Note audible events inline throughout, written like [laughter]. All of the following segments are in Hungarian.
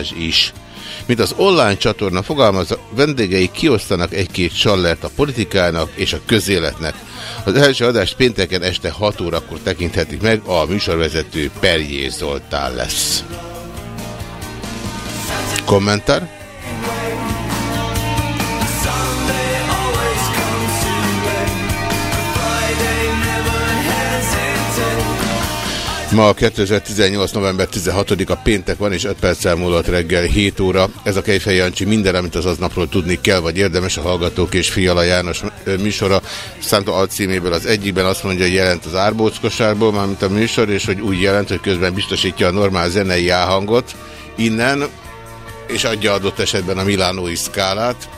Balázs is. Mint az online csatorna fogalmaz, vendégei kiosztanak egy-két sallert a politikának és a közéletnek. Az első adást pénteken este 6 órakor tekinthetik meg, a műsorvezető Perjé Zoltán lesz. Kommentár? Ma 2018. november 16-a péntek van, és 5 perccel múlott reggel 7 óra. Ez a Kejfej Jancsi minden, amit az aznapról tudni kell, vagy érdemes a Hallgatók és Fiala János műsora. Szánta alcíméből az egyikben azt mondja, hogy jelent az árbóckosárból, mármint a műsor, és hogy úgy jelent, hogy közben biztosítja a normál zenei áhangot innen, és adja adott esetben a milánói szkálát.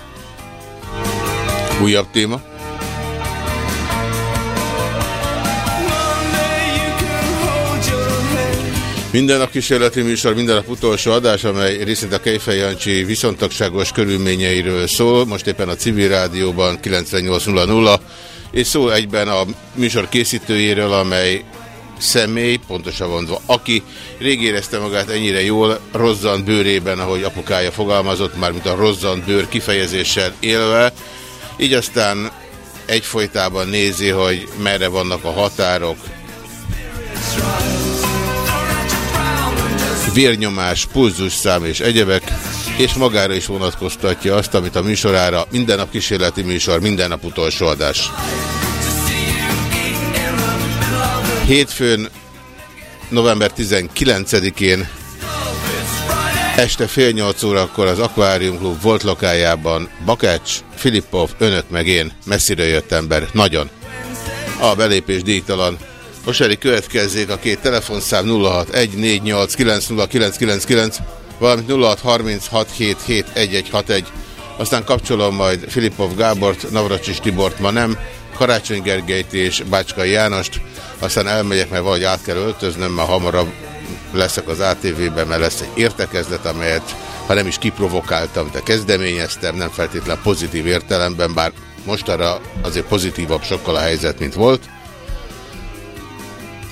Újabb téma. Minden nap kísérleti műsor, minden nap utolsó adás, amely részint a Kejfej Jancsi viszontagságos körülményeiről szól, most éppen a civil rádióban 98.00, és szó egyben a műsor készítőjéről, amely személy, pontosan mondva, aki rég érezte magát ennyire jól rozzant bőrében, ahogy apukája fogalmazott, mármint a rozzant bőr kifejezéssel élve, így aztán egyfolytában nézi, hogy merre vannak a határok, vérnyomás, pulzusszám és egyebek, és magára is vonatkoztatja azt, amit a műsorára minden nap kísérleti műsor, minden nap utolsó adás. Hétfőn, november 19-én este fél nyolc órakor az Aquarium Club volt lokájában Bakács, Filippov, önök meg én, messzire jött ember, nagyon. A belépés díjtalan. Most elég következzék a két telefonszám 0614890999, valamint 0636771161. Aztán kapcsolom majd Filipov Gábort, Navracsis Tibort ma nem, Karácsony Gergelyt és Bácskai Jánost, aztán elmegyek, mert valahogy át kell öltöznöm, mert hamarabb leszek az ATV-ben, mert lesz egy értekezlet, amelyet ha nem is kiprovokáltam, de kezdeményeztem, nem feltétlen pozitív értelemben, bár mostanra azért pozitívabb sokkal a helyzet, mint volt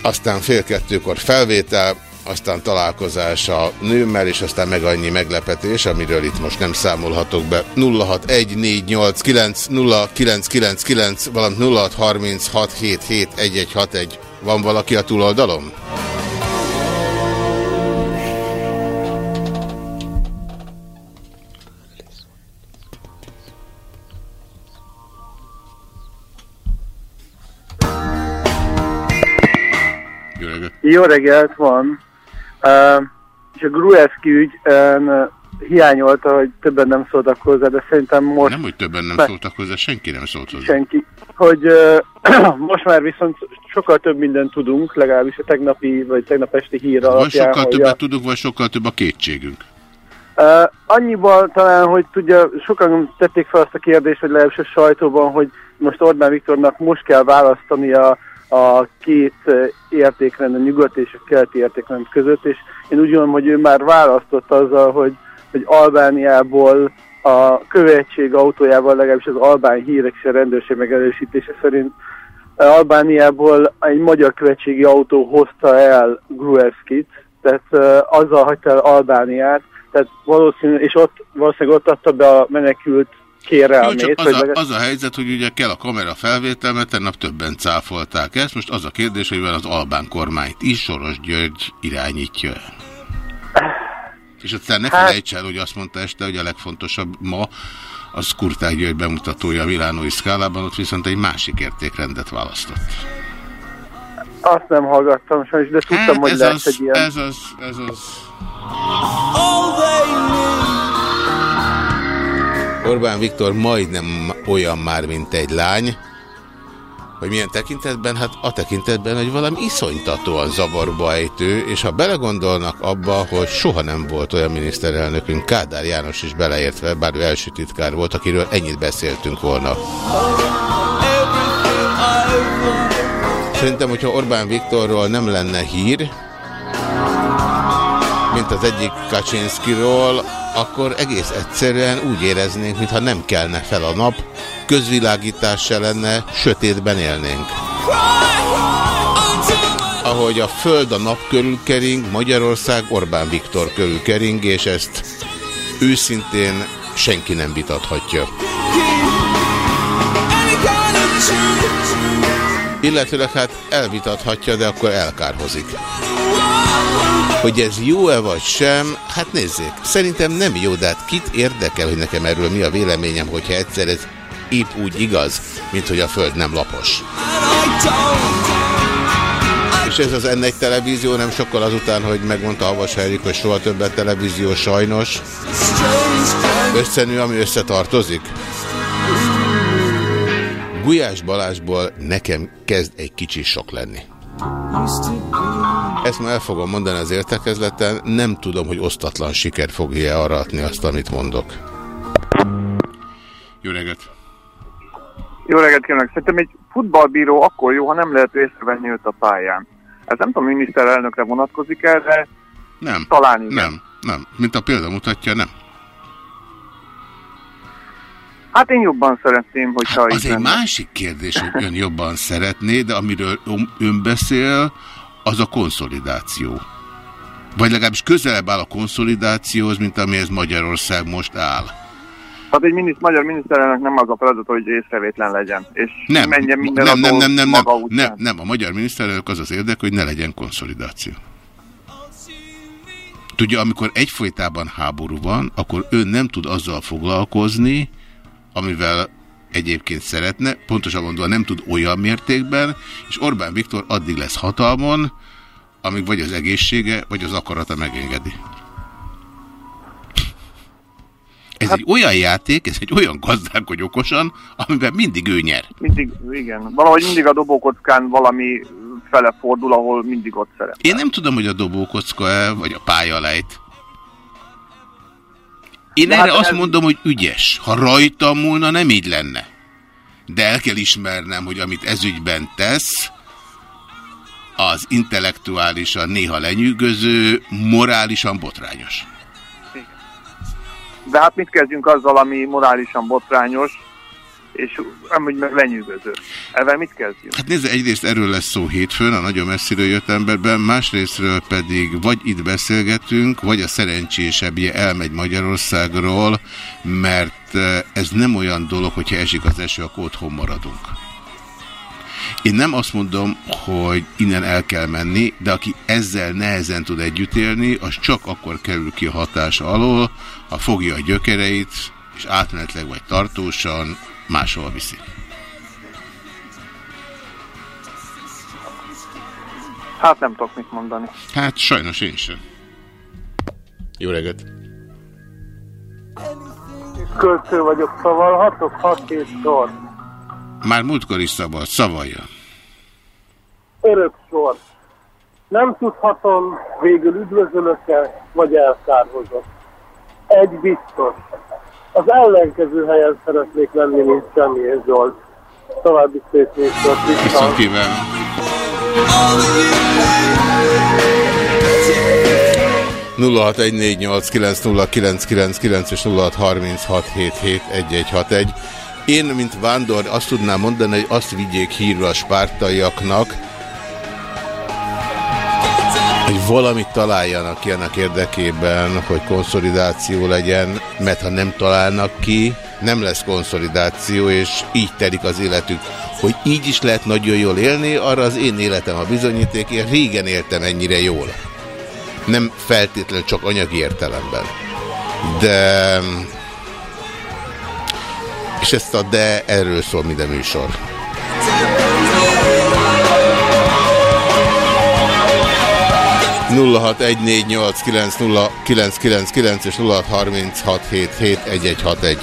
aztán fél kettőkor felvétel, aztán találkozás a nőmmel, és aztán meg annyi meglepetés, amiről itt most nem számolhatok be. 0614890999, valamint 0636771161. Van valaki a túloldalon? Jó reggelt, van. Uh, és a Gruevski ügy uh, hiányolta, hogy többen nem szóltak hozzá, de szerintem most... Nem, hogy többen nem szóltak hozzá, senki nem szólt hozzá. Senki. Hogy uh, [clears throat] most már viszont sokkal több mindent tudunk, legalábbis a tegnapi, vagy tegnap esti hír alapján. Vagy sokkal többet a... tudunk, vagy sokkal több a kétségünk? Uh, annyiban talán, hogy tudja, sokan tették fel azt a kérdést, hogy legalábbis a sajtóban, hogy most Orbán Viktornak most kell választani a két értékrend, a nyugat és a keleti értékrend között, és én úgy gondolom, hogy ő már választott azzal, hogy, hogy Albániából a követség autójával, legalábbis az albán hírek és a rendőrség megerősítése szerint Albániából egy magyar követségi autó hozta el Gruevskit, tehát uh, azzal hagyta el Albániát, tehát valószínű, és ott valószínűleg ott adta be a menekült kérelmét. Jó, csak az, a, az a helyzet, hogy ugye kell a kamera felvétel, mert tennap többen cáfolták ezt. Most az a kérdés, hogy van az Albán kormányt is Soros György irányítja És aztán ne hát... felejts el, hogy azt mondta este, hogy a legfontosabb ma az Kurtágy György bemutatója a Milánói szkálában, ott viszont egy másik értékrendet választott. Azt nem hallgattam sajnos, de tudtam, hát hogy lesz egy ilyen. Ez az, ez az. Orbán Viktor majdnem olyan már, mint egy lány, hogy milyen tekintetben? Hát a tekintetben, hogy valami iszonytatóan zavarba ejtő, és ha belegondolnak abba, hogy soha nem volt olyan miniszterelnökünk, Kádár János is beleértve, bár ő első titkár volt, akiről ennyit beszéltünk volna. Szerintem, hogyha Orbán Viktorról nem lenne hír, mint az egyik Kaczynszkiról, akkor egész egyszerűen úgy éreznénk, mintha nem kelne fel a nap, közvilágítás se lenne, sötétben élnénk. Ahogy a Föld a nap körül kering, Magyarország Orbán Viktor körül kering, és ezt őszintén senki nem vitathatja. Illetőleg hát elvitathatja, de akkor elkárhozik. Hogy ez jó-e vagy sem, hát nézzék, szerintem nem jó, de hát kit érdekel, hogy nekem erről mi a véleményem, hogyha egyszer ez épp úgy igaz, mint hogy a Föld nem lapos. És ez az N1 televízió nem sokkal azután, hogy megmondta Havas Henrik, hogy soha többet televízió sajnos. Összenő, ami összetartozik. Gulyás Balázsból nekem kezd egy kicsi sok lenni. Ezt már el fogom mondani az értekezleten, nem tudom, hogy osztatlan siker fogja aratni azt, amit mondok. Jó reggelt! Jó reggelt kívánok! Szerintem egy futballbíró akkor jó, ha nem lehet észrevenni őt a pályán. Ez nem tudom, miniszterelnökre vonatkozik erre. Nem. Talán igen. Nem, nem. Mint a példa mutatja, nem. Hát én jobban szeretném, hogyha hát Az egy lenne. másik kérdés, hogy ön jobban szeretné, de amiről ön- beszél, az a konszolidáció. Vagy legalábbis közelebb áll a konszolidációhoz, mint amihez Magyarország most áll. Hát egy miniszt, magyar miniszterelnök nem az a feladat, hogy észrevétlen legyen. És Nem, menjen minden nem, nem, nem, nem, nem, nem, után. nem, a magyar miniszterelnök az az érdek, hogy ne legyen konszolidáció. Tudja, amikor egyfolytában háború van, akkor ő nem tud azzal foglalkozni, amivel egyébként szeretne, pontosan mondva nem tud olyan mértékben, és Orbán Viktor addig lesz hatalmon, amíg vagy az egészsége, vagy az akarata megengedi. Ez egy olyan játék, ez egy olyan gazdálkodj okosan, amiben mindig ő nyer. Mindig, igen. Valahogy mindig a dobókockán valami fele fordul, ahol mindig ott szeret. Én nem tudom, hogy a dobókocka-e, vagy a pályalejt. Én De erre hát azt ez- mondom, hogy ügyes. Ha rajtam múlna, nem így lenne. De el kell ismernem, hogy amit ezügyben tesz, az intellektuálisan néha lenyűgöző, morálisan botrányos. De hát mit kezdjünk azzal, ami morálisan botrányos, és amúgy lenyűgöző. Ezzel mit kezdjünk? Hát nézze, egyrészt erről lesz szó hétfőn, a nagyon messziről jött emberben, másrésztről pedig vagy itt beszélgetünk, vagy a szerencsésebbje elmegy Magyarországról, mert eh, ez nem olyan dolog, hogyha esik az eső, akkor otthon maradunk. Én nem azt mondom, hogy innen el kell menni, de aki ezzel nehezen tud együtt élni, az csak akkor kerül ki a hatása alól, ha fogja a gyökereit, és átmenetleg vagy tartósan máshol viszi. Hát nem tudok mit mondani. Hát sajnos én sem. Jó reggelt! Költő vagyok, szavalhatok, 6 és sor. Már múltkor is szabad, szavalja. Örök sor. Nem tudhatom, végül üdvözölök-e, vagy elkárhozok. Egy biztos. Az ellenkező helyen szeretnék lenni, mint Semmi Zsolt. További szép műsort. Viszont kívánom. és 0636771161. Én, mint vándor, azt tudnám mondani, hogy azt vigyék hírra a spártaiaknak, hogy valamit találjanak ki annak érdekében, hogy konszolidáció legyen, mert ha nem találnak ki, nem lesz konszolidáció, és így telik az életük. Hogy így is lehet nagyon jól élni, arra az én életem a bizonyíték, én régen éltem ennyire jól. Nem feltétlenül csak anyagi értelemben. De... És ezt a de erről szól minden műsor. 0614890999 és 0636771161.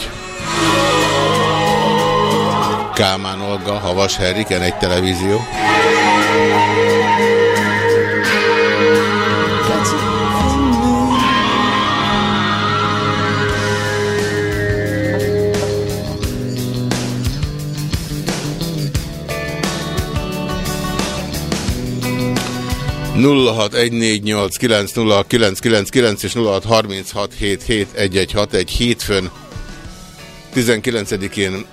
Kálmán Olga, Havas Herriken, egy televízió. 0614890999 és 0636771161 hétfőn 19-én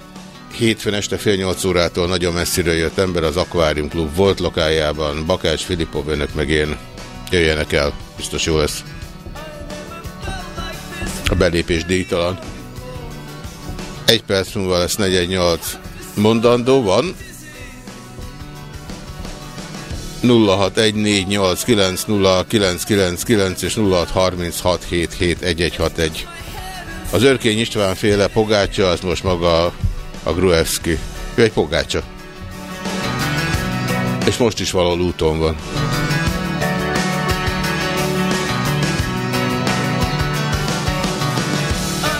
hétfőn este fél nyolc órától nagyon messziről jött ember az Aquarium Club volt lokájában. Bakás Filipov, önök meg én. Jöjjenek el, biztos jó lesz. A belépés díjtalan. Egy perc múlva lesz 48 mondandó, van, 0614890999 és 0636771161. Az Örkény István féle pogácsa, az most maga a Gruevski. Ő egy pogácsa. És most is valahol úton van.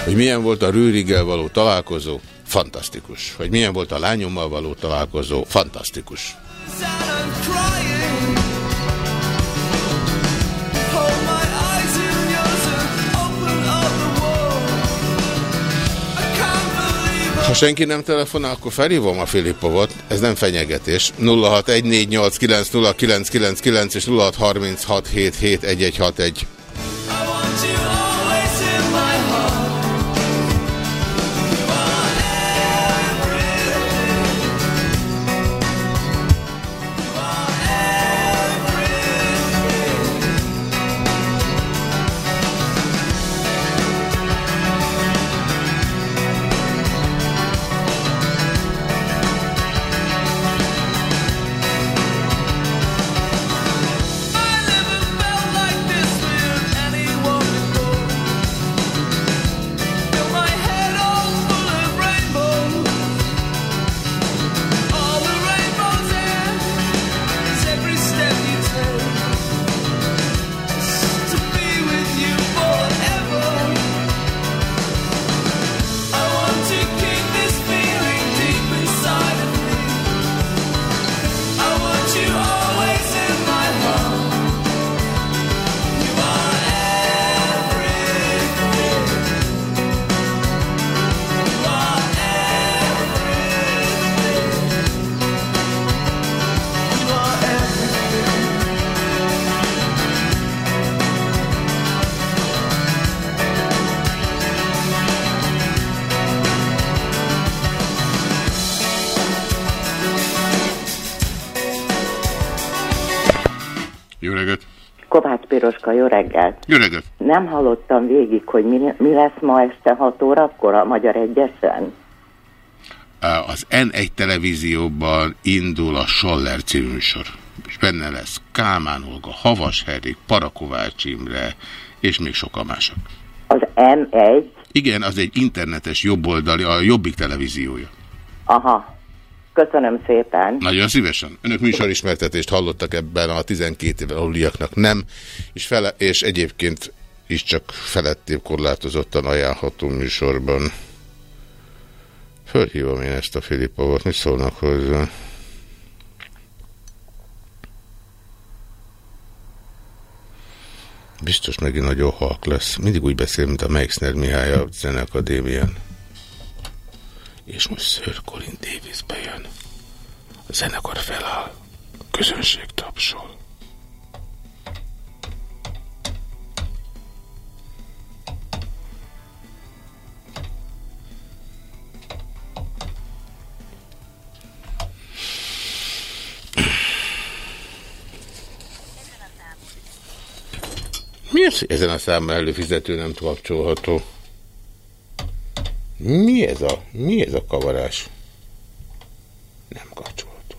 Hogy milyen volt a Rüriggel való találkozó? Fantasztikus. Hogy milyen volt a lányommal való találkozó? Fantasztikus. Ha senki nem telefonál, akkor felhívom a Filipovot. Ez nem fenyegetés. 0614890999 és 0636771161. reggelt! Jó reggelt! Nem hallottam végig, hogy mi, mi lesz ma este 6 órakor a Magyar Egyesen? Az N1 televízióban indul a Soller című műsor. És benne lesz Kálmán Olga, Havas Henrik, Parakovács Imre, és még sokan mások. Az M1? Igen, az egy internetes jobboldali, a Jobbik televíziója. Aha. Köszönöm szépen. Nagyon szívesen. Önök műsorismertetést hallottak ebben a 12 éve aluliaknak nem, és, fele, és egyébként is csak felettébb korlátozottan ajánlható műsorban. Fölhívom én ezt a Filipovot, mit szólnak hozzá? Biztos megint nagyon halk lesz. Mindig úgy beszél, mint a Meixner Mihály a Zenekadémián. És most Sir Colin Davis bejön. A zenekar feláll. Közönség tapsol. Mi az, ezen a számmal előfizető nem kapcsolható? Mi ez a, mi ez a kavarás? Nem kapcsolható.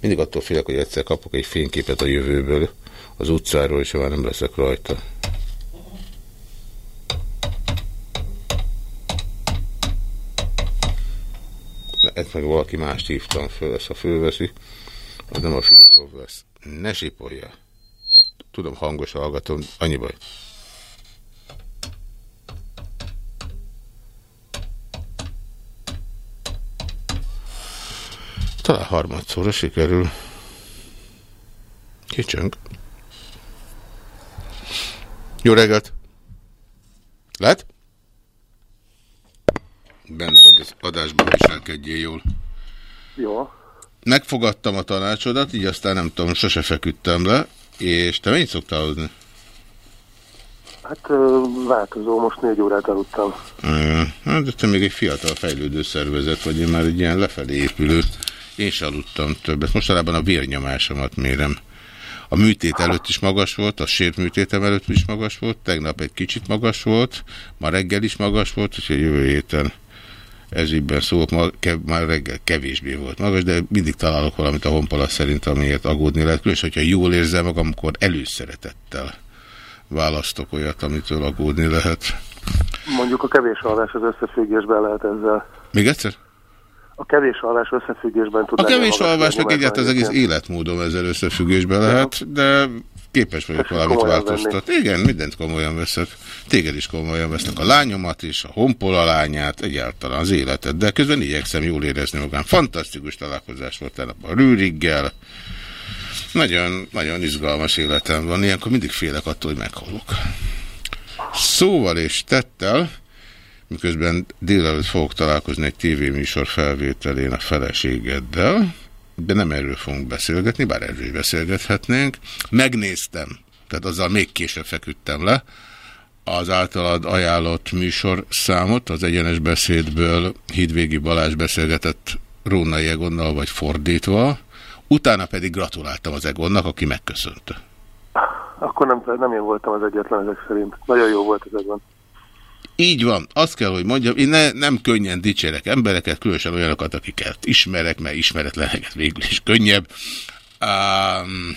Mindig attól félek, hogy egyszer kapok egy fényképet a jövőből, az utcáról, és már nem leszek rajta. Na, ezt meg valaki mást hívtam föl, ezt ha fölveszi, az nem a Filipov lesz. Ne sipolja. Tudom, hangos hallgatom, annyi baj. Talán harmadszorra sikerül. Kicsönk. Jó reggelt! Lehet? Benne vagy az adásban, viselkedjél jól. Jó. Megfogadtam a tanácsodat, így aztán nem tudom, sose feküdtem le, és te mennyit szoktál hozni? Hát változó, most négy órát aludtam. Hát, de te még egy fiatal fejlődő szervezet vagy, én már egy ilyen lefelé épülő. Én sem aludtam többet. Mostanában a vérnyomásomat mérem. A műtét előtt is magas volt, a sértműtétem előtt is magas volt, tegnap egy kicsit magas volt, ma reggel is magas volt, úgyhogy jövő héten ez ígyben szólok, ma, kev, már reggel kevésbé volt magas, de mindig találok valamit a honpola szerint, amiért aggódni lehet, különösen, hogyha jól érzem magam, amikor előszeretettel választok olyat, amitől aggódni lehet. Mondjuk a kevés alvás az összefüggésben lehet ezzel. Még egyszer? A kevés alvás összefüggésben tud A kevés alvásnak egyáltalán az egész életmódom ezzel összefüggésben lehet, de képes vagyok Ezt valamit változtatni. Igen, mindent komolyan veszek. Téged is komolyan vesznek a lányomat is, a honpola lányát, egyáltalán az életet, de közben igyekszem jól érezni magam. Fantasztikus találkozás volt tegnap a Rüriggel. Nagyon, nagyon izgalmas életem van, ilyenkor mindig félek attól, hogy meghalok. Szóval és tettel, miközben délelőtt fogok találkozni egy tévéműsor felvételén a feleségeddel, de nem erről fogunk beszélgetni, bár erről beszélgethetnénk. Megnéztem, tehát azzal még később feküdtem le, az általad ajánlott műsorszámot, az egyenes beszédből Hídvégi Balázs beszélgetett Rónai Egonnal, vagy fordítva, utána pedig gratuláltam az Egonnak, aki megköszönte. Akkor nem, nem én voltam az egyetlen ezek szerint. Nagyon jó volt az Egon. Így van, azt kell, hogy mondjam, én ne, nem könnyen dicsérek embereket, különösen olyanokat, akiket ismerek, mert ismeretleneket végül is könnyebb. Um,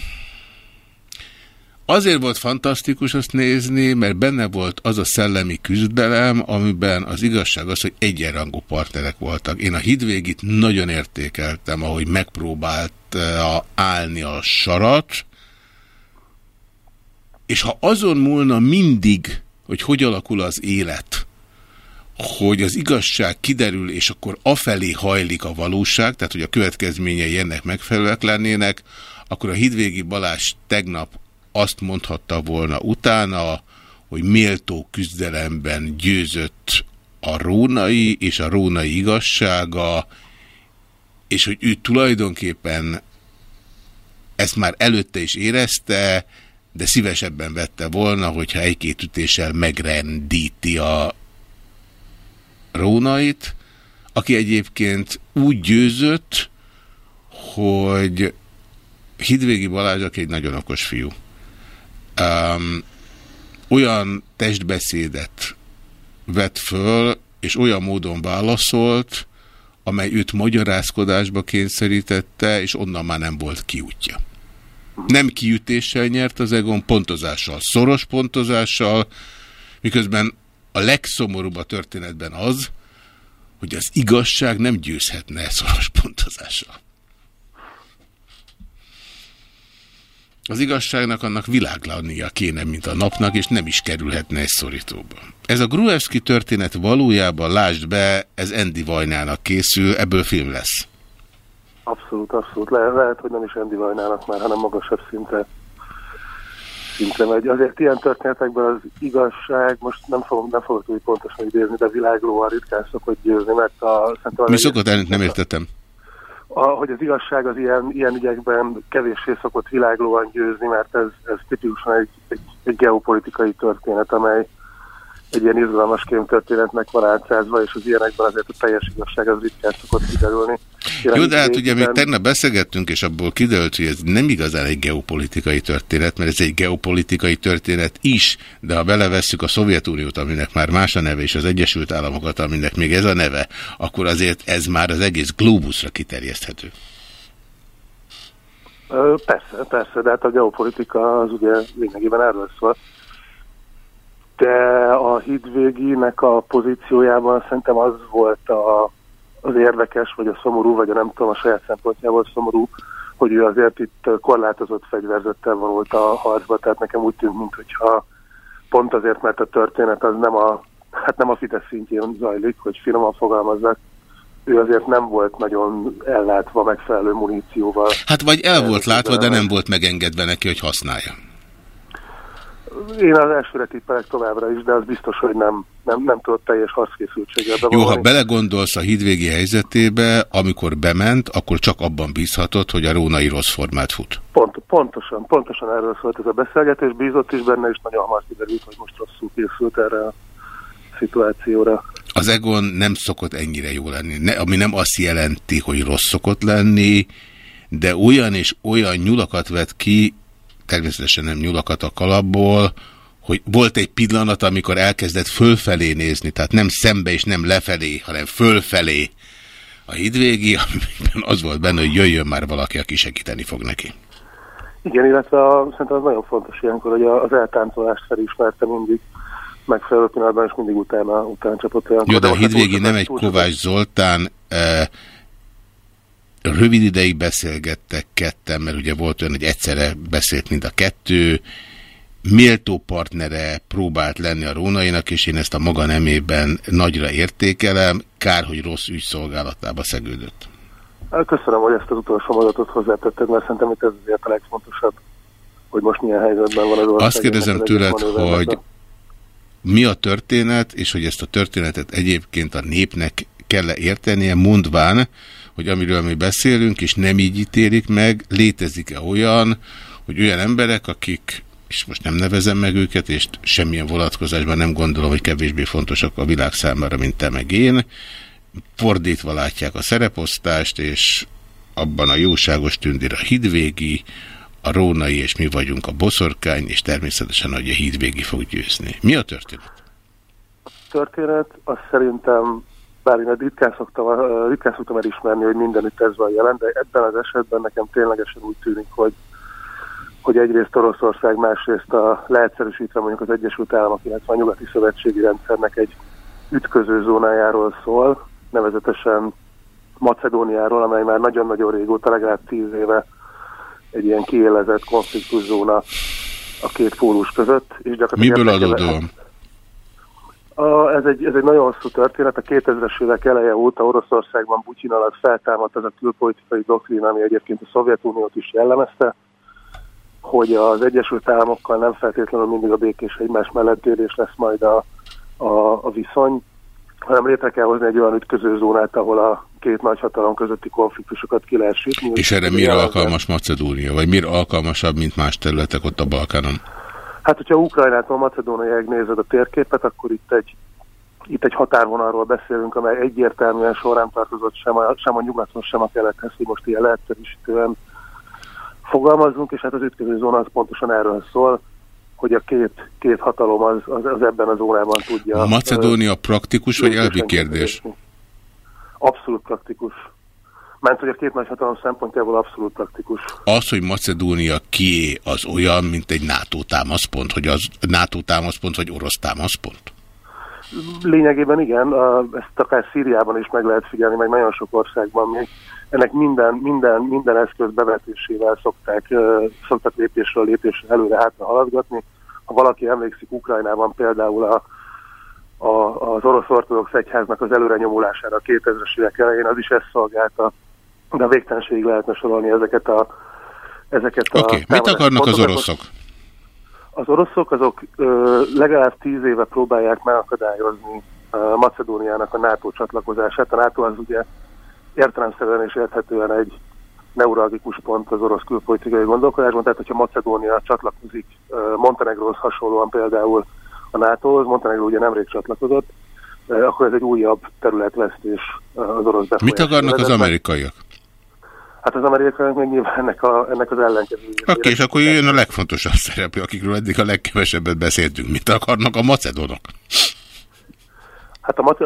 azért volt fantasztikus azt nézni, mert benne volt az a szellemi küzdelem, amiben az igazság az, hogy egyenrangú partnerek voltak. Én a hidvégit nagyon értékeltem, ahogy megpróbált állni a sarat, és ha azon múlna mindig, hogy hogy alakul az élet, hogy az igazság kiderül, és akkor afelé hajlik a valóság, tehát hogy a következményei ennek megfelelőek lennének, akkor a Hidvégi Balázs tegnap azt mondhatta volna utána, hogy méltó küzdelemben győzött a rónai és a rónai igazsága, és hogy ő tulajdonképpen ezt már előtte is érezte, de szívesebben vette volna, hogyha egy-két ütéssel megrendíti a Rónait, aki egyébként úgy győzött, hogy Hidvégi Balázs, aki egy nagyon okos fiú, um, olyan testbeszédet vett föl, és olyan módon válaszolt, amely őt magyarázkodásba kényszerítette, és onnan már nem volt kiútja. Nem kiütéssel nyert az Egon, pontozással, szoros pontozással, miközben a legszomorúbb a történetben az, hogy az igazság nem győzhetne szoros pontozással. Az igazságnak annak világlannia kéne, mint a napnak, és nem is kerülhetne egy szorítóba. Ez a Gruevski történet valójában, lásd be, ez Andy Vajnának készül, ebből film lesz. Abszolút, abszolút. Le lehet, hogy nem is Andy Vajnának már, hanem magasabb szintre, szintre megy. Azért ilyen történetekben az igazság, most nem fogom, nem fogok tudni pontosan idézni, de világlóan ritkán szokott győzni, mert a... Mi szokott elni, nem értettem a, hogy az igazság az ilyen, ilyen ügyekben kevéssé szokott világlóan győzni, mert ez, ez tipikusan egy, egy, egy geopolitikai történet, amely egy ilyen izgalmas kémtörténetnek van átszázva, és az ilyenekben azért a teljes igazság az ritkán szokott kiderülni. Jó, de hát ugye még tegnap beszélgettünk, és abból kiderült, hogy ez nem igazán egy geopolitikai történet, mert ez egy geopolitikai történet is, de ha belevesszük a Szovjetuniót, aminek már más a neve, és az Egyesült Államokat, aminek még ez a neve, akkor azért ez már az egész globusra kiterjeszthető. Persze, persze, de hát a geopolitika az ugye lényegében erről szól de a hídvéginek a pozíciójában szerintem az volt a, az érdekes, vagy a szomorú, vagy a nem tudom, a saját szempontjából szomorú, hogy ő azért itt korlátozott fegyverzettel vonult a harcba, tehát nekem úgy tűnt, mintha pont azért, mert a történet az nem a, hát nem a Fidesz szintjén zajlik, hogy finoman fogalmazzak, ő azért nem volt nagyon ellátva megfelelő munícióval. Hát vagy el volt látva, de nem volt megengedve neki, hogy használja. Én az elsőre tippelek továbbra is, de az biztos, hogy nem, nem, nem tudott teljes harckészültséggel Jó, ha belegondolsz a hídvégi helyzetébe, amikor bement, akkor csak abban bízhatott, hogy a Rónai rossz formát fut. Pont, pontosan, pontosan erről szólt ez a beszélgetés, bízott is benne, és nagyon hamar kiderült, hogy most rosszul készült erre a szituációra. Az Egon nem szokott ennyire jó lenni, ne, ami nem azt jelenti, hogy rossz szokott lenni, de olyan és olyan nyulakat vett ki, természetesen nem nyulakat a kalapból, hogy volt egy pillanat, amikor elkezdett fölfelé nézni, tehát nem szembe és nem lefelé, hanem fölfelé a hidvégi, [laughs] amiben az volt benne, hogy jöjjön már valaki, aki segíteni fog neki. Igen, illetve a, szerintem az nagyon fontos ilyenkor, hogy az eltáncolást felismerte mindig megfelelő pillanatban, és mindig utána, utána csapott. Jó, de a hidvégi nem egy Kovács Zoltán, eh, rövid ideig beszélgettek ketten, mert ugye volt olyan, hogy egyszerre beszélt mind a kettő, méltó partnere próbált lenni a Rónainak, és én ezt a maga nemében nagyra értékelem, kár, hogy rossz ügyszolgálatába szegődött. Köszönöm, hogy ezt az utolsó mondatot hozzátetted, mert szerintem itt ez azért a legfontosabb, hogy most milyen helyzetben van az ország. Azt kérdezem tőled, hogy mi a történet, és hogy ezt a történetet egyébként a népnek kell -e értenie, mondván, hogy amiről mi beszélünk, és nem így ítélik meg, létezik-e olyan, hogy olyan emberek, akik, és most nem nevezem meg őket, és semmilyen vonatkozásban nem gondolom, hogy kevésbé fontosak a világ számára, mint te meg én, fordítva látják a szereposztást, és abban a jóságos tündér a hidvégi, a rónai, és mi vagyunk a boszorkány, és természetesen, hogy a hídvégi fog győzni. Mi a történet? A történet, az szerintem, bár én ritkán szoktam, ritkán szoktam elismerni, hogy mindenütt ez van jelen, de ebben az esetben nekem ténylegesen úgy tűnik, hogy hogy egyrészt Oroszország, másrészt a leegyszerűsítve mondjuk az Egyesült Államok, illetve a nyugati szövetségi rendszernek egy ütköző zónájáról szól, nevezetesen Macedóniáról, amely már nagyon-nagyon régóta, legalább tíz éve egy ilyen kiélezett konfliktuszóna a két pólus között. És Miből adódóan? A, ez, egy, ez egy nagyon hosszú történet. A 2000-es évek eleje óta Oroszországban Putyin alatt feltámadt az a külpolitikai doktrín, ami egyébként a Szovjetuniót is jellemezte, hogy az Egyesült Államokkal nem feltétlenül mindig a békés egymás mellett élés lesz majd a, a, a viszony, hanem létre kell hozni egy olyan ütköző zónát, ahol a két nagyhatalom közötti konfliktusokat ki lehet sütni. És erre mire alkalmas Macedónia? Vagy mire alkalmasabb, mint más területek ott a Balkánon? Hát, hogyha Ukrajnától Macedóniáig nézed a térképet, akkor itt egy, itt egy határvonalról beszélünk, amely egyértelműen során tartozott sem a, sem a nyugaton, sem a kelethez, hogy most ilyen leegyszerűsítően fogalmazunk, és hát az ütköző zóna az pontosan erről szól, hogy a két, két hatalom az, az, az ebben a zónában tudja. A Macedónia praktikus vagy elvi kérdés? Abszolút praktikus. Ment, hogy a két nagy hatalom szempontjából abszolút praktikus. Az, hogy Macedónia kié, az olyan, mint egy NATO támaszpont, hogy az NATO támaszpont, vagy orosz támaszpont? Lényegében igen, ezt akár Szíriában is meg lehet figyelni, meg nagyon sok országban még. Ennek minden, minden, minden eszköz bevetésével szokták, szoktak lépésről lépésre előre hátra haladgatni. Ha valaki emlékszik Ukrajnában például a a, az orosz ortodox egyháznak az előre nyomulására a 2000-es évek elején, az is ezt szolgálta, de a végtelenségig lehetne sorolni ezeket a ezeket Oké, okay. mit akarnak az oroszok? Az oroszok azok ö, legalább tíz éve próbálják megakadályozni ö, Macedóniának a NATO csatlakozását. A NATO az ugye értelemszerűen és érthetően egy neuralgikus pont az orosz külpolitikai gondolkodásban, tehát hogyha Macedónia csatlakozik Montenegróhoz hasonlóan például a NATO-hoz, Montenegro ugye nemrég csatlakozott, akkor ez egy újabb területvesztés az orosz befolyás. Mit akarnak az amerikaiak? Hát az amerikaiak még nyilván ennek, a, ennek az ellenkező. Oké, okay, és akkor jöjjön a legfontosabb szereplő, akikről eddig a legkevesebbet beszéltünk. Mit akarnak a macedonok? Hát a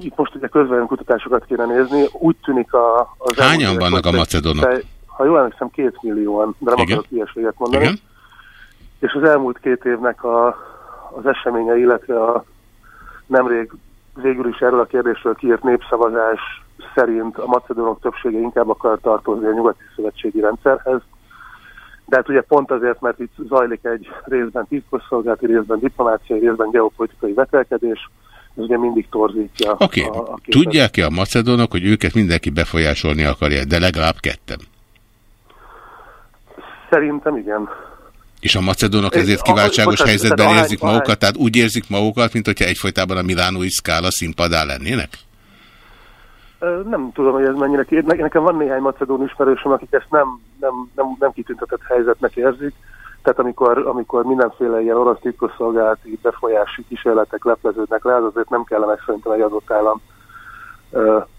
itt most ugye közvetlen kutatásokat kéne nézni. Úgy tűnik a... Az Hányan vannak a macedonok? Ha jól emlékszem, két millióan, de nem Igen. akarok ilyeséget mondani. Igen. És az elmúlt két évnek a, az eseménye, illetve a nemrég végül is erről a kérdésről kiírt népszavazás szerint a macedónok többsége inkább akar tartozni a nyugati szövetségi rendszerhez. De hát ugye pont azért, mert itt zajlik egy részben titkosszolgálati, részben diplomáciai, részben geopolitikai vetelkedés, ez ugye mindig torzítja. Oké, okay. tudják-e a macedónok, hogy őket mindenki befolyásolni akarja, de legalább ketten? Szerintem igen. És a macedónok ezért kiváltságos helyzetben érzik magukat, tehát úgy érzik magukat, mint hogyha egyfolytában a milánói szkála színpadán lennének? Nem tudom, hogy ez mennyire ki. Nekem van néhány macedón ismerősöm, akik ezt nem, nem, nem, nem kitüntetett helyzetnek érzik. Tehát amikor, amikor mindenféle ilyen orosz titkosszolgálati befolyási kísérletek lepleződnek le, az azért nem kellene szerintem egy adott állam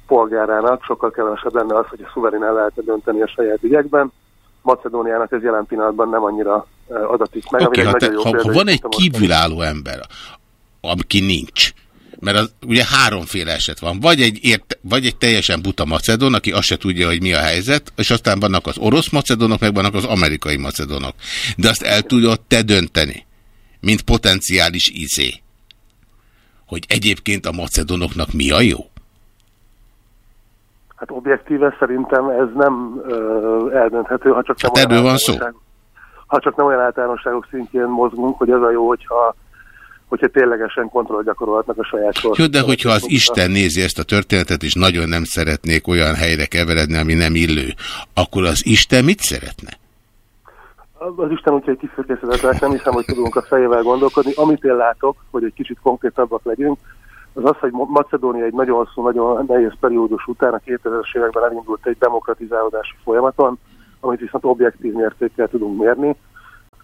polgárának. Sokkal kevesebb lenne az, hogy a szuverén el lehet dönteni a saját ügyekben. Macedóniának ez jelen pillanatban nem annyira adatik meg. Okay, ha, te, ha, ha van egy kívülálló ember, aki nincs, mert az, ugye háromféle eset van. Vagy egy, ért, vagy egy teljesen buta macedon, aki azt se tudja, hogy mi a helyzet, és aztán vannak az orosz macedonok, meg vannak az amerikai macedonok. De azt el tudod te dönteni, mint potenciális izé, hogy egyébként a macedonoknak mi a jó? Hát objektíve szerintem ez nem ö, eldönthető, ha csak nem, hát erről van szó. ha csak nem olyan általánosságok szintjén mozgunk, hogy az a jó, hogyha hogyha ténylegesen kontroll gyakorolhatnak a saját sor. Jó, de hogyha az Isten nézi ezt a történetet, és nagyon nem szeretnék olyan helyre keveredni, ami nem illő, akkor az Isten mit szeretne? Az Isten úgyhogy kifürkészetetlen, nem hiszem, hogy tudunk a fejével gondolkodni. Amit én látok, hogy egy kicsit konkrétabbak legyünk, az az, hogy Macedónia egy nagyon hosszú, nagyon nehéz periódus után a 2000-es években elindult egy demokratizálódási folyamaton, amit viszont objektív mértékkel tudunk mérni,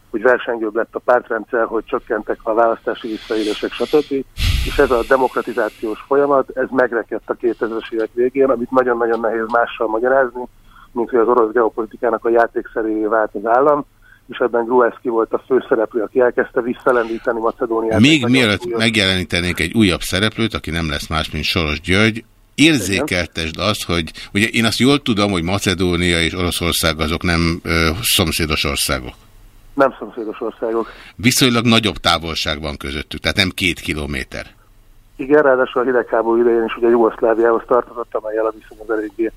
hogy versengőbb lett a pártrendszer, hogy csökkentek a választási visszaélések, stb. És ez a demokratizációs folyamat, ez megrekedt a 2000-es évek végén, amit nagyon-nagyon nehéz mással magyarázni, mint hogy az orosz geopolitikának a játékszerévé vált az állam, és ebben Gruevski volt a főszereplő, aki elkezdte visszalendíteni Macedóniát. Még mielőtt újabb... megjelenítenénk egy újabb szereplőt, aki nem lesz más, mint Soros György, érzékeltesd azt, hogy ugye én azt jól tudom, hogy Macedónia és Oroszország azok nem ö, szomszédos országok. Nem szomszédos országok. Viszonylag nagyobb távolság van közöttük, tehát nem két kilométer. Igen, ráadásul a hidegháború idején is ugye Jugoszláviához tartozott, amelyel a viszony az eléggé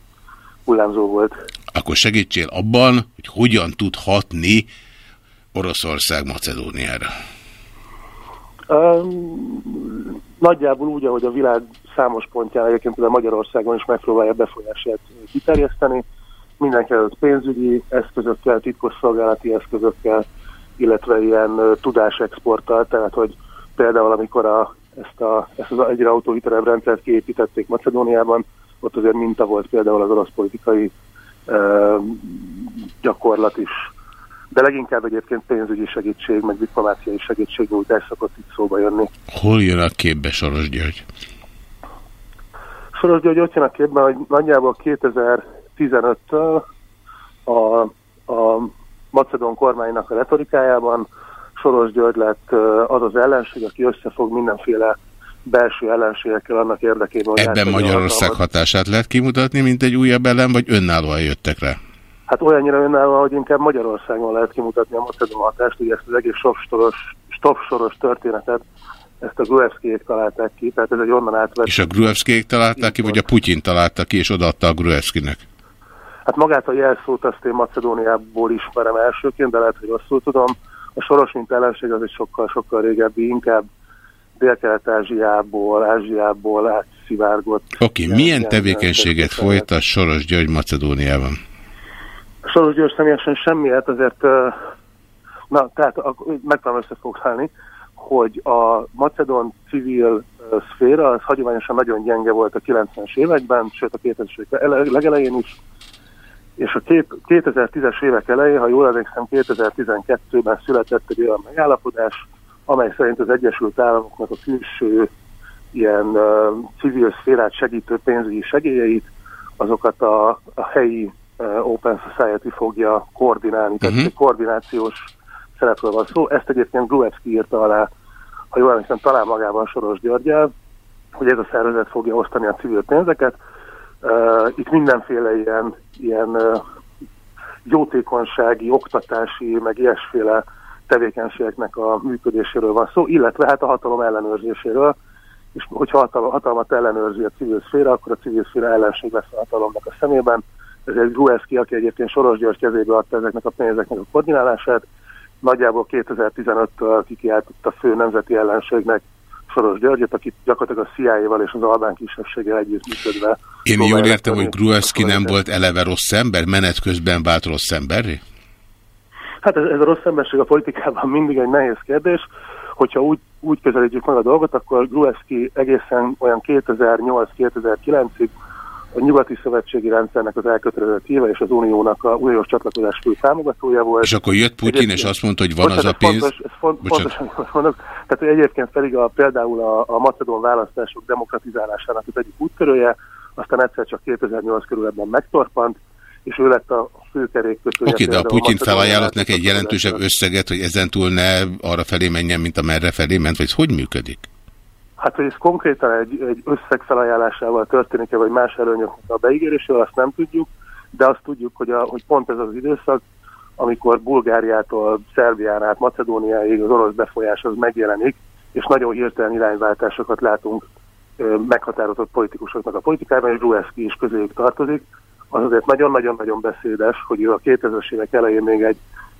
hullámzó volt. Akkor segítsél abban, hogy hogyan tud hatni Oroszország Macedóniára? Um, nagyjából úgy, ahogy a világ számos pontján, egyébként a Magyarországon is megpróbálja befolyását kiterjeszteni mindenki előtt pénzügyi eszközökkel, titkosszolgálati eszközökkel, illetve ilyen tudásexporttal, tehát hogy például amikor a, ezt, a, ezt az egyre autoriterebb rendszert kiépítették Macedóniában, ott azért minta volt például az orosz politikai gyakorlat is. De leginkább egyébként pénzügyi segítség, meg diplomáciai segítségnyújtás szokott itt szóba jönni. Hol jön a képbe Soros György? Soros György ott jön a képben, hogy nagyjából 2000 2015-től a, a macedón kormánynak a retorikájában Soros György lett az az ellenség, aki összefog mindenféle belső ellenségekkel annak érdekében, hogy... Ebben Magyarország hatalmat. hatását lehet kimutatni, mint egy újabb ellen, vagy önállóan jöttek rá? Hát olyannyira önállóan, hogy inkább Magyarországon lehet kimutatni a macedón hatást, ugye ezt az egész stopsoros, stopsoros történetet ezt a Gruevszkék találták ki, tehát ez egy onnan átvett... És a Gruevszkék találták ki, vagy a Putyin találta ki, és odaadta a Gruevszkinek? Hát magát a jelszót azt én Macedóniából ismerem elsőként, de lehet, hogy rosszul tudom. A soros mint ellenség az egy sokkal-sokkal régebbi, inkább Dél-Kelet-Ázsiából, Ázsiából átszivárgott. Oké, okay, milyen tevékenységet folytat Soros György Macedóniában? Soros György személyesen semmiért, azért na, tehát megpróbálom összefoglalni, hogy a macedón civil szféra az hagyományosan nagyon gyenge volt a 90-es években, sőt a 2000-es évek legelején is, és a 2010-es évek elején, ha jól emlékszem, 2012-ben született egy olyan megállapodás, amely szerint az Egyesült Államoknak a külső ilyen uh, civil szférát segítő pénzügyi segélyeit, azokat a, a helyi uh, Open Society fogja koordinálni, tehát mhm. egy koordinációs szerepről van szó. Ezt egyébként Gruevski írta alá, ha jól emlékszem, talán magában Soros Györgyel, hogy ez a szervezet fogja osztani a civil pénzeket, Uh, itt mindenféle ilyen, ilyen uh, jótékonysági, oktatási, meg ilyesféle tevékenységeknek a működéséről van szó, illetve hát a hatalom ellenőrzéséről, és hogyha hatalom, hatalmat ellenőrzi a civil szféra, akkor a civil szféra ellenség lesz a hatalomnak a szemében. Ez egy Gruevski, aki egyébként Soros György kezébe adta ezeknek a pénzeknek a koordinálását, nagyjából 2015-től kikiáltott a fő nemzeti ellenségnek Soros Györgyöt, akit gyakorlatilag a CIA-val és az albán kisebbséggel együtt működve. Én jól értem, hogy Gruevski nem volt eleve rossz ember, menet közben vált rossz emberré? Hát ez, ez a rossz emberség a politikában mindig egy nehéz kérdés. Hogyha úgy, úgy közelítjük meg a dolgot, akkor Gruevski egészen olyan 2008-2009-ig a nyugati szövetségi rendszernek az elkötelezett híve és az uniónak a uniós csatlakozás fő támogatója volt. És akkor jött Putyin és azt mondta, hogy van az a pénz. Fontos, ez font, fontosan mondok. Tehát hogy egyébként pedig a, például a, a macedón választások demokratizálásának az egyik úttörője, aztán egyszer csak 2008 körül ebben megtorpant, és ő lett a főkerékkötője. Oké, de a Putyin felajánlott neki egy jelentősebb összeget, hogy ezentúl ne arra felé menjen, mint a merre felé ment, vagy ez hogy működik? Hát, hogy ez konkrétan egy, egy összeg felajánlásával történik-e, vagy más előnyöknek a beígérésével, azt nem tudjuk, de azt tudjuk, hogy, a, hogy pont ez az időszak, amikor Bulgáriától Szerbián át Macedóniáig az orosz befolyás az megjelenik, és nagyon hirtelen irányváltásokat látunk meghatározott politikusoknak a politikában, és Gruevski is közéjük tartozik, az azért nagyon-nagyon-nagyon beszédes, hogy ő a 2000-es évek elején még egy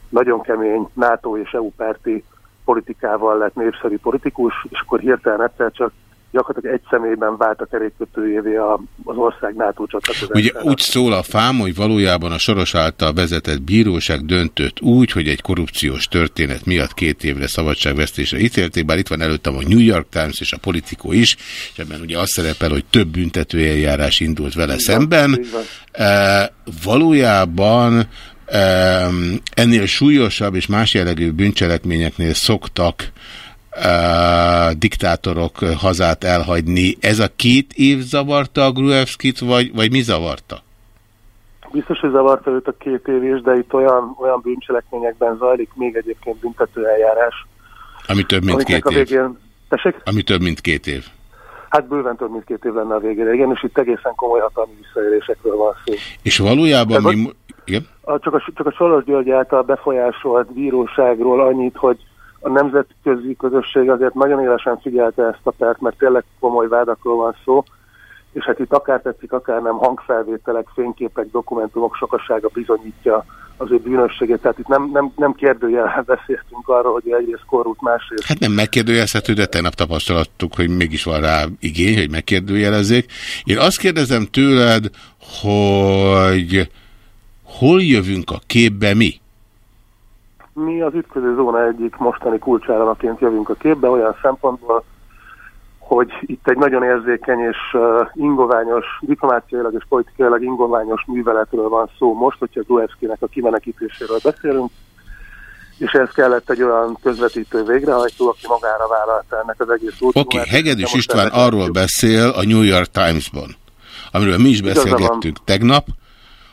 nagyon kemény NATO és EU párti politikával lett népszerű politikus, és akkor hirtelen egyszer csak gyakorlatilag egy személyben vált a kerékkötőjévé az ország NATO csatlakozására. Ugye úgy szól a fám, hogy valójában a Soros által vezetett bíróság döntött úgy, hogy egy korrupciós történet miatt két évre szabadságvesztésre ítélték, bár itt van előttem a New York Times és a Politikó is, és ebben ugye azt szerepel, hogy több büntetőeljárás indult vele így szemben. Van, e, valójában ennél súlyosabb és más jellegű bűncselekményeknél szoktak uh, diktátorok hazát elhagyni. Ez a két év zavarta a Gruevskit, vagy, vagy mi zavarta? Biztos, hogy zavarta őt a két év is, de itt olyan, olyan bűncselekményekben zajlik még egyébként büntető eljárás. Ami több, mint két év. Végén... Ami több, mint két év. Hát bőven több, mint két év lenne a végére, igen, és itt egészen komoly hatalmi visszaélésekről van szó. És valójában mi... Igen? A, csak, a, csak a Soros György által befolyásolt bíróságról annyit, hogy a nemzetközi közösség azért nagyon élesen figyelte ezt a pert, mert tényleg komoly vádakról van szó, és hát itt akár tetszik, akár nem hangfelvételek, fényképek, dokumentumok sokasága bizonyítja az ő bűnösségét. Tehát itt nem, nem, nem kérdőjel beszéltünk arról, hogy egyrészt korrút, másrészt. Hát nem megkérdőjelezhető, de tegnap tapasztalattuk, hogy mégis van rá igény, hogy megkérdőjelezzék. Én azt kérdezem tőled, hogy hol jövünk a képbe mi? Mi az ütköző zóna egyik mostani kulcsálamaként jövünk a képbe olyan szempontból, hogy itt egy nagyon érzékeny és ingoványos, diplomáciailag és politikailag ingoványos műveletről van szó most, hogyha Gruevskinek a kimenekítéséről beszélünk, és ez kellett egy olyan közvetítő végrehajtó, aki magára vállalta ennek az egész útját. Oké, okay, Hegedűs István arról beszél a New York Times-ban, amiről mi is beszélgettünk tegnap,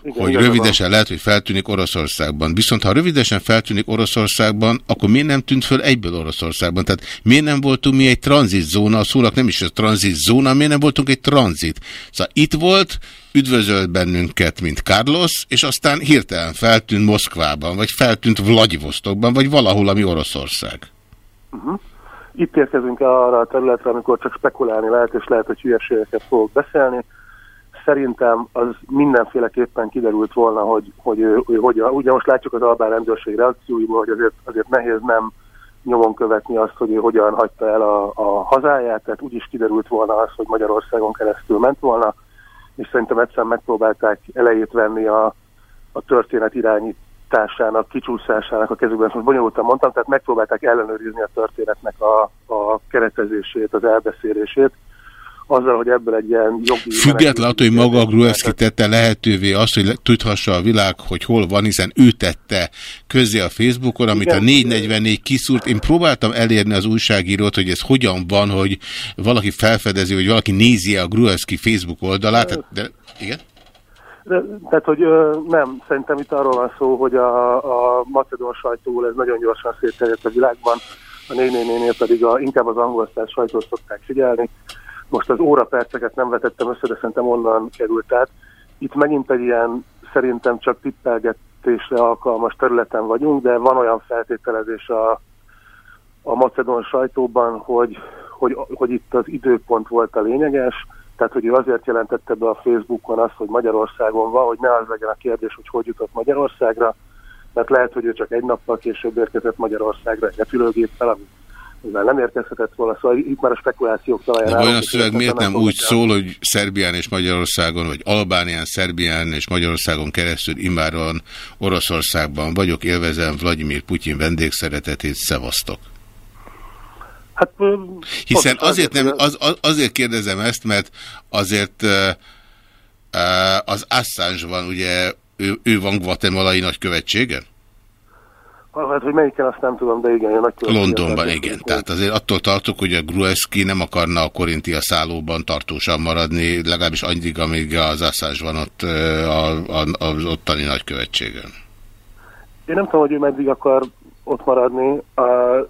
igen, hogy rövidesen van. lehet, hogy feltűnik Oroszországban. Viszont ha rövidesen feltűnik Oroszországban, akkor miért nem tűnt föl egyből Oroszországban? Tehát miért nem voltunk mi egy tranzitzóna, a szólak nem is a tranzitzóna, miért nem voltunk egy tranzit? Szóval itt volt, üdvözölt bennünket, mint Carlos, és aztán hirtelen feltűnt Moszkvában, vagy feltűnt Vladivostokban, vagy valahol, ami Oroszország. Uh -huh. Itt érkezünk arra a területre, amikor csak spekulálni lehet, és lehet, hogy hülyeségeket fogok beszélni szerintem az mindenféleképpen kiderült volna, hogy, hogy ő, ő hogy, ugye most látjuk az albán rendőrség reakcióiból, hogy azért, azért nehéz nem nyomon követni azt, hogy ő hogyan hagyta el a, a hazáját, tehát úgyis kiderült volna az, hogy Magyarországon keresztül ment volna, és szerintem egyszerűen megpróbálták elejét venni a, a történet irányításának, kicsúszásának a kezükben, most bonyolultan mondtam, tehát megpróbálták ellenőrizni a történetnek a, a keretezését, az elbeszélését, azzal, hogy ebből egy ilyen jogi... Független attól, hogy maga Gruevski tette lehetővé azt, hogy tudhassa a világ, hogy hol van, hiszen ő tette közé a Facebookon, amit Igen. a 444 kiszúrt. Én próbáltam elérni az újságírót, hogy ez hogyan van, hogy valaki felfedezi, hogy valaki nézi a Gruevski Facebook oldalát. De, de igen? De, tehát, hogy ö, nem, szerintem itt arról van szó, hogy a, a macedón sajtóból ez nagyon gyorsan szétterjedt a világban, a 444-nél pedig a, inkább az angol sajtót szokták figyelni, most az óraperceket nem vetettem össze, de szerintem onnan került át. Itt megint egy ilyen szerintem csak tippelgetésre alkalmas területen vagyunk, de van olyan feltételezés a, a macedon sajtóban, hogy, hogy, hogy itt az időpont volt a lényeges, tehát hogy ő azért jelentette be a Facebookon azt, hogy Magyarországon van, hogy ne az legyen a kérdés, hogy hogy jutott Magyarországra, mert lehet, hogy ő csak egy nappal később érkezett Magyarországra egy repülőgéppel, ami mivel nem érkezhetett volna, szóval itt már a spekulációk talaján... De olyan szöveg miért nem úgy szól, hogy Szerbián és Magyarországon, vagy Albánián, Szerbián és Magyarországon keresztül imáron Oroszországban vagyok, élvezem Vladimir Putyin vendégszeretetét, szevasztok. Hát, Hiszen azért, nem, az, azért kérdezem ezt, mert azért az Assange van, ugye ő, ő van Guatemalai nagykövetségen? Hát, hogy melyiken, azt nem tudom, de igen, nagykövetségen. Londonban, igen. Tehát azért attól tartok, hogy a Gruevski nem akarna a Korintia szállóban tartósan maradni, legalábbis addig, amíg az Assange van ott a, a, az ottani nagykövetségen. Én nem tudom, hogy ő meddig akar ott maradni,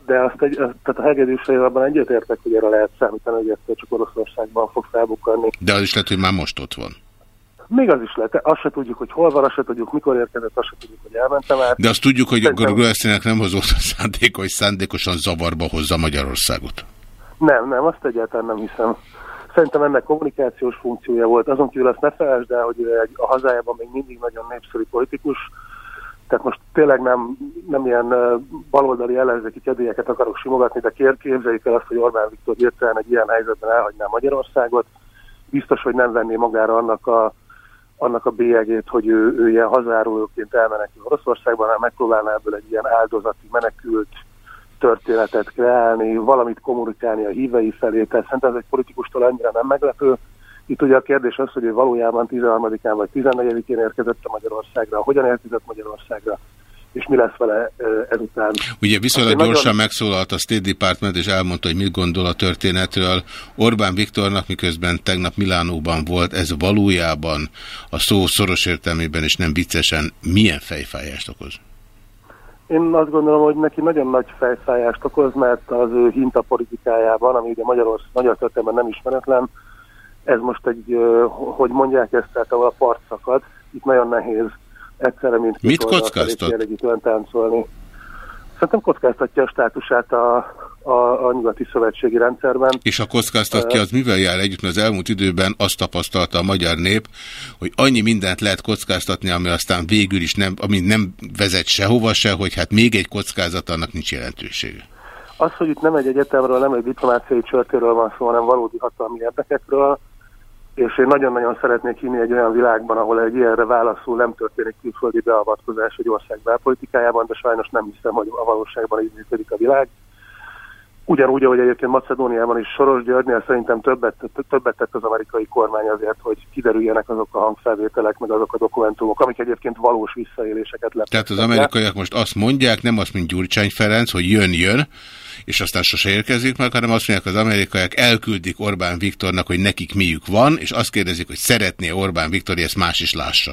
de azt egy, tehát a hegedűseivel abban egyetértek, hogy erre lehet számítani, hogy ezt csak Oroszországban fog felbukkanni. De az is lehet, hogy már most ott van. Még az is lehet. Azt se tudjuk, hogy hol van, azt se tudjuk, mikor érkezett, azt se tudjuk, hogy elmentem át. De azt tudjuk, hogy Szerintem... a Grueszének nem hozott a szándék, hogy szándékosan zavarba hozza Magyarországot. Nem, nem, azt egyáltalán nem hiszem. Szerintem ennek kommunikációs funkciója volt. Azon kívül azt ne felejtsd el, hogy a hazájában még mindig nagyon népszerű politikus, tehát most tényleg nem, nem ilyen baloldali ellenzéki kedélyeket akarok simogatni, de kér, képzeljük el azt, hogy Orbán Viktor hirtelen egy ilyen helyzetben elhagyná Magyarországot. Biztos, hogy nem venné magára annak a, annak a bélyegét, hogy ő, ő ilyen hazárulóként elmenekül Oroszországban, hanem megpróbálná ebből egy ilyen áldozati menekült történetet kreálni, valamit kommunikálni a hívei felé, tehát szerintem ez egy politikustól annyira nem meglepő. Itt ugye a kérdés az, hogy ő valójában 13-án vagy 14-én érkezett a Magyarországra, hogyan érkezett Magyarországra, és mi lesz vele ezután. Ugye viszonylag Azt gyorsan nagyon... megszólalt a State Department, és elmondta, hogy mit gondol a történetről. Orbán Viktornak, miközben tegnap Milánóban volt, ez valójában a szó szoros értelmében, és nem viccesen, milyen fejfájást okoz? Én azt gondolom, hogy neki nagyon nagy fejfájást okoz, mert az ő hinta politikájában, ami ugye Magyarország, magyar történetben nem ismeretlen, ez most egy, hogy mondják ezt, tehát ahol a part szakad, itt nagyon nehéz egyszerre mint Mit kockáztat? táncolni. Szerintem kockáztatja a státusát a, a, a nyugati szövetségi rendszerben. És a kockáztatja, az mivel jár együtt, mert az elmúlt időben azt tapasztalta a magyar nép, hogy annyi mindent lehet kockáztatni, ami aztán végül is nem, ami nem vezet sehova se, hogy hát még egy kockázat, annak nincs jelentősége. Az, hogy itt nem egy egyetemről, nem egy diplomáciai csörtéről van szó, hanem valódi hatalmi érdekekről, és én nagyon-nagyon szeretnék hinni egy olyan világban, ahol egy ilyenre válaszul nem történik külföldi beavatkozás egy ország belpolitikájában, de sajnos nem hiszem, hogy a valóságban így működik a világ. Ugyanúgy, ahogy egyébként Macedóniában is Soros Györgynél szerintem többet, többet tett az amerikai kormány azért, hogy kiderüljenek azok a hangfelvételek, meg azok a dokumentumok, amik egyébként valós visszaéléseket leptek. Tehát az amerikaiak most azt mondják, nem azt, mint Gyurcsány Ferenc, hogy jön-jön, és aztán sose érkezik meg, hanem azt mondják az amerikaiak, elküldik Orbán Viktornak, hogy nekik miük van, és azt kérdezik, hogy szeretné Orbán Viktor, hogy ezt más is lássa.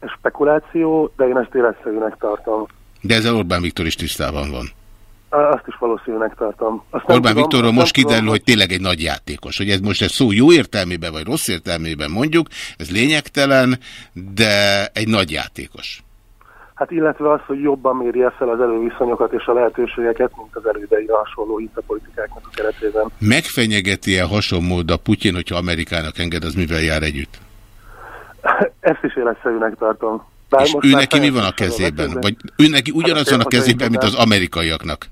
Ez spekuláció, de én ezt életszerűnek tartom. De ezzel Orbán Viktor is tisztában van. Azt is valószínűnek tartom. Azt Orbán tudom, Viktorról most kiderül, tudom, hogy tényleg egy nagy játékos. Hogy ez most egy szó jó értelmében, vagy rossz értelmében mondjuk, ez lényegtelen, de egy nagy játékos. Hát illetve az, hogy jobban mérje fel az előviszonyokat és a lehetőségeket, mint az elődei hasonló interpolitikáknak a keretében. Megfenyegeti-e hasonló a Putyin, hogyha Amerikának enged, az mivel jár együtt? [laughs] Ezt is életszerűnek tartom. Bár és ő neki mi van a kezében? Vagy ő neki ugyanaz hát van a kezében, mint az amerikaiaknak?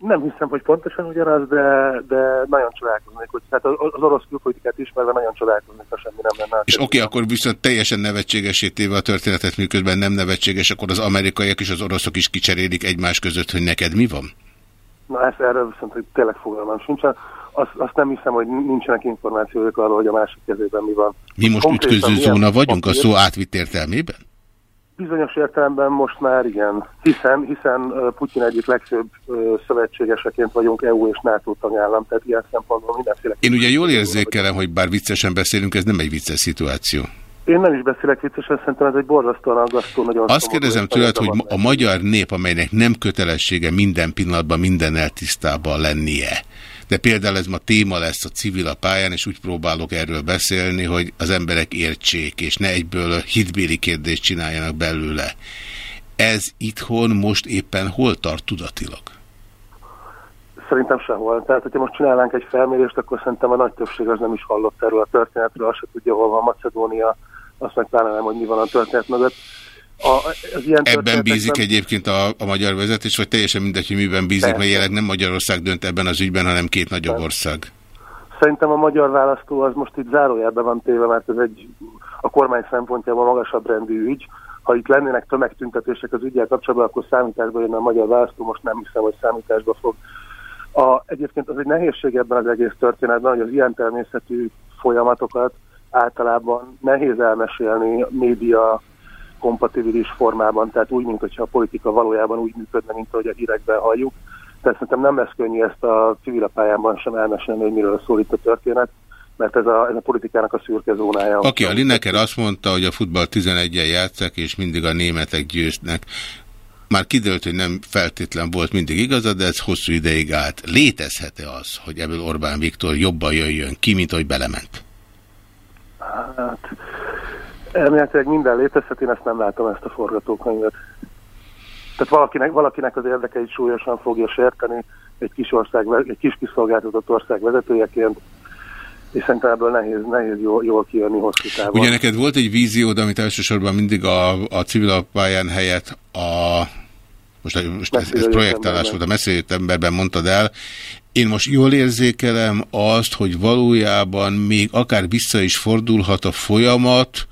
Nem hiszem, hogy pontosan ugyanaz, de, de nagyon csodálkoznék, hogy hát az orosz külpolitikát ismerve nagyon csodálkoznék, ha semmi nem lenne. És oké, okay, akkor viszont teljesen nevetségesé téve a történetet, miközben nem nevetséges, akkor az amerikaiak és az oroszok is kicserélik egymás között, hogy neked mi van? Na ezt erről viszont, hogy tényleg fogalmam sincsen. Azt, azt nem hiszem, hogy nincsenek információk arról, hogy a másik kezében mi van. Mi most Konkrétan ütköző zóna vagyunk papír? a szó átvitt értelmében? Bizonyos értelemben most már igen, hiszen, hiszen Putyin egyik legfőbb szövetségeseként vagyunk EU és NATO tagállam, tehát ilyen szempontból mindenféle... Én ugye jól érzékelem, hogy bár viccesen beszélünk, ez nem egy vicces szituáció. Én nem is beszélek viccesen, szerintem ez egy borzasztóan aggasztó, nagyon Azt kérdezem tőled, hogy a magyar nép, amelynek nem kötelessége minden pillanatban mindennel tisztában lennie, de például ez ma téma lesz a civil a pályán, és úgy próbálok erről beszélni, hogy az emberek értsék, és ne egyből hitbéli kérdést csináljanak belőle. Ez itthon most éppen hol tart tudatilag? Szerintem sehol. Tehát, hogyha most csinálnánk egy felmérést, akkor szerintem a nagy többség az nem is hallott erről a történetről, azt se tudja, hol van Macedónia, azt meg pláne nem, hogy mi van a történet mögött. A, az ilyen ebben bízik egyébként a, a magyar vezetés, vagy teljesen mindegy, hogy miben bízik, Persze. mert jelenleg nem Magyarország dönt ebben az ügyben, hanem két nagyobb Persze. ország. Szerintem a magyar választó az most itt zárójelben van téve, mert ez egy a kormány szempontjából magasabb rendű ügy. Ha itt lennének tömegtüntetések az ügyel kapcsolatban, akkor számításba jönne a magyar választó, most nem hiszem, hogy számításba fog. A, egyébként az egy nehézség ebben az egész történetben, hogy az ilyen természetű folyamatokat általában nehéz elmesélni média kompatibilis formában, tehát úgy, mint hogyha a politika valójában úgy működne, mint ahogy a hírekben halljuk. Tehát szerintem nem lesz könnyű ezt a civil pályában sem elmesélni, hogy miről szól itt a történet, mert ez a, ez a politikának a szürke zónája. Okay, a Lineker azt mondta, hogy a futball 11-en játszák, és mindig a németek győznek. Már kiderült, hogy nem feltétlen volt mindig igaza, de ez hosszú ideig állt. Létezhet-e az, hogy ebből Orbán Viktor jobban jöjjön ki, mint hogy belement? Hát, elméletileg minden létezhet, én ezt nem látom, ezt a forgatókönyvet. Tehát valakinek, valakinek az érdekeit súlyosan fogja sérteni egy kis, ország, egy kis kiszolgáltatott ország vezetőjeként, és szerintem ebből nehéz, nehéz jól, jól kijönni hosszú távon. Ugye neked volt egy víziód, amit elsősorban mindig a, a civil pályán helyett a most, most ez, ez projektálás volt, a messzejött emberben mondtad el. Én most jól érzékelem azt, hogy valójában még akár vissza is fordulhat a folyamat,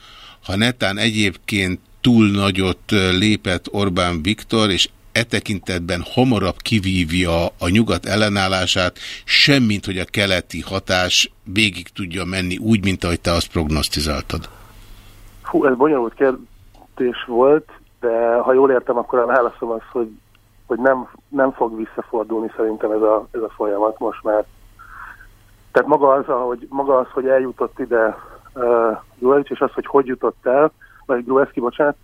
ha netán egyébként túl nagyot lépett Orbán Viktor, és e tekintetben hamarabb kivívja a nyugat ellenállását, semmint, hogy a keleti hatás végig tudja menni úgy, mint ahogy te azt prognosztizáltad. Hú, ez bonyolult kérdés volt, de ha jól értem, akkor a válaszom az, hogy, hogy nem, nem fog visszafordulni szerintem ez a, ez a folyamat most már. Tehát maga az, hogy, maga az, hogy eljutott ide uh, és az, hogy hogy jutott el, vagy Gruevski, bocsánat,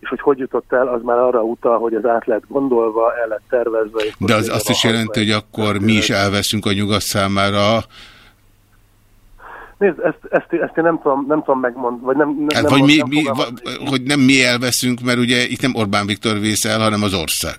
és hogy hogy jutott el, az már arra utal, hogy ez át lett gondolva, el lett tervezve. De az azt is jelenti, hogy akkor mi is elveszünk a nyugat számára. Nézd, ezt, ezt, ezt én nem tudom, nem tudom megmondani, vagy nem, hát, nem, vagy mi, mi, hogy nem mi elveszünk, mert ugye itt nem Orbán Viktor vész el, hanem az ország.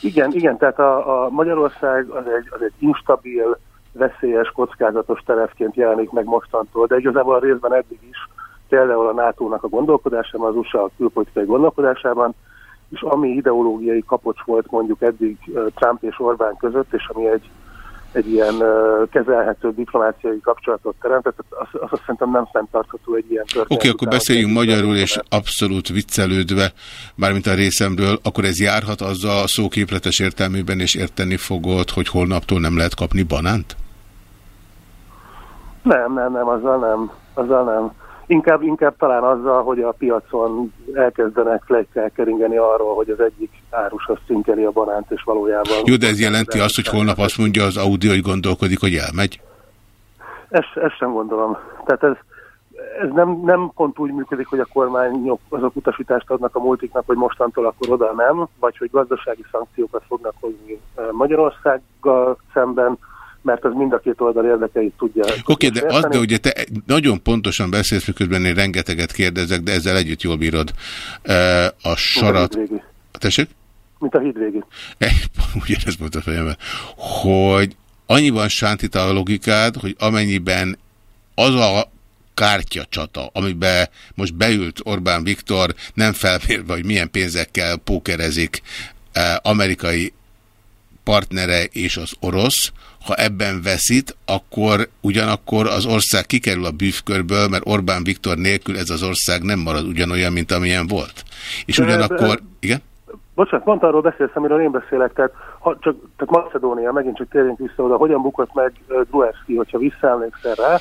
Igen, igen, tehát a, a Magyarország az egy, az egy instabil, veszélyes, kockázatos terepként jelenik meg mostantól, de igazából a részben eddig is például a NATO-nak a gondolkodásában, az USA külpolitikai gondolkodásában, és ami ideológiai kapocs volt mondjuk eddig Trump és Orbán között, és ami egy, egy ilyen kezelhető diplomáciai kapcsolatot teremtett, az, az azt szerintem nem fenntartható egy ilyen történet. Oké, okay, akkor beszéljünk magyarul, és abszolút viccelődve, mármint a részemről, akkor ez járhat azzal a szóképletes értelmében, és érteni fogod, hogy holnaptól nem lehet kapni banánt? Nem, nem, nem, azzal nem. Azzal nem. Inkább, inkább talán azzal, hogy a piacon elkezdenek flekkel keringeni arról, hogy az egyik árus az cinkeli a banánt, és valójában... Jó, de ez jelenti azt, hogy holnap azt mondja az Audi, hogy gondolkodik, hogy elmegy? Ezt, ezt sem gondolom. Tehát ez, ez nem, nem pont úgy működik, hogy a kormányok azok utasítást adnak a multiknak, hogy mostantól akkor oda nem, vagy hogy gazdasági szankciókat fognak hozni eh, Magyarországgal szemben, mert az mind a két oldal érdekeit tudja. Oké, okay, de, az, de ugye te nagyon pontosan beszélsz, miközben én rengeteget kérdezek, de ezzel együtt jól bírod uh, a sarat. A Tessék? Mint a hídvégi. [laughs] Ugyanez volt a fejemben. Hogy annyiban sántita a logikád, hogy amennyiben az a kártyacsata, amiben most beült Orbán Viktor, nem felmérve, hogy milyen pénzekkel pókerezik amerikai partnere és az orosz, ha ebben veszít, akkor ugyanakkor az ország kikerül a bűvkörből, mert Orbán Viktor nélkül ez az ország nem marad ugyanolyan, mint amilyen volt. És ugyanakkor... Igen? Bocsánat, pont arról beszélsz, amiről én beszélek, tehát, ha, csak, tehát Macedónia, megint csak térjünk vissza oda, hogyan bukott meg Gruevski, hogyha visszaemlékszel rá,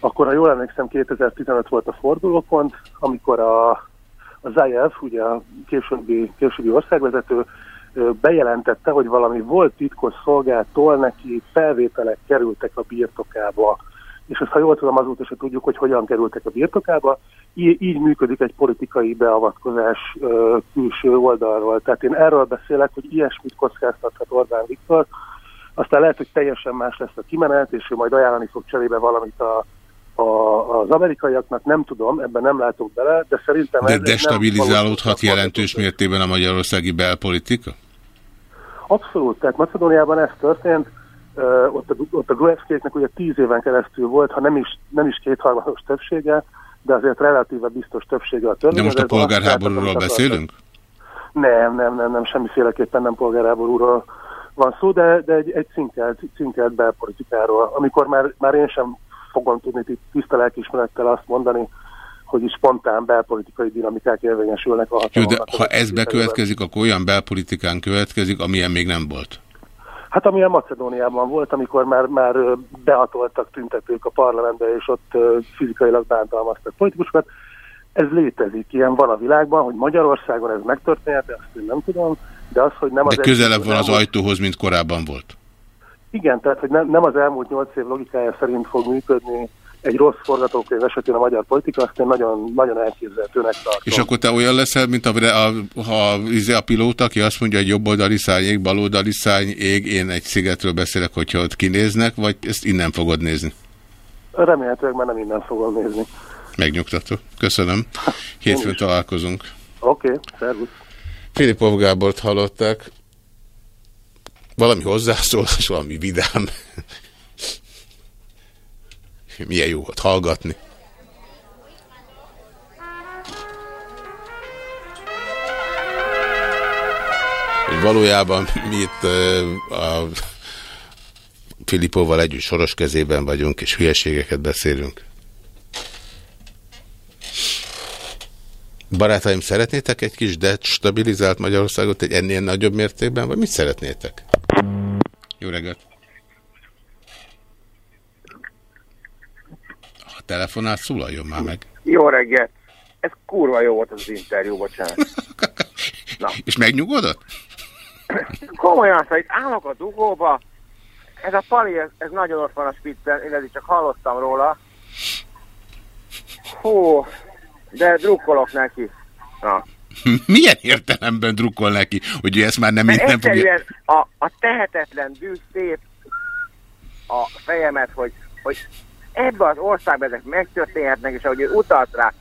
akkor ha jól emlékszem, 2015 volt a fordulópont, amikor a, a Zajev, ugye a későbbi, későbbi országvezető, bejelentette, hogy valami volt titkos szolgáltól neki felvételek kerültek a birtokába. És ezt, ha jól tudom, azóta se tudjuk, hogy hogyan kerültek a birtokába. Így, így működik egy politikai beavatkozás ö, külső oldalról. Tehát én erről beszélek, hogy ilyesmit kockáztathat Orbán Viktor. Aztán lehet, hogy teljesen más lesz a kimenet, és ő majd ajánlani fog cserébe valamit a, a, az amerikaiaknak nem tudom, ebben nem látok bele, de szerintem... De destabilizálódhat jelentős mértében a magyarországi belpolitika? Abszolút, tehát Macedóniában ez történt, uh, ott a, ott a Gruevszkéknek ugye tíz éven keresztül volt, ha nem is, nem is kétharmados többsége, de azért relatíve biztos többsége a törvény. De most a polgárháborúról beszélünk? Nem, nem, nem, nem, semmiféleképpen nem polgárháborúról van szó, de, de egy, egy cinkelt, cinkelt belpolitikáról, amikor már, már én sem fogom tudni tiszta lelkismerettel azt mondani, hogy is spontán belpolitikai dinamikák érvényesülnek a Jó, de ha ez bekövetkezik, akkor olyan belpolitikán következik, amilyen még nem volt. Hát amilyen Macedóniában volt, amikor már, már behatoltak tüntetők a parlamentbe, és ott fizikailag bántalmaztak politikusokat. Ez létezik, ilyen van a világban, hogy Magyarországon ez megtörténhet, ezt én nem tudom, de az, hogy nem de az... közelebb van az ajtóhoz, mint korábban volt. Igen, tehát hogy nem, nem az elmúlt nyolc év logikája szerint fog működni egy rossz forgatókönyv esetén a magyar politika, azt én nagyon, nagyon elképzelhetőnek tartom. És akkor te olyan leszel, mint a, a, a, izé a pilóta, aki azt mondja, hogy jobboldali szárny ég, baloldali szárny ég, én egy szigetről beszélek, hogyha ott kinéznek, vagy ezt innen fogod nézni? Remélhetőleg már nem innen fogom nézni. Megnyugtató. Köszönöm. [laughs] Hétfőn találkozunk. Oké, okay, szervusz. Filipov Gábort hallották. Valami hozzászólás, valami vidám. Milyen jó volt hallgatni. Hogy valójában mi itt a Filipóval együtt soros kezében vagyunk, és hülyeségeket beszélünk. Barátaim, szeretnétek egy kis destabilizált Magyarországot egy ennél nagyobb mértékben, vagy mit szeretnétek? Jó reggelt! Ha telefonál, szólaljon már meg. Jó reggelt! Ez kurva jó volt az interjú, bocsánat. Na. [laughs] És megnyugodott? Komolyan, szóval itt állok a dugóba, ez a pali, ez, ez nagyon ott van a spiccen, én eddig csak hallottam róla. Hú, de drukkolok neki. Na. Milyen értelemben drukkol neki, hogy ő ezt már nem, Mert nem fogja... A, a tehetetlen dűs szép a fejemet, hogy, hogy ebbe az országban ezek megtörténhetnek, és ahogy ő utalt rá,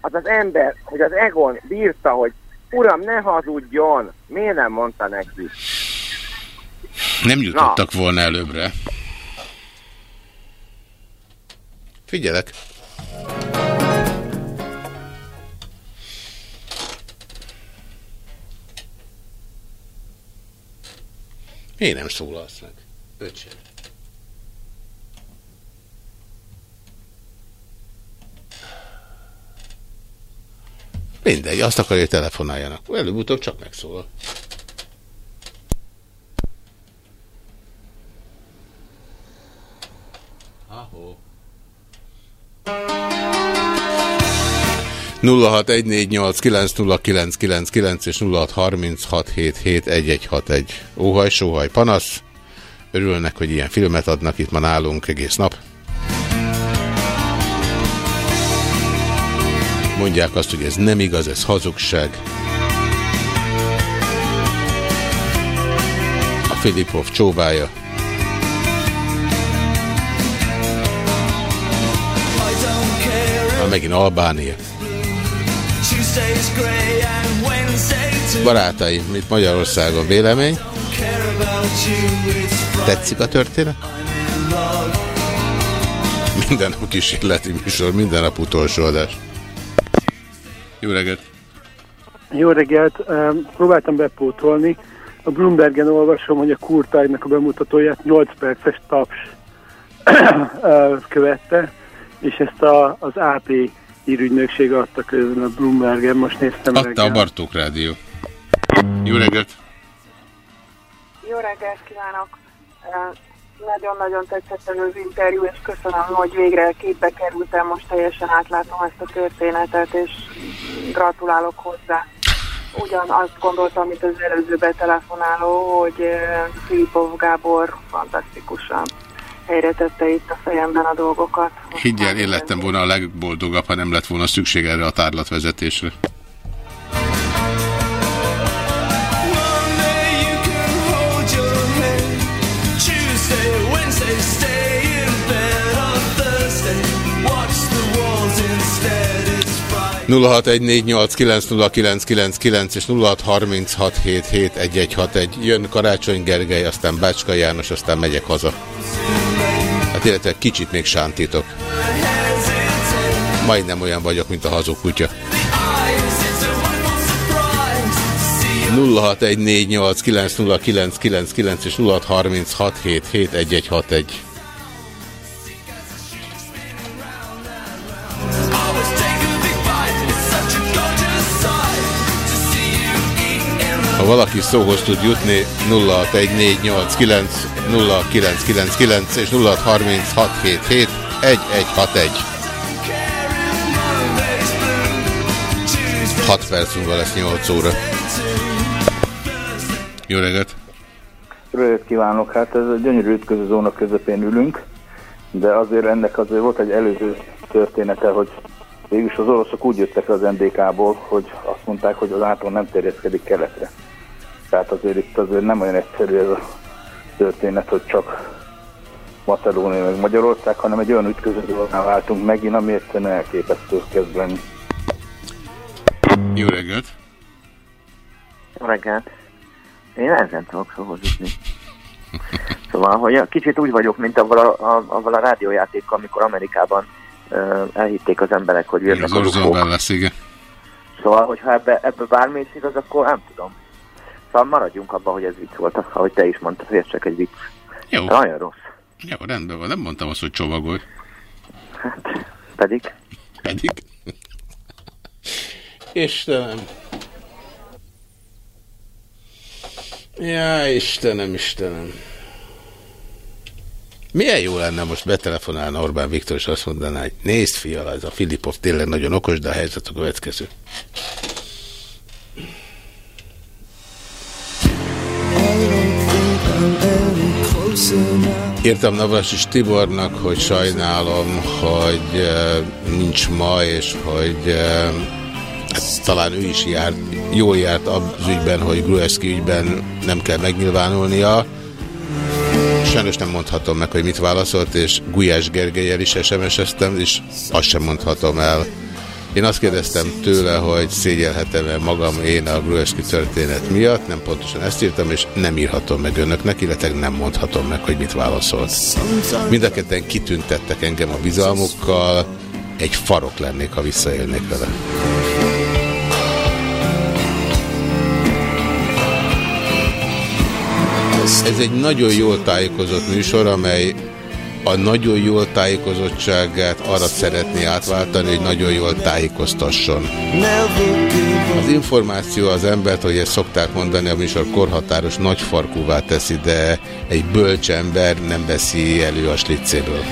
az az ember, hogy az Egon bírta, hogy uram, ne hazudjon, miért nem mondta neki? Nem jutottak Na. volna előbbre. Figyelek. Miért nem szólalsz meg? Öcsém. Mindegy, azt akarja, hogy telefonáljanak. Előbb-utóbb csak megszólal. Ahó. 0614890999 és 0636771161. Óhaj, sóhaj, panasz. Örülnek, hogy ilyen filmet adnak itt ma nálunk egész nap. Mondják azt, hogy ez nem igaz, ez hazugság. A Filipov csóvája. megint Albánia. Barátaim, mit Magyarországon vélemény? Tetszik a történet? Minden nap kísérleti műsor, minden nap utolsó adás. Jó reggelt! Jó reggelt! Próbáltam bepótolni. A Bloombergen olvasom, hogy a Kurtájnak a bemutatóját 8 perces taps [coughs] követte, és ezt a, az AP hírügynökség adta közben a Bloombergen, most néztem Adta reggel. a Bartók Rádió. Jó reggelt! Jó reggelt kívánok! Nagyon-nagyon tetszett az interjú, és köszönöm, hogy végre képbe kerültem, most teljesen átlátom ezt a történetet, és gratulálok hozzá. Ugyan azt gondoltam, amit az előző betelefonáló, hogy Filipov Gábor fantasztikusan helyre tette itt a fejemben a dolgokat. Higgyel, én lettem volna a legboldogabb, ha nem lett volna szükség erre a tárlatvezetésre. nulla és nulla egy jön Karácsony Gergely, aztán Bácska János, aztán megyek haza. Hát illetve kicsit még sántítok. Majdnem olyan vagyok, mint a hazug kutya. 0614890999 és 0636771161. Valaki szóhoz tud jutni 0614890999 és 0636771161. Hat perc múlva lesz 8 óra. Jó reggelt! Rövet kívánok! Hát ez a gyönyörű ütköző zóna közepén ülünk, de azért ennek azért volt egy előző története, hogy végülis az oroszok úgy jöttek az NDK-ból, hogy azt mondták, hogy az áton nem terjeszkedik keletre. Tehát azért itt azért nem olyan egyszerű ez a történet, hogy csak Macedónia meg Magyarország, hanem egy olyan ütközőzónál váltunk megint, ami egyszerűen elképesztő kezd lenni. Jó reggelt! Jó reggelt! Én ezen tudok szóhoz jutni. Szóval, hogy kicsit úgy vagyok, mint avval a, a, avval a rádiójátékkal, amikor Amerikában uh, elhitték az emberek, hogy jönnek az lesz, igen. Szóval, hogyha ebbe, ebbe bármi is igaz, akkor nem tudom. Szóval maradjunk abban, hogy ez vicc volt, ahogy te is mondtad, hogy ez csak egy vicc. Jó. Nagyon rossz. Jó, rendben van. Nem mondtam azt, hogy csomagolj. Hát, pedig. Pedig. Istenem. Ja, Istenem, Istenem. Milyen jó lenne most betelefonálni Orbán Viktor, és azt mondaná, hogy nézd fiala, ez a Filipov tényleg nagyon okos, de a helyzet a következő. Írtam Navras és Tibornak, hogy sajnálom, hogy uh, nincs ma, és hogy uh, hát, talán ő is járt, jól járt az ügyben, hogy Gruevski ügyben nem kell megnyilvánulnia. Sajnos nem mondhatom meg, hogy mit válaszolt, és Gulyás Gergelyel is SMS-eztem, és azt sem mondhatom el. Én azt kérdeztem tőle, hogy szégyelhetem-e magam én a Gruevski történet miatt, nem pontosan ezt írtam, és nem írhatom meg önöknek, illetve nem mondhatom meg, hogy mit válaszolt. Mind a ketten kitüntettek engem a bizalmukkal, egy farok lennék, ha visszaélnék vele. Ez egy nagyon jól tájékozott műsor, amely a nagyon jól tájékozottságát arra szeretné átváltani, hogy nagyon jól tájékoztasson. Az információ az embert, hogy ezt szokták mondani, a műsor korhatáros nagyfarkúvá teszi, de egy bölcs ember nem veszi elő a slicéből.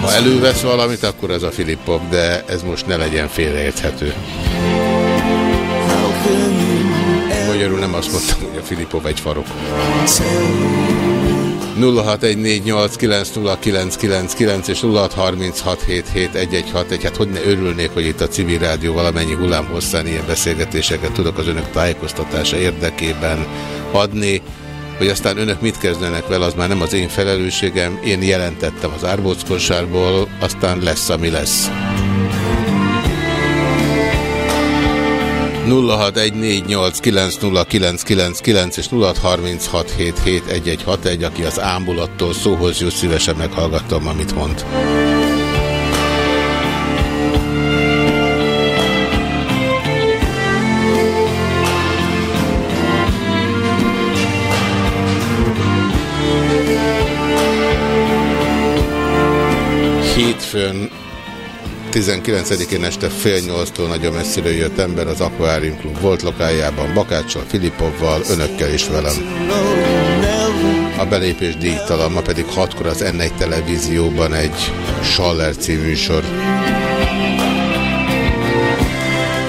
Ha elővesz valamit, akkor ez a Filippov, de ez most ne legyen félreérthető. Azt mondtam, hogy a Filippov egy farok. 0614890999 és 0636771161. Hát hogy ne örülnék, hogy itt a civil rádió valamennyi hullámhosszán ilyen beszélgetéseket tudok az önök tájékoztatása érdekében adni. Hogy aztán önök mit kezdenek vele, az már nem az én felelősségem. Én jelentettem az árbóckosárból, aztán lesz, ami lesz. 0614890999 és 0636771161, aki az ámbulattól szóhoz jut, szívesen meghallgattam, amit mond. Hétfőn 19-én este fél nyolctól nagyon messziről jött ember az Aquarium Club volt lokájában, Bakáccsal, Filipovval, önökkel is velem. A belépés díjtalan, ma pedig hatkor az N1 televízióban egy Schaller című sor.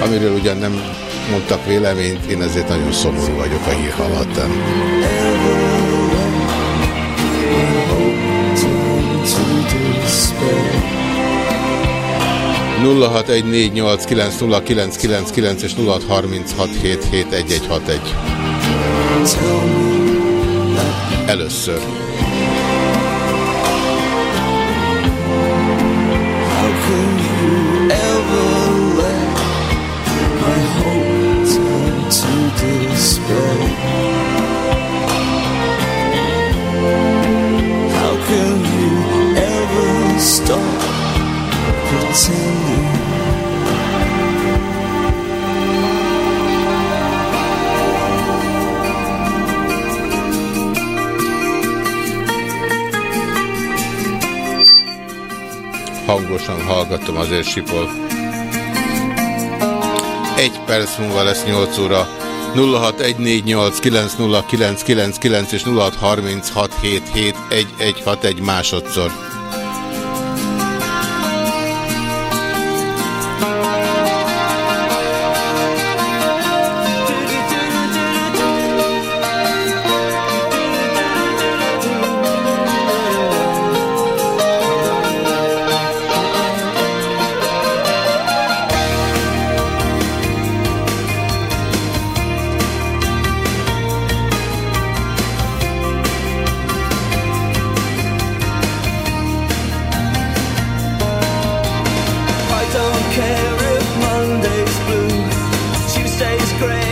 Amiről ugyan nem mondtak véleményt, én ezért nagyon szomorú vagyok a hír hallatán. 0614890999 és 0636771161. Először. How can you ever stop pretending? hangosan hallgatom, azért sipol. Egy perc múlva lesz 8 óra. 0614890999 és 0636771161 másodszor. Great.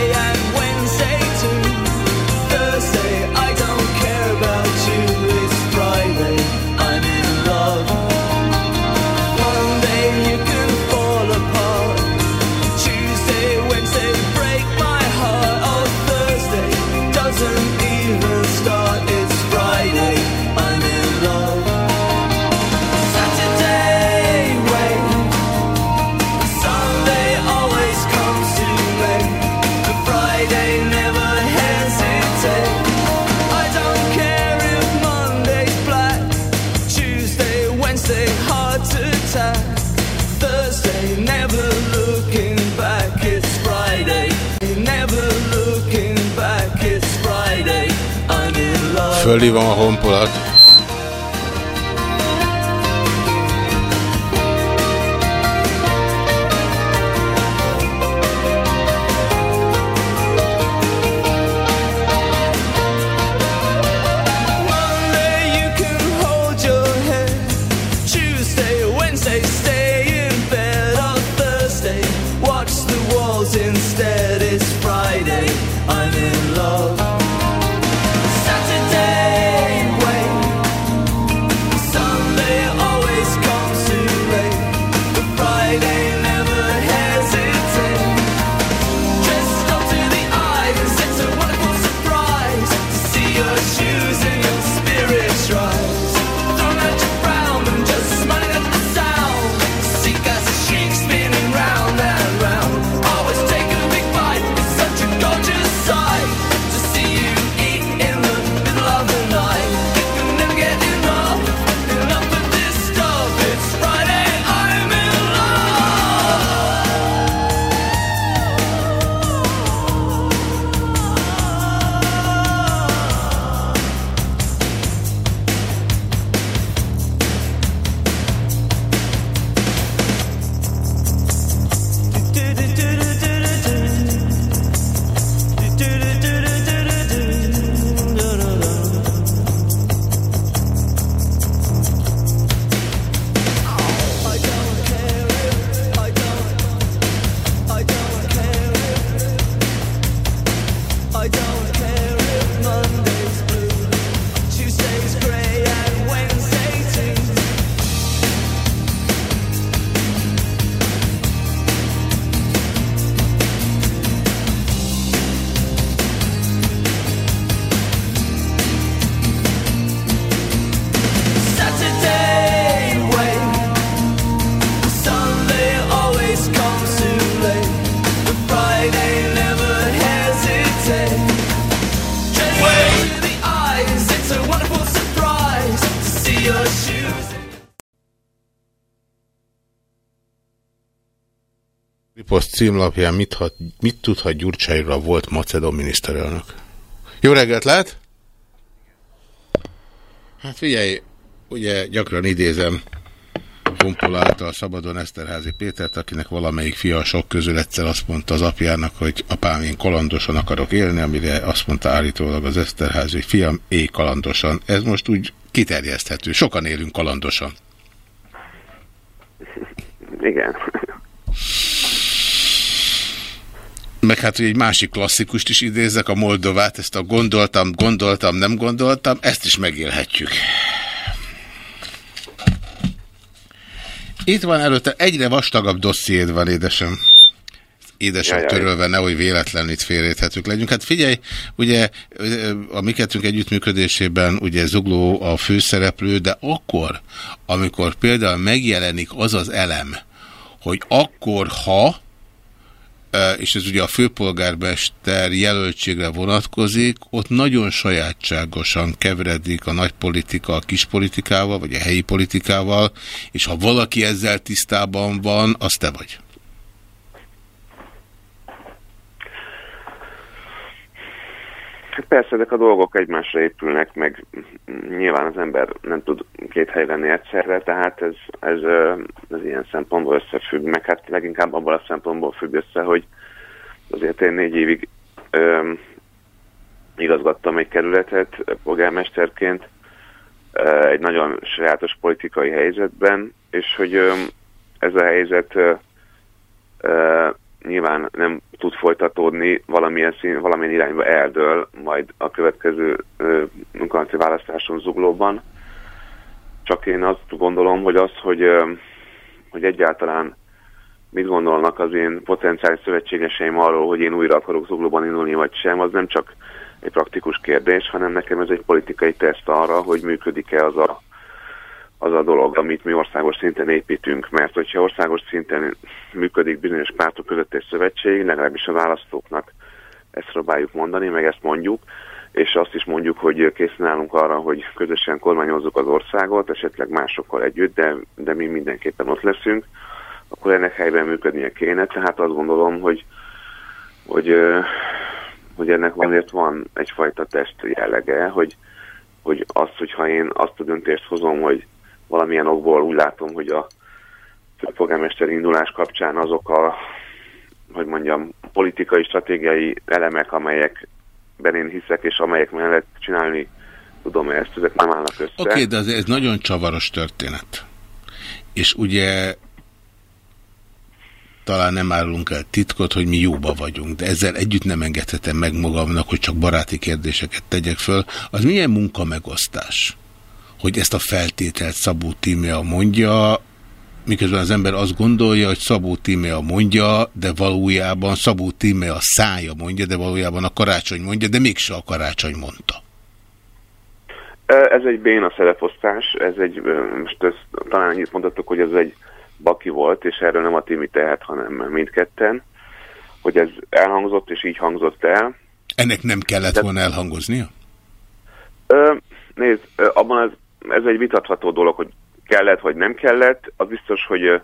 fölhívom a honpolat. címlapján mit, hat, mit tudhat Gyurcsányra volt Macedon miniszterelnök? Jó reggelt lehet? Hát figyelj, ugye gyakran idézem Honpola a szabadon Eszterházi Pétert, akinek valamelyik fia sok közül egyszer azt mondta az apjának, hogy apám, én kalandosan akarok élni, amire azt mondta állítólag az Eszterházi, hogy fiam, éj kalandosan. Ez most úgy kiterjeszthető. Sokan élünk kalandosan. Igen. Meg hát, hogy egy másik klasszikust is idézzek, a Moldovát, ezt a gondoltam, gondoltam, nem gondoltam, ezt is megélhetjük. Itt van előtte, egyre vastagabb dossziéd van, édesem édesek törölve, nehogy véletlenül itt félréthetők legyünk. Hát figyelj, ugye a mi kettünk együttműködésében ugye Zugló a főszereplő, de akkor, amikor például megjelenik az az elem, hogy akkor, ha és ez ugye a főpolgármester jelöltségre vonatkozik, ott nagyon sajátságosan keveredik a nagy politika a kis politikával, vagy a helyi politikával, és ha valaki ezzel tisztában van, az te vagy. Persze, ezek a dolgok egymásra épülnek, meg nyilván az ember nem tud két helyre lenni egyszerre, tehát ez, ez, ez ilyen szempontból összefügg, meg hát leginkább abban a szempontból függ össze, hogy azért én négy évig ö, igazgattam egy kerületet polgármesterként ö, egy nagyon sajátos politikai helyzetben, és hogy ö, ez a helyzet ö, nyilván nem tud folytatódni, valamilyen, szín, valamilyen irányba eldől majd a következő önkormányzati választáson zuglóban. Csak én azt gondolom, hogy az, hogy, ö, hogy egyáltalán mit gondolnak az én potenciális szövetségeseim arról, hogy én újra akarok zuglóban indulni, vagy sem, az nem csak egy praktikus kérdés, hanem nekem ez egy politikai teszt arra, hogy működik-e az a az a dolog, amit mi országos szinten építünk, mert hogyha országos szinten működik bizonyos pártok között egy szövetség, legalábbis a választóknak ezt próbáljuk mondani, meg ezt mondjuk, és azt is mondjuk, hogy készen állunk arra, hogy közösen kormányozzuk az országot, esetleg másokkal együtt, de, de mi mindenképpen ott leszünk, akkor ennek helyben működnie kéne, tehát azt gondolom, hogy, hogy, hogy ennek azért van egyfajta test jellege, hogy, hogy az, hogyha én azt a döntést hozom, hogy valamilyen okból úgy látom, hogy a polgármester indulás kapcsán azok a, hogy mondjam, politikai, stratégiai elemek, amelyekben én hiszek, és amelyek mellett csinálni tudom ezt, ezek nem állnak össze. Oké, okay, de ez, ez nagyon csavaros történet. És ugye talán nem árulunk el titkot, hogy mi jóba vagyunk, de ezzel együtt nem engedhetem meg magamnak, hogy csak baráti kérdéseket tegyek föl. Az milyen munkamegosztás? Hogy ezt a feltételt Szabó Tímea mondja, miközben az ember azt gondolja, hogy Szabó Tímea mondja, de valójában Szabó Tímea szája mondja, de valójában a karácsony mondja, de mégse a karácsony mondta. Ez egy béna szereposztás, ez egy, most ezt, talán annyit mondhatok, hogy ez egy baki volt, és erről nem a Timi tehet, hanem mindketten, hogy ez elhangzott, és így hangzott el. Ennek nem kellett de... volna elhangoznia? Ö, nézd, abban ez, ez egy vitatható dolog, hogy kellett, vagy nem kellett, az biztos, hogy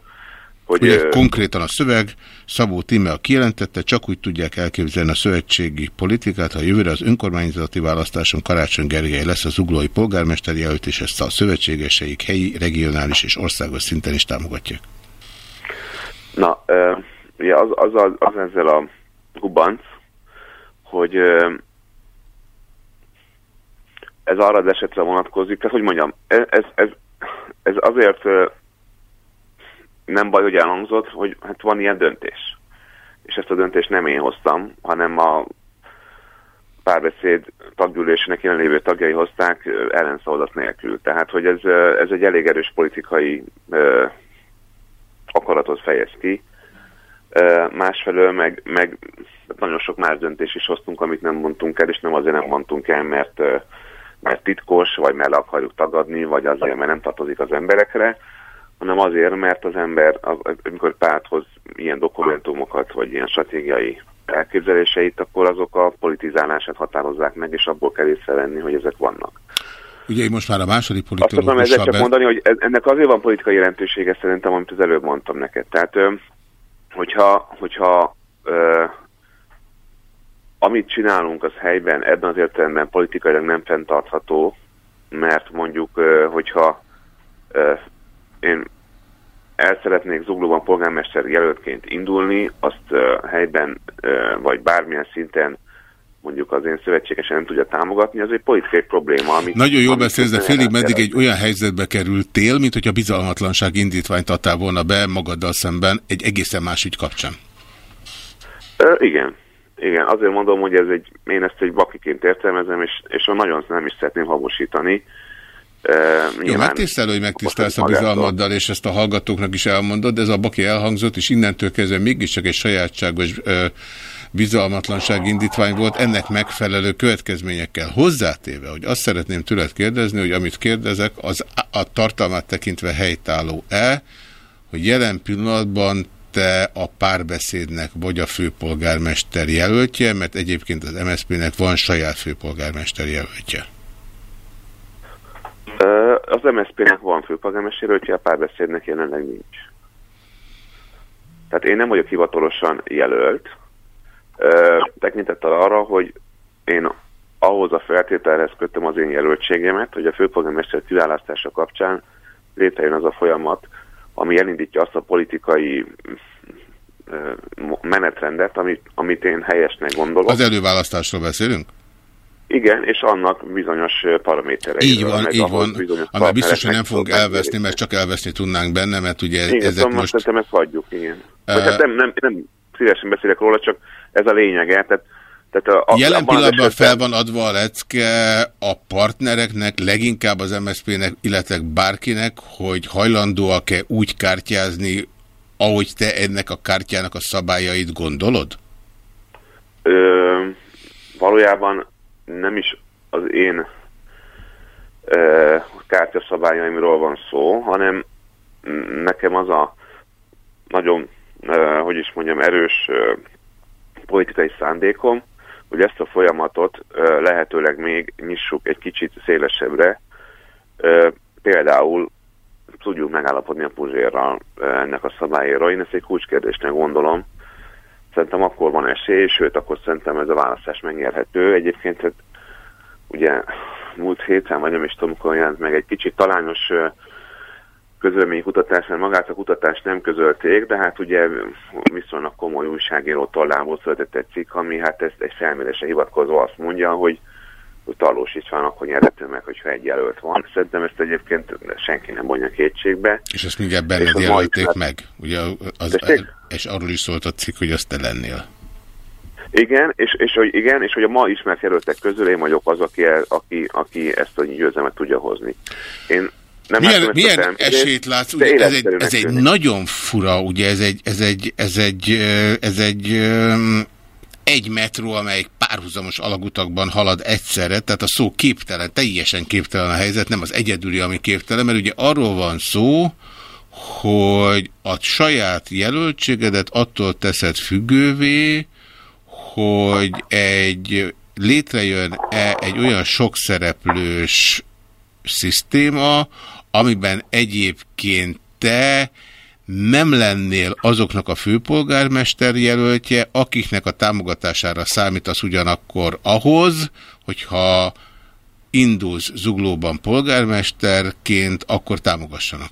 hogy, hogy konkrétan a szöveg, Szabó Tímea kijelentette, csak úgy tudják elképzelni a szövetségi politikát, ha jövőre az önkormányzati választáson Karácsony Gergely lesz az uglói polgármester jelölt, és ezt a szövetségeseik helyi, regionális és országos szinten is támogatják. Na, ugye az, az, az, az ezzel a gubanc, hogy ez arra az esetre vonatkozik, tehát hogy mondjam, ez, ez, ez azért nem baj, hogy elhangzott, hogy hát van ilyen döntés. És ezt a döntést nem én hoztam, hanem a párbeszéd taggyűlésének jelenlévő tagjai hozták ellenszavazat nélkül. Tehát, hogy ez, ez egy elég erős politikai uh, akaratot fejez ki. Uh, másfelől meg, meg nagyon sok más döntés is hoztunk, amit nem mondtunk el, és nem azért nem mondtunk el, mert, uh, mert titkos, vagy mert le akarjuk tagadni, vagy azért, mert nem tartozik az emberekre, hanem azért, mert az ember, amikor párthoz ilyen dokumentumokat, vagy ilyen stratégiai elképzeléseit, akkor azok a politizálását határozzák meg, és abból kell észrevenni, hogy ezek vannak. Ugye én most már a második Azt tudom ezzel csak be- mondani, hogy ennek azért van politikai jelentősége szerintem, amit az előbb mondtam neked. Tehát, hogyha, hogyha amit csinálunk az helyben ebben az értelemben politikailag nem fenntartható, mert mondjuk, hogyha én el szeretnék Zuglóban polgármester jelöltként indulni, azt helyben vagy bármilyen szinten mondjuk az én szövetségesen nem tudja támogatni, az egy politikai probléma. Ami, Nagyon jól beszélsz, de félig meddig egy olyan helyzetbe kerültél, mint hogyha bizalmatlanság indítványt adtál volna be magaddal szemben egy egészen más ügy kapcsán. Ö, igen. Igen, azért mondom, hogy ez egy, én ezt egy bakiként értelmezem, és, és nagyon nem is szeretném hangosítani. Jó, megtisztelő, hogy megtisztelsz a bizalmaddal, és ezt a hallgatóknak is elmondod, de ez a baki elhangzott, és innentől kezdve mégiscsak egy sajátságos ö, bizalmatlanság indítvány volt, ennek megfelelő következményekkel. Hozzátéve, hogy azt szeretném tőled kérdezni, hogy amit kérdezek, az a tartalmát tekintve helytálló-e, hogy jelen pillanatban te a párbeszédnek vagy a főpolgármester jelöltje, mert egyébként az MSZP-nek van saját főpolgármester jelöltje. Az MSZP-nek van főpolgármester jelöltje, a párbeszédnek jelenleg nincs. Tehát én nem vagyok hivatalosan jelölt, tekintettel arra, hogy én ahhoz a feltételhez kötöm az én jelöltségemet, hogy a főpolgármester kiválasztása kapcsán létrejön az a folyamat, ami elindítja azt a politikai menetrendet, amit, amit én helyesnek gondolok. Az előválasztásról beszélünk? Igen, és annak bizonyos paraméterei. Így van, így van. Amely biztos, hogy nem fogunk elveszni, mert csak elveszni tudnánk benne, mert ugye Igen, ezek szóval most... szerintem ezt hagyjuk, igen. Ö, hát nem, nem, nem szívesen beszélek róla, csak ez a lényege. Tehát, tehát a, a, Jelen pillanatban esetben- fel van adva a lecke a partnereknek, leginkább az MSZP-nek, illetve bárkinek, hogy hajlandóak-e úgy kártyázni, ahogy te ennek a kártyának a szabályait gondolod? Ö, valójában nem is az én ö, kártyaszabályaimról van szó, hanem nekem az a nagyon, ö, hogy is mondjam, erős ö, politikai szándékom, hogy ezt a folyamatot lehetőleg még nyissuk egy kicsit szélesebbre. Például tudjuk megállapodni a Puzsérral ennek a szabályéről. Én ezt egy kulcskérdésnek gondolom, szerintem akkor van esély, sőt, akkor szerintem ez a választás megnyerhető. Egyébként hát, ugye múlt héten, vagy nem is tudom, amikor jelent meg egy kicsit talányos ö, közölménykutatás, mert magát a kutatást nem közölték, de hát ugye viszonylag komoly újságíró tollából született egy cikk, ami hát ezt egy felmérésre hivatkozva azt mondja, hogy hogy Tarlós István akkor nyerhető meg, hogyha egy jelölt van. Szerintem ezt egyébként senki nem vonja kétségbe. És ezt mindjárt benned jelölték majd- meg. Ugye az, Tessék? és arról is szólt a cikk, hogy azt te lennél. Igen, és, és, hogy, igen, és hogy a ma ismert jelöltek közül én vagyok az, aki, aki, aki ezt a győzelmet tudja hozni. Én nem milyen milyen esélyt látsz? Ugye ez egy, ez egy tűnik. nagyon fura, ugye ez egy, ez egy, ez egy, ez egy ö, egy metró, amelyik párhuzamos alagutakban halad egyszerre, tehát a szó képtelen, teljesen képtelen a helyzet, nem az egyedüli, ami képtelen, mert ugye arról van szó, hogy a saját jelöltségedet attól teszed függővé, hogy egy létrejön-e egy olyan sokszereplős szisztéma, amiben egyébként te nem lennél azoknak a főpolgármester jelöltje, akiknek a támogatására számítasz ugyanakkor ahhoz, hogyha indulsz zuglóban polgármesterként, akkor támogassanak.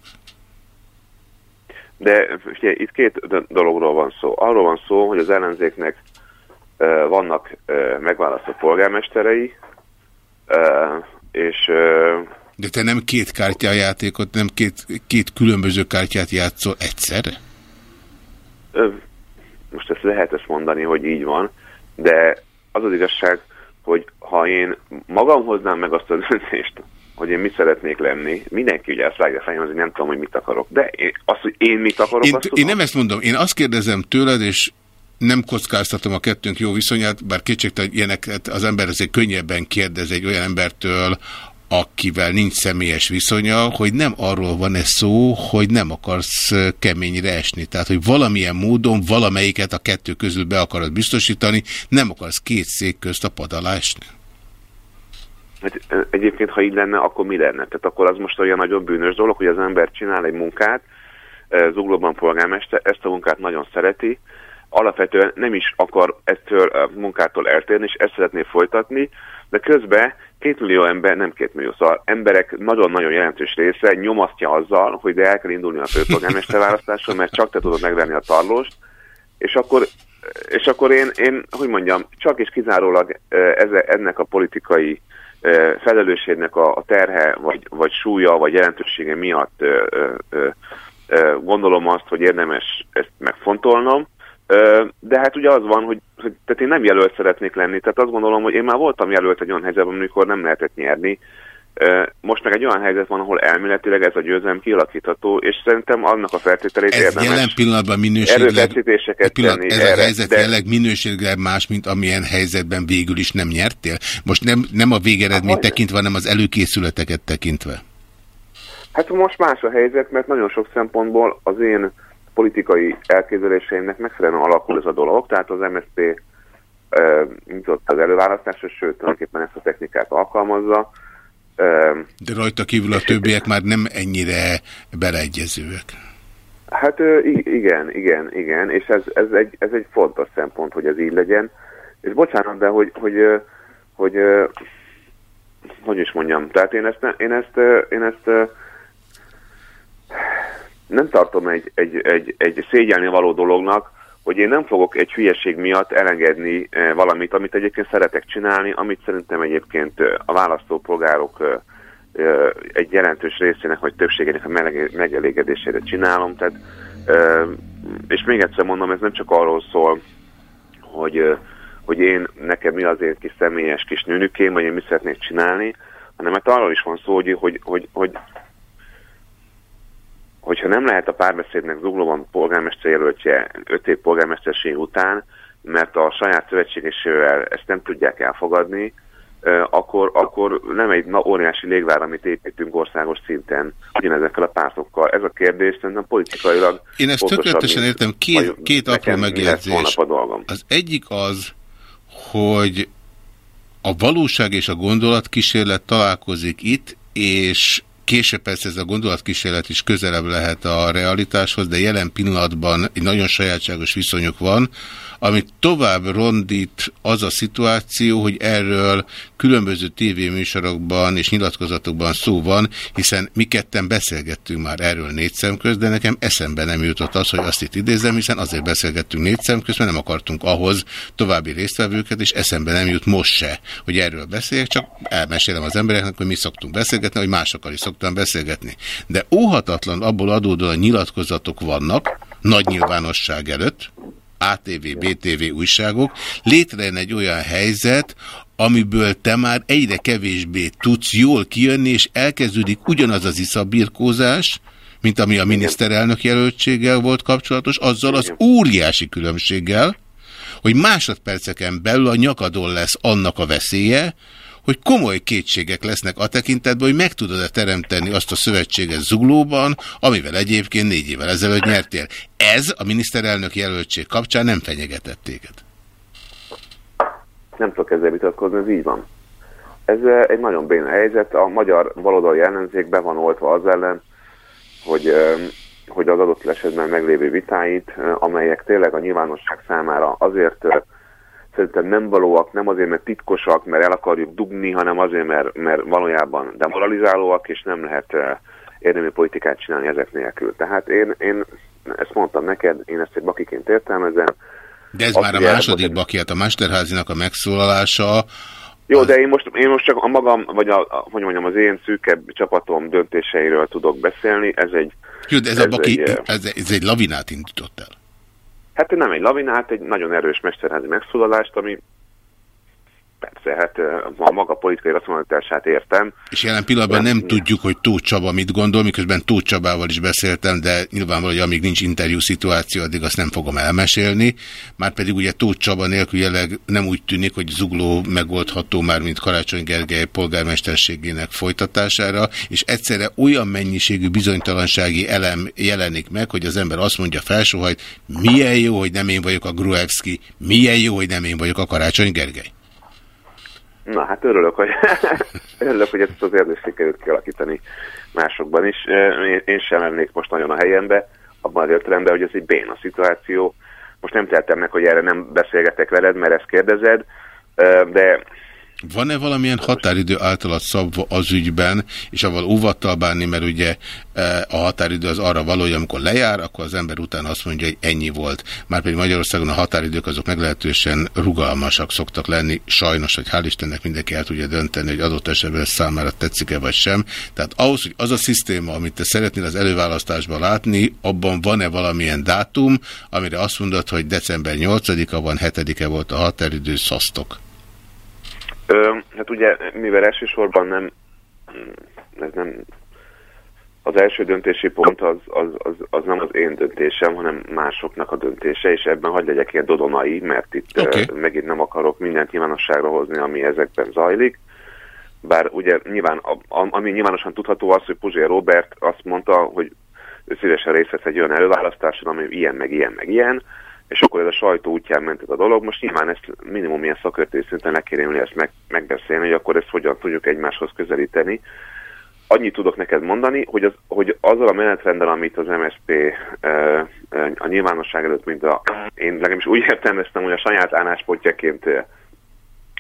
De ugye, itt két do- dologról van szó. Arról van szó, hogy az ellenzéknek uh, vannak uh, megválasztott polgármesterei, uh, és uh, De te nem két kártyajátékot, nem két, két különböző kártyát játszol egyszerre? Ö, most ezt lehet ezt mondani, hogy így van, de az az igazság, hogy ha én magam hoznám meg azt a döntést, hogy én mit szeretnék lenni, mindenki ugye ezt vágja fejem, hogy nem tudom, hogy mit akarok. De én, az, hogy én mit akarok, Én, azt én tudom. nem ezt mondom, én azt kérdezem tőled, és nem kockáztatom a kettőnk jó viszonyát, bár kétségtelen ilyeneket az ember azért könnyebben kérdez egy olyan embertől, akivel nincs személyes viszonya, hogy nem arról van ez szó, hogy nem akarsz keményre esni. Tehát, hogy valamilyen módon valamelyiket a kettő közül be akarod biztosítani, nem akarsz két szék közt a pad alá esni. Hát, egyébként, ha így lenne, akkor mi lenne? Tehát akkor az most olyan nagyon bűnös dolog, hogy az ember csinál egy munkát, Zuglóban polgármester, ezt a munkát nagyon szereti, alapvetően nem is akar ettől a munkától eltérni, és ezt szeretné folytatni, de közben két millió ember, nem két millió, szóval emberek nagyon-nagyon jelentős része nyomasztja azzal, hogy de el kell indulni a főpolgármester [laughs] választáson, mert csak te tudod megvenni a tarlóst, és akkor, és akkor én, én, hogy mondjam, csak és kizárólag eze, ennek a politikai felelősségnek a, a terhe, vagy, vagy súlya, vagy jelentősége miatt eh, eh, eh, gondolom azt, hogy érdemes ezt megfontolnom, Ö, De hát ugye az van, hogy, tehát én nem jelölt szeretnék lenni, tehát azt gondolom, hogy én már voltam jelölt egy olyan helyzetben, amikor nem lehetett nyerni, Most meg egy olyan helyzet van, ahol elméletileg ez a győzelem kialakítható, és szerintem annak a feltételét Ez érdemes jelen pillanatban minőségileg, pillanat, tenni ez erre, a helyzet de- jelenleg minőségileg más, mint amilyen helyzetben végül is nem nyertél? Most nem, nem a végeredményt tekintve, hanem az előkészületeket tekintve. Hát most más a helyzet, mert nagyon sok szempontból az én politikai elképzeléseimnek megfelelően alakul ez a dolog, tehát az MSZP uh, nyitott az előválasztásra, sőt, tulajdonképpen ezt a technikát alkalmazza. Uh, De rajta kívül a többiek már nem ennyire beleegyezőek. Hát igen, igen, igen, és ez, ez, egy, ez egy fontos szempont, hogy ez így legyen. És bocsánat, de hogy, hogy, hogy, ö, hogy is mondjam, tehát én ezt, én ezt, én ezt ö, nem tartom egy, egy, egy, egy szégyelni való dolognak, hogy én nem fogok egy hülyeség miatt elengedni eh, valamit, amit egyébként szeretek csinálni, amit szerintem egyébként eh, a választópolgárok eh, egy jelentős részének, vagy többségének a megelégedésére csinálom. Tehát, eh, és még egyszer mondom, ez nem csak arról szól, hogy, hogy én, nekem mi az én kis személyes kis nőnükém, vagy én mit szeretnék csinálni, hanem hát arról is van szó, hogy, hogy, hogy hogyha nem lehet a párbeszédnek zuglóban polgármester jelöltje öt év polgármesterség után, mert a saját szövetségesével ezt nem tudják elfogadni, akkor, akkor nem egy na, óriási légvár, amit építünk országos szinten, ugyanezekkel a pártokkal. Ez a kérdés szerintem politikailag Én ezt tökéletesen értem. Két, két apró megjegyzés. a dolgom. Az egyik az, hogy a valóság és a gondolatkísérlet találkozik itt, és később persze ez a gondolatkísérlet is közelebb lehet a realitáshoz, de jelen pillanatban egy nagyon sajátságos viszonyuk van, amit tovább rondít az a szituáció, hogy erről különböző tévéműsorokban és nyilatkozatokban szó van, hiszen mi ketten beszélgettünk már erről négy szem közt, de nekem eszembe nem jutott az, hogy azt itt idézem, hiszen azért beszélgettünk négy szem közt, mert nem akartunk ahhoz további résztvevőket, és eszembe nem jut most se, hogy erről beszéljek, csak elmesélem az embereknek, hogy mi szoktunk beszélgetni, hogy másokkal is szoktam beszélgetni. De óhatatlan abból adódóan nyilatkozatok vannak, nagy nyilvánosság előtt, ATV, BTV újságok, létrejön egy olyan helyzet, amiből te már egyre kevésbé tudsz jól kijönni, és elkezdődik ugyanaz az iszabirkózás, mint ami a miniszterelnök jelöltséggel volt kapcsolatos, azzal az óriási különbséggel, hogy másodperceken belül a nyakadon lesz annak a veszélye, hogy komoly kétségek lesznek a tekintetben, hogy meg tudod-e teremteni azt a szövetséget zuglóban, amivel egyébként négy évvel ezelőtt nyertél. Ez a miniszterelnök jelöltség kapcsán nem fenyegetett téged. nem tudok ezzel vitatkozni, ez így van. Ez eh, egy nagyon béna helyzet. A magyar baloldali ellenzék be van oltva az ellen, hogy, eh, hogy az adott esetben meglévő vitáit, eh, amelyek tényleg a nyilvánosság számára azért szerintem nem valóak, nem azért, mert titkosak, mert el akarjuk dugni, hanem azért, mert, mert valójában demoralizálóak, és nem lehet eh, érdemi politikát csinálni ezek nélkül. Tehát én, én ezt mondtam neked, én ezt egy bakiként értelmezem, De ez Azt már a második baki, hát a Mesterházinak a megszólalása, Jó, de én most, én most csak a magam, vagy a, a, hogy mondjam, az én szűkebb csapatom döntéseiről tudok beszélni. Ez egy... jó, de ez, a baki, egy, eh, ez, ez egy lavinát indított el. Hát nem egy lavinát, egy nagyon erős mesterházi megszólalást, ami persze, hát a maga politikai racionalitását értem. És jelen pillanatban nem tudjuk, hogy Tóth Csaba mit gondol, miközben Tóth Csabával is beszéltem, de nyilvánvaló, hogy amíg nincs interjú szituáció, addig azt nem fogom elmesélni. Márpedig ugye Tóth Csaba nélkül jelenleg nem úgy tűnik, hogy zugló megoldható már, mint Karácsony Gergely polgármesterségének folytatására, és egyszerre olyan mennyiségű bizonytalansági elem jelenik meg, hogy az ember azt mondja felsóhajt, milyen jó, hogy nem én vagyok a Gruevski, milyen jó, hogy nem én vagyok a Karácsony Gergely. Na hát örülök, hogy, [laughs] örülök, hogy ezt az érzést sikerült kialakítani másokban is. Én, én sem lennék most nagyon a helyembe, abban az értelemben, hogy ez egy béna szituáció. Most nem teltem meg, hogy erre nem beszélgetek veled, mert ezt kérdezed, de Van-e valamilyen határidő általad szabva az ügyben, és avval óvattal bánni, mert ugye e, a határidő az arra való, hogy amikor lejár, akkor az ember után azt mondja, hogy ennyi volt. Márpedig Magyarországon a határidők azok meglehetősen rugalmasak szoktak lenni, sajnos, hogy hál' Istennek mindenki el tudja dönteni, hogy adott esetben számára tetszik-e vagy sem. Tehát ahhoz, hogy az a szisztéma, amit te szeretnél az előválasztásban látni, abban van-e valamilyen dátum, amire azt mondod, hogy december 8-a van, 7-e volt a határidő, szasztok. Ö, hát ugye, mivel elsősorban nem ez nem, az első döntési pont az, az, az, az nem az én döntésem, hanem másoknak a döntése, és ebben hagy legyek ilyen dodonai, mert itt okay. megint nem akarok mindent nyilvánosságra hozni, ami ezekben zajlik. Bár ugye nyilván, a, a, ami nyilvánosan tudható az, hogy Puzsér Robert azt mondta, hogy ő szívesen részt vesz egy olyan előválasztáson, ami ilyen, meg ilyen, meg ilyen, és akkor ez a sajtó útján ment ez a dolog. Most nyilván ezt minimum ilyen szakértői szinten le kéne ezt meg, megbeszélni, hogy akkor ezt hogyan tudjuk egymáshoz közelíteni. Annyit tudok neked mondani, hogy, az, hogy azzal a menetrenddel, amit az MSP e, e, a nyilvánosság előtt, mint a, én legalábbis úgy értelmeztem, hogy a saját álláspontjaként e,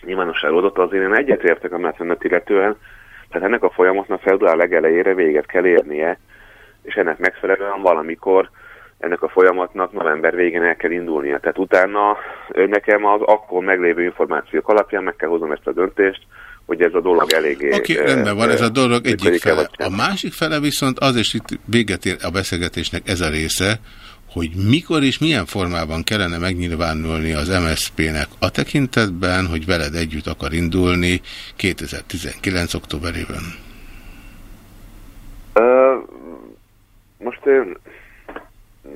nyilvánosságra adott, azért én egyetértek a menetrendet illetően, tehát ennek a folyamatnak február legelejére véget kell érnie, és ennek megfelelően valamikor ennek a folyamatnak november végén el kell indulnia. Tehát utána nekem az akkor meglévő információk alapján meg kell hoznom ezt a döntést, hogy ez a dolog eléggé... Oké, ö, rendben van, ez a dolog egyik fele. A másik fele viszont az, és itt véget ér a beszélgetésnek ez a része, hogy mikor és milyen formában kellene megnyilvánulni az MSZP-nek a tekintetben, hogy veled együtt akar indulni 2019. októberében. Ö, most ö,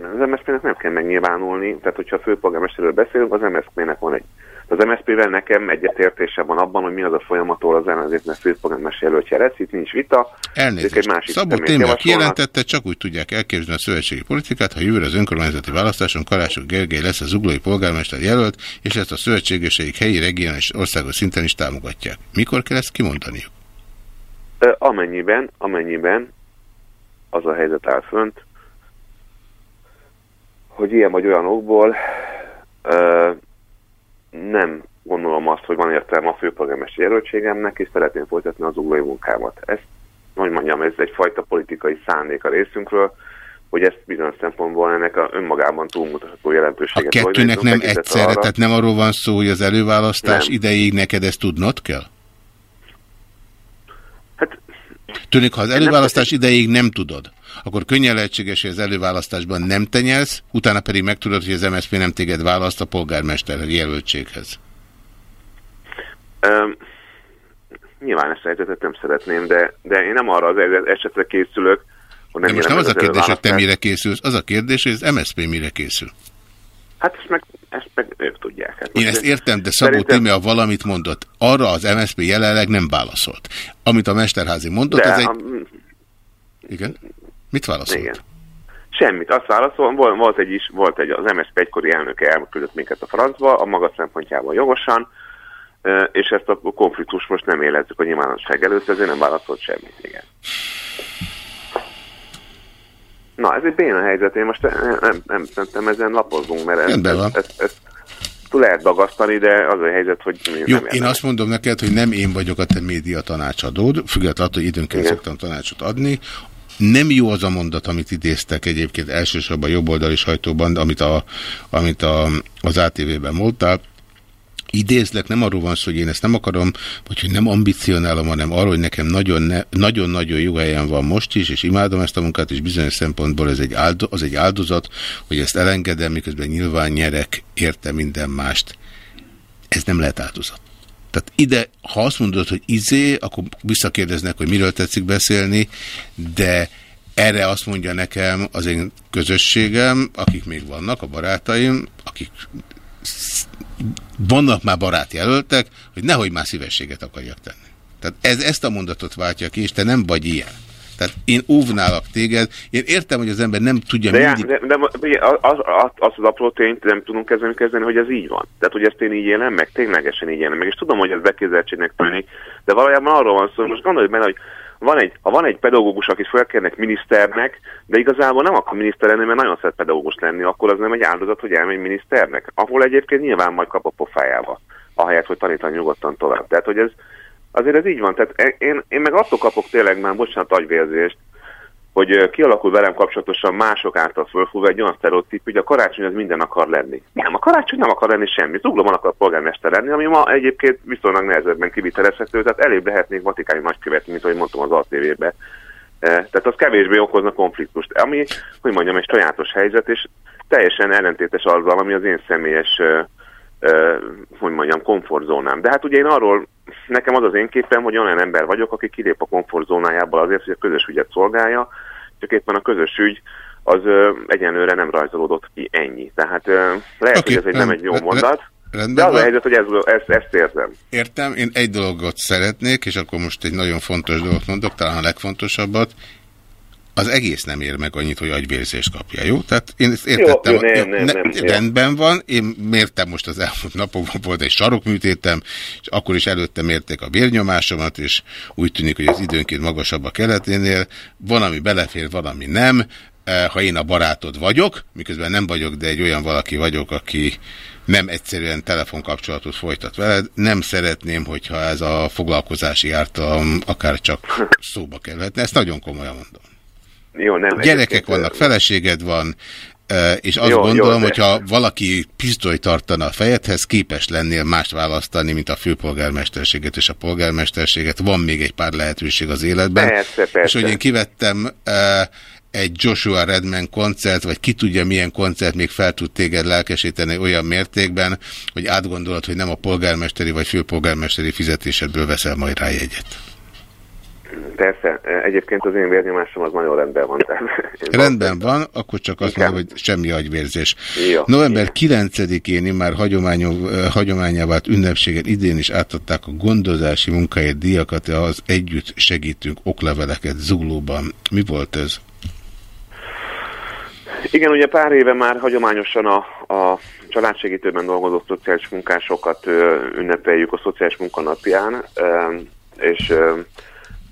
az MSZP-nek nem kell megnyilvánulni, tehát hogyha a főpolgármesterről beszélünk, az MSZP-nek van egy az MSZP-vel nekem egyetértése van abban, hogy mi az a folyamat, ahol az ellenzéknek főpolgármester jelöltje lesz, itt nincs vita. Elnézést. egy másik Szabó javasolnak. kijelentette, csak úgy tudják elképzelni a szövetségi politikát, ha jövőre az önkormányzati választáson Karácsony Gergely lesz a zuglói polgármester jelölt, és ezt a szövetségeseik helyi, regionális, országos szinten is támogatják. Mikor kell ezt kimondaniuk? Amennyiben, amennyiben az a helyzet áll fönt, hogy ilyen vagy olyan okból ö, nem gondolom azt, hogy van értelme a főpolgármester jelöltségemnek, és szeretném folytatni az uglói munkámat. Ez, hogy mondjam, ez egyfajta politikai szándék a részünkről, hogy ezt bizonyos szempontból ennek a önmagában túlmutatható A jelentőséget kettőnek tulajdonítunk nem egyszerre, arra- tehát nem arról van szó, hogy az előválasztás Nem. ideig neked ezt tudnod kell? Tűnik, ha az előválasztás ideig nem tudod, akkor könnyen lehetséges, hogy az előválasztásban nem te nyelsz, utána pedig megtudod, hogy az MSZP nem téged választ a polgármester jelöltséghez. Öm, nyilván ezt a helyzetet nem szeretném, de, de én nem arra az esetre készülök, hogy nem De most nem nyerem az a kérdés, hogy te mire készülsz, az a kérdés, hogy az MSZP mire készül. Hát ezt meg, ezt meg ők tudják. Hát Én ezt értem, de Szabó Szerintem- Tímea valamit mondott. Arra az MSZP jelenleg nem válaszolt. Amit a Mesterházi mondott, De, az egy... a, Igen? Mit válaszolt? igen. Semmit. Azt válaszol, volt, volt egy is, volt egy, az MSZP egykori elnöke elküldött minket a francba, a maga szempontjából jogosan, és ezt a konfliktus most nem élezzük a nyilvánosság előtt, ezért nem válaszolt semmit, igen. Na, ez egy béna helyzet, én most nem, nem, nem szerintem ezen lapozzunk, mert van. ezt, ezt, ezt túl lehet dagasztani, de az a helyzet, hogy Jó, nem én azt mondom neked, hogy nem én vagyok a te média tanácsadód, függetlenül, attól, hogy időnként Igen. szoktam tanácsot adni. Nem jó az a mondat, amit idéztek egyébként elsősorban a jobboldali sajtóban, amit, a, amit a, az ATV-ben mondtál. Idézlek, nem arról van szó, hogy én ezt nem akarom, vagy hogy nem ambicionálom, hanem arról, hogy nekem nagyon ne- nagyon-nagyon jó helyen van most is, és imádom ezt a munkát, és bizonyos szempontból ez egy áldo, az egy áldozat, hogy ezt elengedem, miközben nyilván nyerek érte minden mást. Ez nem lehet áldozat. Tehát ide, ha azt mondod, hogy izé, akkor visszakérdeznek, hogy miről tetszik beszélni, de erre azt mondja nekem az én közösségem, akik még vannak, a barátaim, akik vannak már barátjelöltek, hogy nehogy már szívességet akarjak tenni. Tehát ez, ezt a mondatot váltja ki, és te nem vagy ilyen. Tehát én óvnálak téged. Én értem, hogy az ember nem tudja De, mindig... de, de, de az, az, az az apró tényt nem tudunk kezdeni, kezdeni, hogy ez így van. Tehát, hogy ezt én így élem meg, ténylegesen így élem meg. És tudom, hogy ez bekézeltségnek tűnik, de valójában arról van szó, hogy most gondolj bele, hogy van egy, ha van egy pedagógus, akit felkérnek miniszternek, de igazából nem akar miniszter lenni, mert nagyon szeret pedagógus lenni, akkor az nem egy áldozat, hogy elmegy miniszternek. Ahol egyébként nyilván majd kap a pofájába, ahelyett, hogy tanítani nyugodtan tovább. Tehát, hogy ez azért ez így van. Tehát én, én meg attól kapok tényleg már, bocsánat, agyvérzést, hogy kialakul velem kapcsolatosan mások által fölfúvva egy olyan sztereotíp, hogy a karácsony az minden akar lenni. Nem, a karácsony nem akar lenni semmi. Zuglóban akar polgármester lenni, ami ma egyébként viszonylag nehezebben kivitelezhető, tehát elébb lehetnék vatikáni nagykövetni, mint ahogy mondtam az ATV-be. Tehát az kevésbé okozna konfliktust. Ami, hogy mondjam, egy sajátos helyzet, és teljesen ellentétes azzal, ami az én személyes, hogy mondjam, komfortzónám. De hát ugye én arról nekem az az én képem, hogy olyan ember vagyok, aki kilép a komfortzónájából azért, hogy a közös ügyet szolgálja, csak éppen a közös ügy az ö, egyenlőre nem rajzolódott ki ennyi. Tehát ö, lehet, Oké, hogy ez egy nem, egy jó mondat, rendben de az a van. helyzet, hogy ez, ezt, ezt érzem. Értem, én egy dolgot szeretnék, és akkor most egy nagyon fontos dolgot mondok, talán a legfontosabbat. Az egész nem ér meg annyit, hogy agyvérzést kapja, jó? Tehát én ezt értettem. Jó, nem, nem, ne- nem, jó. rendben van, én mértem most az elmúlt napokban, volt egy sarokműtétem, és akkor is előtte mérték a vérnyomásomat, és úgy tűnik, hogy az időnként magasabb a keleténél. Van, ami belefér, van, ami nem. Eh, Ha én a barátod vagyok, miközben nem vagyok, de egy olyan valaki vagyok, aki nem egyszerűen telefonkapcsolatot folytat veled, nem szeretném, hogyha ez a foglalkozási ártalom akár csak [laughs] szóba kerülhetne. Ezt nagyon komolyan mondom. Jó, nem. Gyerekek vannak, feleséged van, és azt Jó, gondolom, de- hogyha valaki pisztolyt tartana a fejedhez, képes lennél mást választani, mint a főpolgármesterséget és a polgármesterséget. Van még egy pár lehetőség az életben. Persze, És persze. hogy én kivettem egy Joshua Redman koncert, vagy ki tudja milyen koncert még fel tud téged lelkesíteni olyan mértékben, hogy átgondolod, hogy nem a polgármesteri vagy főpolgármesteri fizetésedből veszel majd rá jegyet. Persze, egyébként az én vérnyomásom az nagyon rendben van. Tehát Rendben van, akkor csak azt mondom, hogy semmi agyvérzés. Jó, November 9-én már eh, hagyományá vált ünnepségen idén is átadták a gondozási munkáért díjakat, az együtt segítünk okleveleket Zuglóban. Mi volt ez? Igen, ugye pár éve már hagyományosan a, a családsegítőben dolgozó szociális munkásokat ö, ünnepeljük a szociális munkanapján, ö, és ö,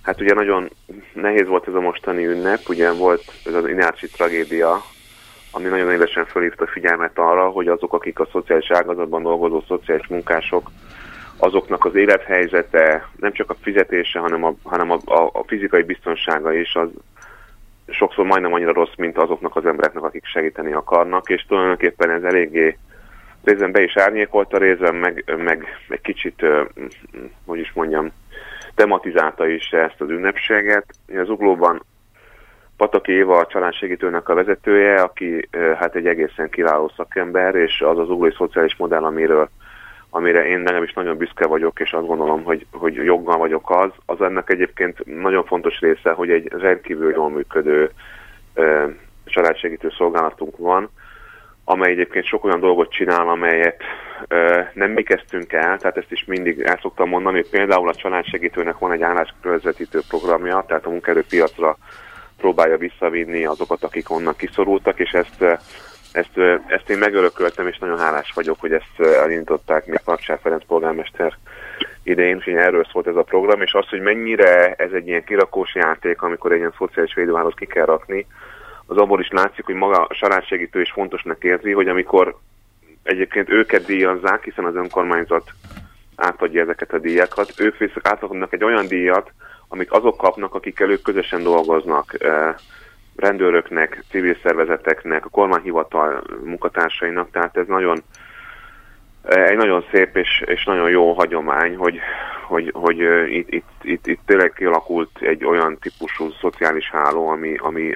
hát ugye nagyon nehéz volt ez a mostani ünnep, ugye volt ez az Inácsi tragédia, ami nagyon élesen felhívta a figyelmet arra, hogy azok, akik a szociális ágazatban dolgozó szociális munkások, azoknak az élethelyzete, nem csak a fizetése, hanem a, hanem a, a, a fizikai biztonsága is az sokszor majdnem annyira rossz, mint azoknak az embereknek, akik segíteni akarnak, és tulajdonképpen ez eléggé részben be is árnyékolta, részben meg, meg egy kicsit, hogy is mondjam, tematizálta is ezt az ünnepséget. Az Uglóban Pataki Éva a családsegítőnek a vezetője, aki hát egy egészen kiváló szakember, és az az uglói szociális modell, amiről amire én nekem is nagyon büszke vagyok, és azt gondolom, hogy, hogy joggal vagyok az, az ennek egyébként nagyon fontos része, hogy egy rendkívül jól működő családsegítő szolgálatunk van, amely egyébként sok olyan dolgot csinál, amelyet ö, nem mi kezdtünk el, tehát ezt is mindig el szoktam mondani, hogy például a családsegítőnek van egy állásközvetítő programja, tehát a munkaerőpiacra próbálja visszavinni azokat, akik onnan kiszorultak, és ezt, ezt, ezt én megörököltem, és nagyon hálás vagyok, hogy ezt elindították még Parksár Ferenc polgármester idején, és erről szólt ez a program, és az, hogy mennyire ez egy ilyen kirakós játék, amikor egy ilyen szociális védőhálót ki kell rakni, az abból is látszik, hogy maga a családsegítő is fontosnak érzi, hogy amikor egyébként őket díjazzák, hiszen az önkormányzat átadja ezeket a díjakat, ők viszont átadnak egy olyan díjat, amit azok kapnak, akikkel ők közösen dolgoznak, rendőröknek, civil szervezeteknek, a kormányhivatal munkatársainak, tehát ez nagyon egy nagyon szép és, és nagyon jó hagyomány, hogy, hogy, hogy itt, itt, itt, itt tényleg kialakult egy olyan típusú szociális háló, ami, ami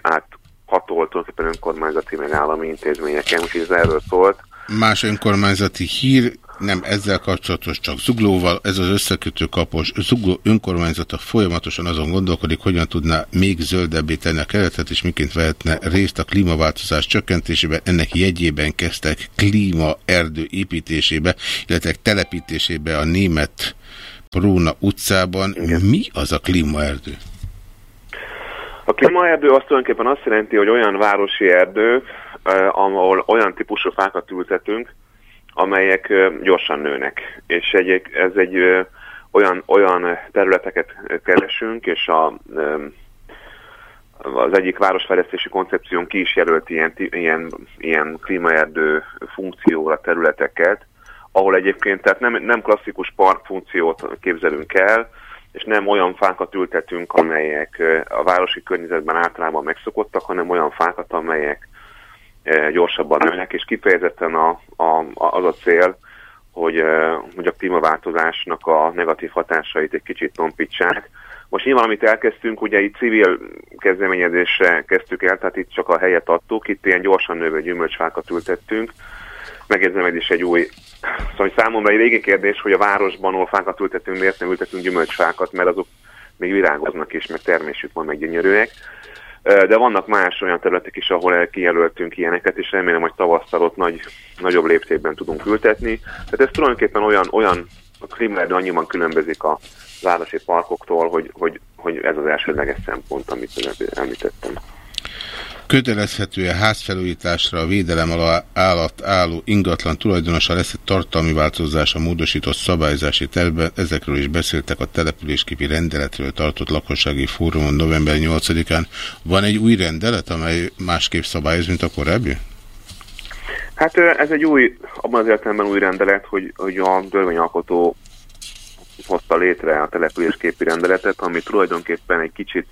áthatolt tulajdonképpen önkormányzati meg állami intézményeken, úgyhogy ez erről szólt. Más önkormányzati hír, nem ezzel kapcsolatos, csak Zuglóval. Ez az összekötő kapos Zugló önkormányzata folyamatosan azon gondolkodik, hogyan tudná még zöldebbé tenni a keretet, és miként vehetne részt a klímaváltozás csökkentésében. Ennek jegyében kezdtek klímaerdő építésébe, illetve telepítésébe a német Próna utcában. Mi az a klímaerdő? A klímaerdő azt tulajdonképpen azt jelenti, hogy olyan városi erdő, ahol olyan típusú fákat ültetünk, amelyek gyorsan nőnek. És egy, ez egy olyan, olyan területeket keresünk, és a, az egyik városfejlesztési koncepción ki is jelölt ilyen, ilyen, ilyen klímaerdő funkcióra területeket, ahol egyébként tehát nem, nem klasszikus park funkciót képzelünk el, és nem olyan fákat ültetünk, amelyek a városi környezetben általában megszokottak, hanem olyan fákat, amelyek gyorsabban nőnek, és kifejezetten a, a, az a cél, hogy, hogy a klímaváltozásnak a negatív hatásait egy kicsit tompítsák. Most nyilván, amit elkezdtünk, ugye itt civil kezdeményezésre kezdtük el, tehát itt csak a helyet adtuk, itt ilyen gyorsan növő gyümölcsfákat ültettünk, megjegyzem, egy új, szóval számomra egy régi kérdés, hogy a városban, ahol fákat ültetünk, miért nem ültetünk gyümölcsfákat, mert azok még virágoznak is, meg termésük van, meg De vannak más olyan területek is, ahol el- kijelöltünk ilyeneket, és remélem, hogy tavasszal ott nagy, nagyobb léptékben tudunk ültetni. Tehát ez tulajdonképpen olyan, olyan a klímaerdő annyiban különbözik a városi parkoktól, hogy, hogy, hogy ez az elsődleges szempont, amit említettem. Kötelezhető-e házfelújításra a védelem állat álló ingatlan tulajdonosa lesz egy tartalmi változás a módosított szabályzási tervben. Ezekről is beszéltek a településképi rendeletről tartott lakossági fórumon november 8-án. Van egy új rendelet, amely másképp szabályoz, mint a korábbi? Hát ez egy új, abban az értelemben új rendelet, hogy, hogy a törvényalkotó hozta létre a településképi rendeletet, ami tulajdonképpen egy kicsit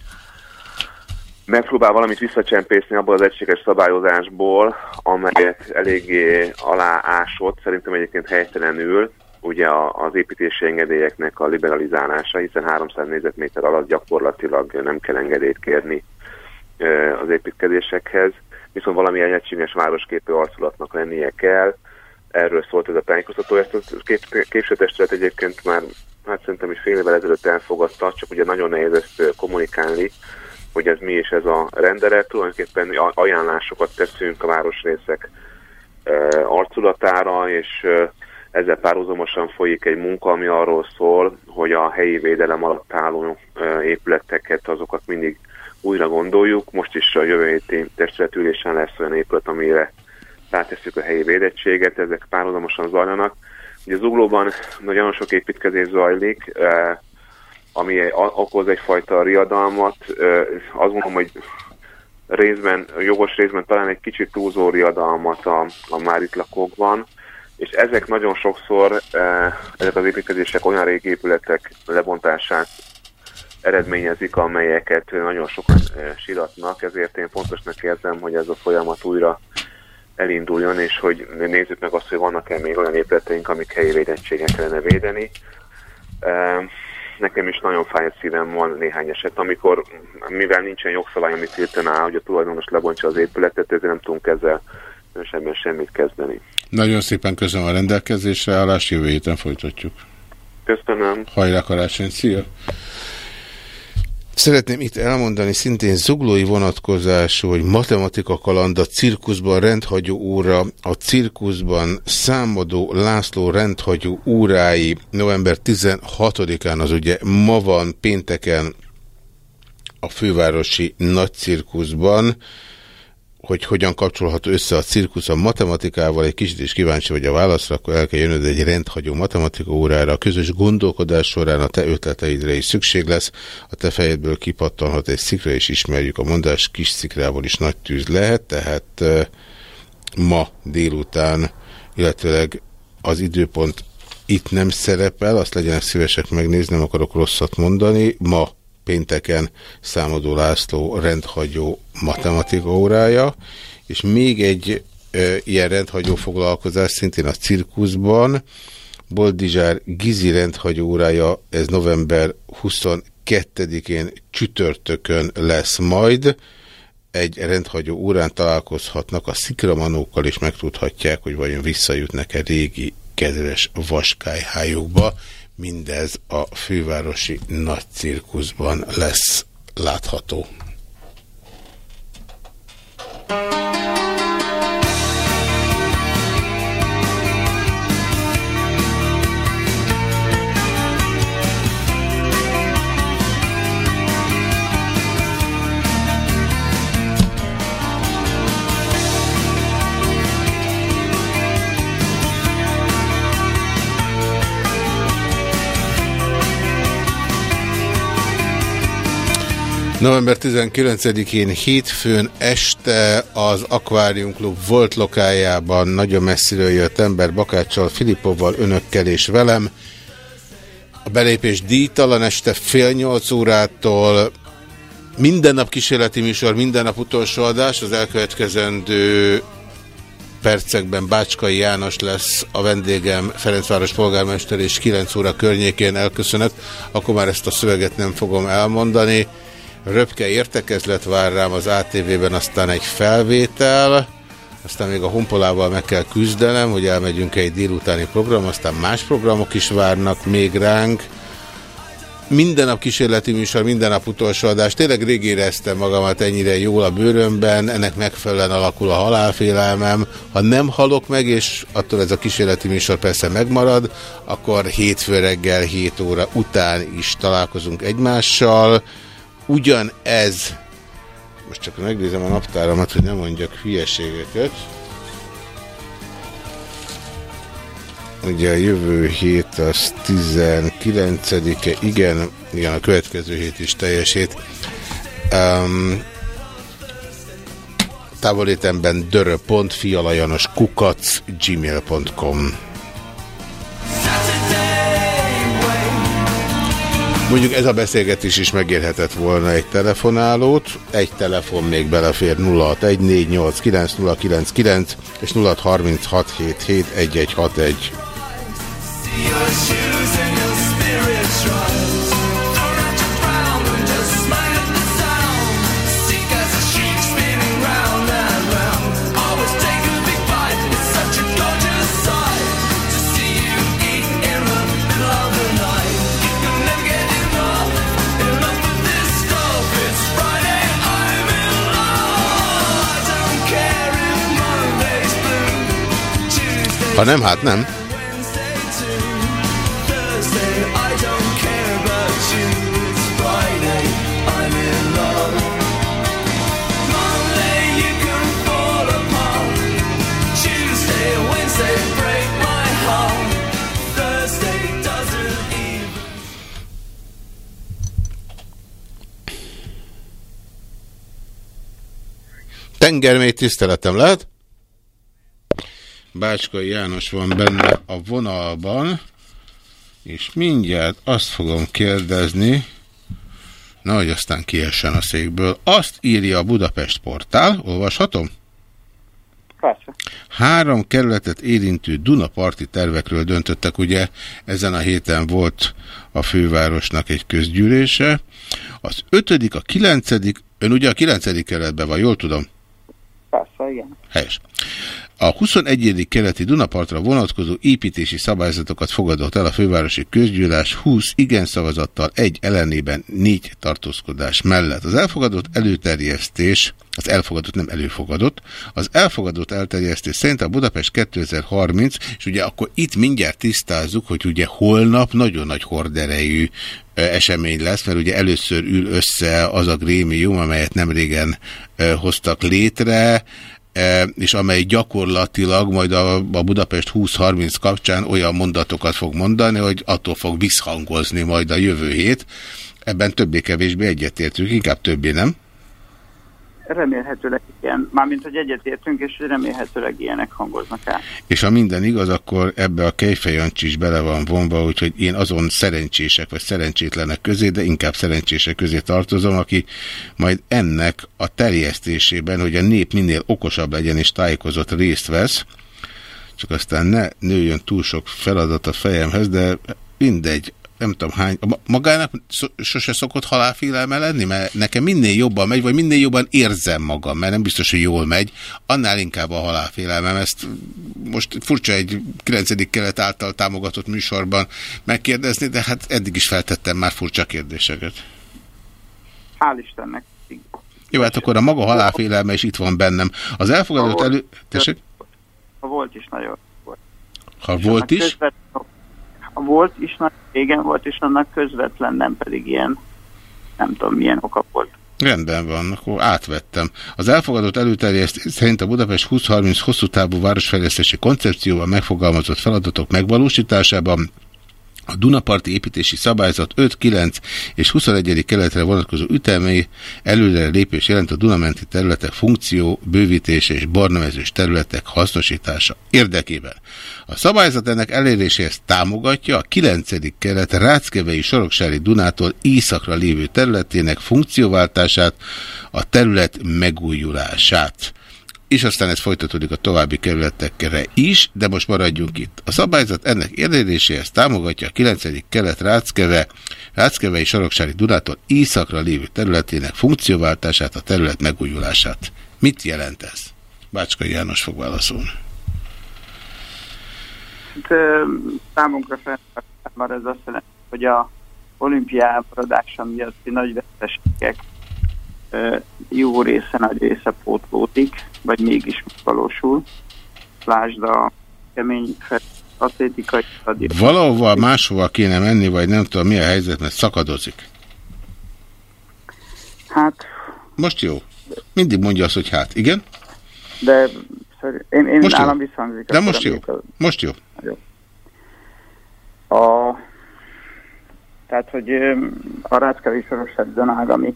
megpróbál valamit visszacsempészni abból az egységes szabályozásból, amelyet eléggé aláásott, szerintem egyébként helytelenül, ugye az építési engedélyeknek a liberalizálása, hiszen 300 négyzetméter alatt gyakorlatilag nem kell engedélyt kérni az építkezésekhez, viszont valami egységes városképű arculatnak lennie kell. Erről szólt ez a tájékoztató. Ezt a kép, képzőtestület egyébként már hát szerintem is fél évvel ezelőtt elfogadta, csak ugye nagyon nehéz ezt kommunikálni, hogy ez mi és ez a rendelet. Tulajdonképpen ajánlásokat teszünk a városrészek arculatára, és ezzel párhuzamosan folyik egy munka, ami arról szól, hogy a helyi védelem alatt álló épületeket, azokat mindig újra gondoljuk. Most is a jövő héti testületülésen lesz olyan épület, amire rátesszük a helyi védettséget, ezek párhuzamosan zajlanak. Ugye az uglóban nagyon sok építkezés zajlik, ami okoz egyfajta riadalmat. Azt mondom, hogy részben, jogos részben talán egy kicsit túlzó riadalmat a, a már itt lakókban, és ezek nagyon sokszor, ezek az építkezések olyan régi épületek lebontását eredményezik, amelyeket nagyon sokan siratnak, ezért én fontosnak érzem, hogy ez a folyamat újra elinduljon, és hogy nézzük meg azt, hogy vannak-e még olyan épületeink, amik helyi védettséget kellene védeni. Nekem is nagyon fáj a szívem van néhány eset, amikor, mivel nincsen jogszabály, amit tiltaná, hogy a tulajdonos lebontsa az épületet, ezért nem tudunk ezzel különösebben semmit kezdeni. Nagyon szépen köszönöm a rendelkezésre állást, jövő héten folytatjuk. Köszönöm. Hajrá karácsony, szia! Szeretném itt elmondani szintén zuglói vonatkozású, hogy matematika kaland a cirkuszban rendhagyó óra, a cirkuszban számadó László rendhagyó órái november 16-án, az ugye ma van pénteken a fővárosi nagy cirkuszban, hogy hogyan kapcsolható össze a cirkusz a matematikával, egy kicsit is kíváncsi vagy a válaszra, akkor el kell jönnöd egy rendhagyó matematika órára. A közös gondolkodás során a te ötleteidre is szükség lesz. A te fejedből kipattanhat egy szikra, és ismerjük a mondás, kis szikrával is nagy tűz lehet, tehát eh, ma délután, illetőleg az időpont itt nem szerepel, azt legyenek szívesek megnézni, nem akarok rosszat mondani. Ma pénteken Számadó László rendhagyó matematika órája, és még egy e, ilyen rendhagyó foglalkozás szintén a cirkuszban, Boldizsár Gizi rendhagyó órája, ez november 22-én csütörtökön lesz majd, egy rendhagyó órán találkozhatnak a szikramanókkal, és megtudhatják, hogy vajon visszajutnak-e régi kedves vaskályhájukba. Mindez a fővárosi nagy cirkuszban lesz látható. November 19-én hétfőn este az Aquarium Club volt lokájában nagyon messziről jött ember Bakáccsal, Filipovval, önökkel és velem. A belépés díjtalan este fél nyolc órától minden nap kísérleti műsor, minden nap utolsó adás, az elkövetkezendő percekben Bácskai János lesz a vendégem, Ferencváros polgármester, és 9 óra környékén elköszönök, akkor már ezt a szöveget nem fogom elmondani. Röpke értekezlet vár rám az ATV-ben, aztán egy felvétel, aztán még a honpolával meg kell küzdenem, hogy elmegyünk egy délutáni program, aztán más programok is várnak még ránk. Minden nap kísérleti műsor, minden nap utolsó adás. Tényleg rég éreztem magamat ennyire jól a bőrömben, ennek megfelelően alakul a halálfélelmem. Ha nem halok meg, és attól ez a kísérleti műsor persze megmarad, akkor hétfő reggel 7 óra után is találkozunk egymással. Ugyanez, most csak megnézem a naptáramat, hogy nem mondjak hülyeségeket. Ugye a jövő hét az 19-e, igen, igen, a következő hét is teljesít. Um, távolétemben dörö.fialajanos kukac gmail.com Mondjuk ez a beszélgetés is megérhetett volna egy telefonálót, egy telefon még belefér 0614890999 és 0636771161. heart. Thursday doesn't even. Tengermély tiszteletem lehet? Bácskai János van benne a vonalban, és mindjárt azt fogom kérdezni, na, hogy aztán kiessen a székből. Azt írja a Budapest portál, olvashatom? Persze. Három kerületet érintő Dunaparti tervekről döntöttek, ugye ezen a héten volt a fővárosnak egy közgyűlése. Az ötödik, a kilencedik, ön ugye a kilencedik kerületben van, jól tudom? Persze, igen. Helyes. A 21. keleti Dunapartra vonatkozó építési szabályzatokat fogadott el a fővárosi közgyűlás 20 igen szavazattal, egy ellenében négy tartózkodás mellett. Az elfogadott előterjesztés, az elfogadott nem előfogadott, az elfogadott elterjesztés szerint a Budapest 2030, és ugye akkor itt mindjárt tisztázzuk, hogy ugye holnap nagyon nagy horderejű esemény lesz, mert ugye először ül össze az a grémium, amelyet nem régen hoztak létre, és amely gyakorlatilag majd a, a Budapest 2030 kapcsán olyan mondatokat fog mondani, hogy attól fog visszhangozni majd a jövő hét. Ebben többé-kevésbé egyetértünk, inkább többé nem. Remélhetőleg igen. Mármint, hogy egyetértünk, és remélhetőleg ilyenek hangoznak el. És ha minden igaz, akkor ebbe a Kejfejancsi is bele van vonva, úgyhogy én azon szerencsések vagy szerencsétlenek közé, de inkább szerencsések közé tartozom, aki majd ennek a terjesztésében, hogy a nép minél okosabb legyen és tájékozott részt vesz, csak aztán ne nőjön túl sok feladat a fejemhez, de mindegy, nem tudom hány, ma- magának sose szokott halálfélelme lenni, mert nekem minél jobban megy, vagy minél jobban érzem magam, mert nem biztos, hogy jól megy, annál inkább a halálfélelmem. Ezt most furcsa egy 9. kelet által támogatott műsorban megkérdezni, de hát eddig is feltettem már furcsa kérdéseket. Hál' Istennek. Jó, hát akkor a maga halálfélelme is itt van bennem. Az elfogadott elő... Tessék? Ha volt is nagyon volt. Ha volt is? Közvet... Volt is, nagyon régen volt, és annak közvetlen nem pedig ilyen, nem tudom milyen oka volt. Rendben van, akkor átvettem. Az elfogadott előterjesztés szerint a Budapest 2030 hosszú távú városfejlesztési koncepcióval megfogalmazott feladatok megvalósításában a Dunaparti építési szabályzat 5, 9 és 21. keletre vonatkozó ütemei előre lépés jelent a Dunamenti területek funkció, bővítése és barnamezős területek hasznosítása érdekében. A szabályzat ennek eléréséhez támogatja a 9. kelet Ráckevei Soroksári Dunától északra lévő területének funkcióváltását, a terület megújulását és aztán ez folytatódik a további kerületekre is, de most maradjunk itt. A szabályzat ennek eléréséhez támogatja a 9. kelet Ráckeve, Ráckevei Soroksári Dunától északra lévő területének funkcióváltását, a terület megújulását. Mit jelent ez? Bácskai János fog válaszolni. Hát, ö, számunkra felmar ez azt jelenti, hogy a olimpiá maradása miatti nagy veszteségek jó része, nagy része pótlódik, vagy mégis valósul. Lásd a kemény atlétikai stadion. Valahova máshova kéne menni, vagy nem tudom mi a helyzet, mert szakadozik. Hát, Most jó. Mindig mondja azt, hogy hát. Igen? de én, én Most jó. nálam visszhangzik. De most jó. amikor- Most jó. A, tehát, hogy a Ráckevi Sorosság Donág, ami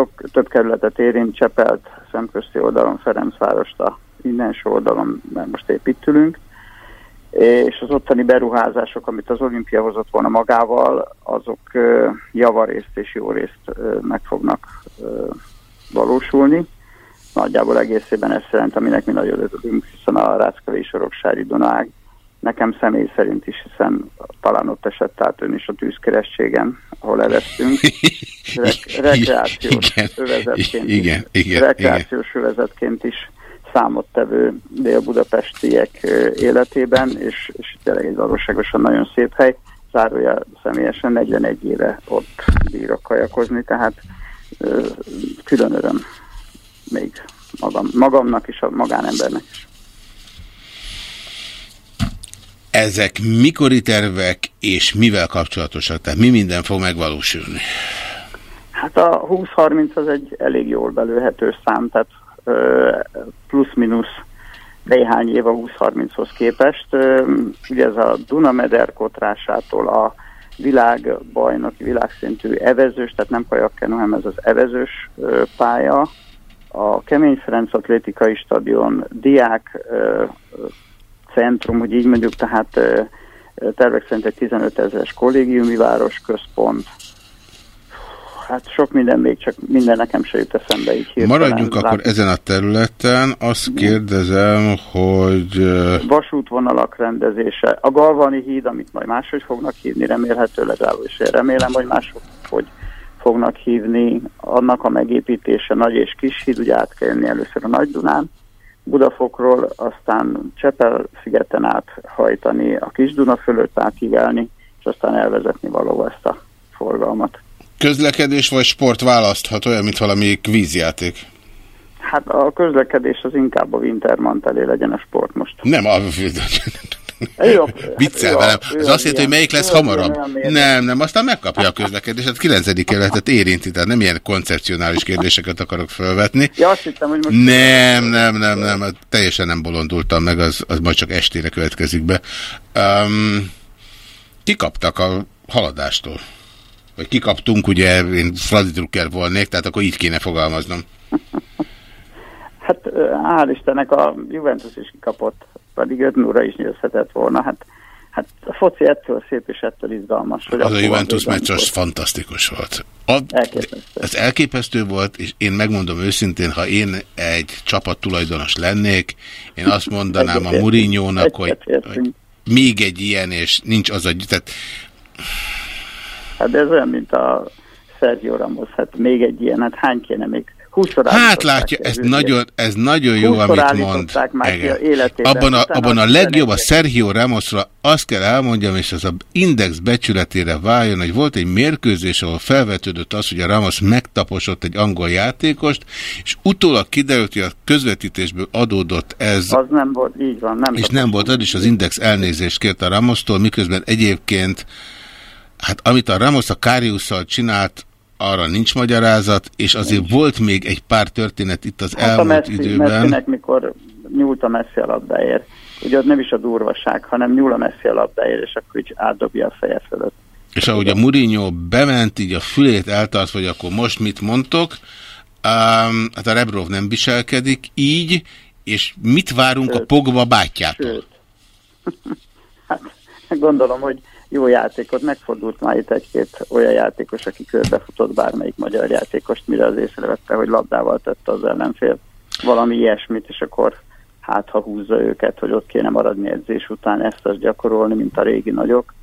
sok több kerületet érint, Csepelt, Szemközti oldalon, Ferencvárost, a mindensó oldalon, mert most építülünk, és az ottani beruházások, amit az olimpia hozott volna magával, azok javarészt és jó részt meg fognak valósulni. Nagyjából egészében ezt jelent, aminek mi nagyon örülünk, hiszen a Ráckevi Soroksári Donág nekem személy szerint is, hiszen talán ott esett át ön is a tűzkerességen, ahol eleztünk. [laughs] Rek- rekreációs Igen, övezetként igen, is, igen, rekreációs övezetként is számottevő dél-budapestiek életében, és, és tényleg egy valóságosan nagyon szép hely. Zárója személyesen 41 éve ott bírok kajakozni, tehát külön öröm még magam, magamnak is, a magánembernek is. Ezek mikori tervek és mivel kapcsolatosak? Tehát mi minden fog megvalósulni? Hát a 20-30 az egy elég jól belőhető szám, tehát plusz-minusz néhány év a 20-30-hoz képest. Ugye ez a Dunameder kotrásától a világbajnoki, világszintű evezős, tehát nem kajakkenu, hanem ez az evezős pálya, a Kemény Ferenc atlétikai stadion, diák centrum, hogy így mondjuk, tehát tervek szerint egy 15 ezeres kollégiumi város központ, Hát sok minden még, csak minden nekem se jut eszembe így hirtelen. Maradjunk akkor Lát- ezen a területen. Azt kérdezem, hogy vasútvonalak rendezése, a Galvani híd, amit majd máshogy fognak hívni, remélhetőleg legalábbis én remélem, hogy máshogy fognak hívni, annak a megépítése nagy és kis híd, ugye át kell jönni először a Nagy Dunán, Budafokról, aztán Csepel szigeten áthajtani, a Kis Duna fölött átívelni, és aztán elvezetni valahol ezt a forgalmat. közlekedés vagy sport választhat olyan, mint valami vízjáték? Hát a közlekedés az inkább a Wintermant elé legyen a sport most. Nem, a... [laughs] Jó, Viccel jó, velem. Ez azt jelenti, hogy melyik lesz jó, hamarabb. mérnök. Nem, nem, aztán megkapja a közlekedés. Hát 9. kerületet érinti, tehát nem ilyen koncepcionális kérdéseket akarok felvetni. Ja, azt hittem, hogy most... Nem, nem, nem, nem, hát teljesen nem bolondultam meg, az, az majd csak estére következik be. Um, kikaptak a haladástól. Vagy kikaptunk, ugye én Fradi Drucker volnék, tehát akkor így kéne fogalmaznom. Hát hál' Istennek a Juventus is kikapott, pedig 5 0 is nyerhetett volna. Hát, hát a foci ettől szép és ettől izgalmas. Hogy Az a Juventus meccs az fantasztikus volt. A, Elképesztő. ez elképesztő volt, és én megmondom őszintén, ha én egy csapat tulajdonos lennék, én azt mondanám a. Murinyónak, hogy, hogy még egy ilyen, és nincs az a... Tehát Hát ez olyan, mint a Sergio Ramos, hát még egy ilyen, hát hány kéne még? 20 Hát látja, ez nagyon, ez nagyon jó, amit mond. Abban a, abban a az legjobb a Sergio Ramosra azt kell elmondjam, és ez a index becsületére váljon, hogy volt egy mérkőzés, ahol felvetődött az, hogy a Ramos megtaposott egy angol játékost, és utólag kiderült, hogy a közvetítésből adódott ez, Az nem volt, így van. Nem és nem volt az is, az Index elnézést kért a Ramostól, miközben egyébként, hát amit a Ramos a Káriusszal csinált, arra nincs magyarázat, és azért volt még egy pár történet itt az Hát a elmúlt Messi, időben. Messinek, mikor nyúlt a Messi a labdáért. Ugye ott nem is a durvaság, hanem nyúl a Messi a labdáért, és akkor így átdobja a feje fölött. És ahogy a Mourinho bement, így a fülét eltart, hogy akkor most mit mondtok, um, hát a Rebrov nem viselkedik így, és mit várunk a Pogba bátyjától? Sőt. [laughs] hát gondolom, hogy jó játékot, megfordult már itt egy-két olyan játékos, aki körbefutott bármelyik magyar játékost, mire az észrevette, hogy labdával tette az ellenfél valami ilyesmit, és akkor hát ha húzza őket, hogy ott kéne maradni edzés után, ezt azt gyakorolni, mint a régi nagyok,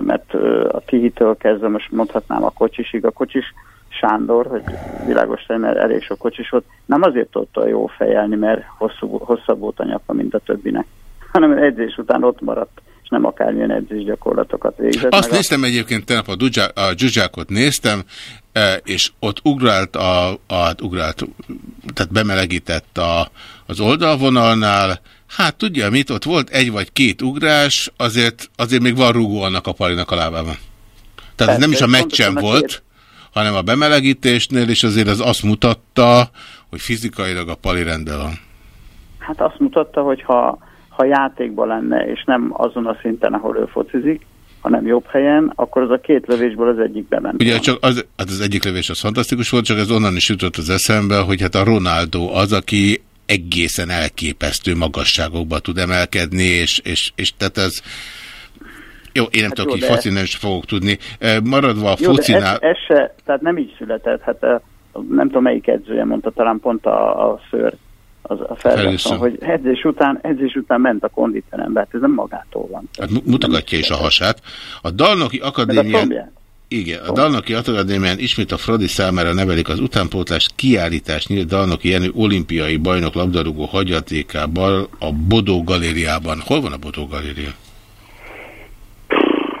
mert a Tihitől kezdve most mondhatnám a kocsisig, a kocsis Sándor, hogy világos legyen, mert elég sok kocsis volt, nem azért tudta jó fejelni, mert hosszú, hosszabb volt a nyaka, mint a többinek, hanem edzés után ott maradt, és nem akármilyen edzés gyakorlatokat végzett. Azt néztem egyébként, tegnap a, Dzsuzsá, a Zsuzsákot néztem, e, és ott ugrált, a, a, ugrált tehát bemelegített a, az oldalvonalnál, hát tudja mit, ott volt egy vagy két ugrás, azért, azért még van rugó annak a palinak a lábában. Tehát ez nem is a Persze, meccsen a volt, két- hanem a bemelegítésnél, és azért az azt mutatta, hogy fizikailag a pali rendben van. Hát azt mutatta, hogy ha, ha játékban lenne, és nem azon a szinten, ahol ő focizik, hanem jobb helyen, akkor az a két lövésből az egyik bement. Ugye csak az, hát az egyik lövés az fantasztikus volt, csak ez onnan is jutott az eszembe, hogy hát a Ronaldo az, aki egészen elképesztő magasságokba tud emelkedni, és, és, és tehát ez jó, én nem Hát tudok jó, így nem is fogok tudni. Maradva a Jó, focinál, ez, ez se, tehát nem így született, hát nem tudom melyik edzője mondta, talán pont a, a szőr, az a. Ferguson, hogy edzés után, edzés után ment a konditerembe, hát ez nem magától van. hát mu- mutogatja is a hasát. A Dalnoki Meg a Akadémián... combját. Igen, a Dalnoki Akadémián ismét a Fradi számára nevelik az utánpótlás kiállítás nyílt Dalnoki Jenő olimpiai bajnok labdarúgó hagyatékával a Bodó galériában. Hol van a Bodó galéria?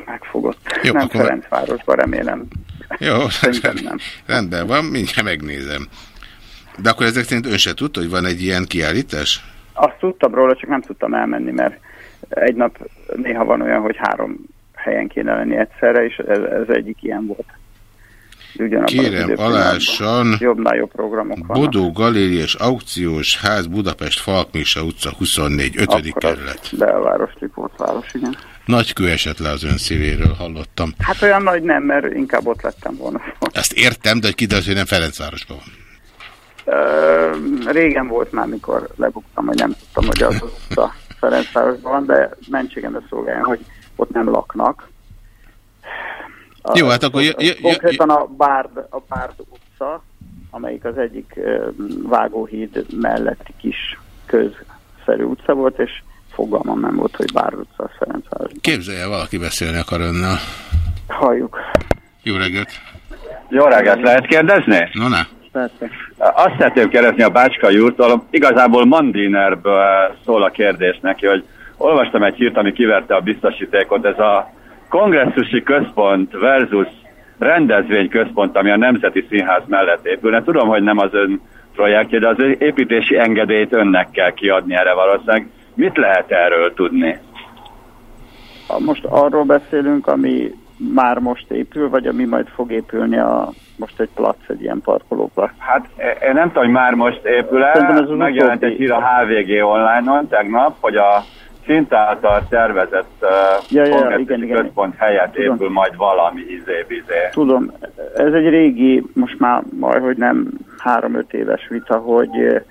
Megfogott. Jó, nem akkor- Ferencvárosban remélem. Jó, Szerintem nem. [laughs] rendben van, mindjárt megnézem. De akkor ezek szerint ön se tudta, hogy van egy ilyen kiállítás? Azt tudtam róla, csak nem tudtam elmenni, mert egy nap néha van olyan, hogy három helyen kéne lenni egyszerre, és ez, ez egyik ilyen volt. Kérem, Jobbnál jobb programok vannak. Bodó Galéria és Aukciós Ház Budapest Falkmisa utca 24, 5. Akkor kerület. Belváros, Tripoltváros, igen. Nagy kő esett le az ön szívéről, hallottam. Hát olyan nagy nem, mert inkább ott lettem volna. Ezt értem, de hogy kiderült, hogy nem Ferencvárosban van. Régen volt már, mikor lebuktam, hogy nem tudtam, hogy az az utca Ferencvárosban van, de mentségemre szolgáljon, hogy ott nem laknak. A, Jó, hát akkor jö- Konkrétan a Bárd, a Bárd utca, amelyik az egyik vágóhíd melletti kis közszerű utca volt, és fogalmam nem volt, hogy Bárd utca az Ferencvárosban. Képzelje, valaki beszélni akar önnel. Halljuk. Jó reggelt! Jó reggelt, lehet kérdezni? No, ne. Persze. Azt szeretném kérdezni a Bácskai úrtól, igazából Mandinerből szól a kérdés neki, hogy olvastam egy hírt, ami kiverte a biztosítékot, ez a kongresszusi központ versus rendezvényközpont, ami a Nemzeti Színház mellett épülne. Tudom, hogy nem az ön projektje, de az építési engedélyt önnek kell kiadni erre valószínűleg. Mit lehet erről tudni? Most arról beszélünk, ami már most épül, vagy ami majd fog épülni a most egy plac, egy ilyen parkolóplac. Hát én nem tudom, hogy már most épül el, megjelent egy hír a HVG online-on tegnap, hogy a szint által tervezett uh, Ja, ja, igen, igen. központ helyett Tudom. épül majd valami izé-bizé. Tudom, ez egy régi, most már majd, hogy nem három-öt éves vita, hogy,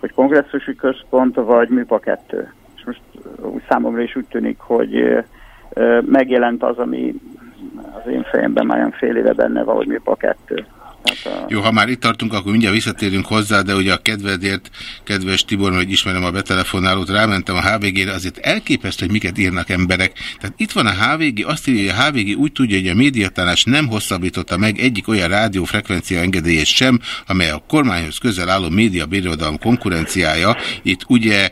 hogy kongresszusi központ vagy műpa kettő. És most úgy számomra is úgy tűnik, hogy megjelent az, ami az én fejemben már olyan fél éve benne van, hogy műpa kettő. Hát, a, Jó, ha már itt tartunk, akkor mindjárt visszatérünk hozzá, de ugye a kedvedért, kedves Tibor, mert ismerem a betelefonálót, rámentem a HVG-re, azért elképesztő, hogy miket írnak emberek. Tehát itt van a HVG, azt írja, hogy a HVG úgy tudja, hogy a médiatanás nem hosszabbította meg egyik olyan rádiófrekvencia engedélyét sem, amely a kormányhoz közel álló média birodalom konkurenciája. Itt ugye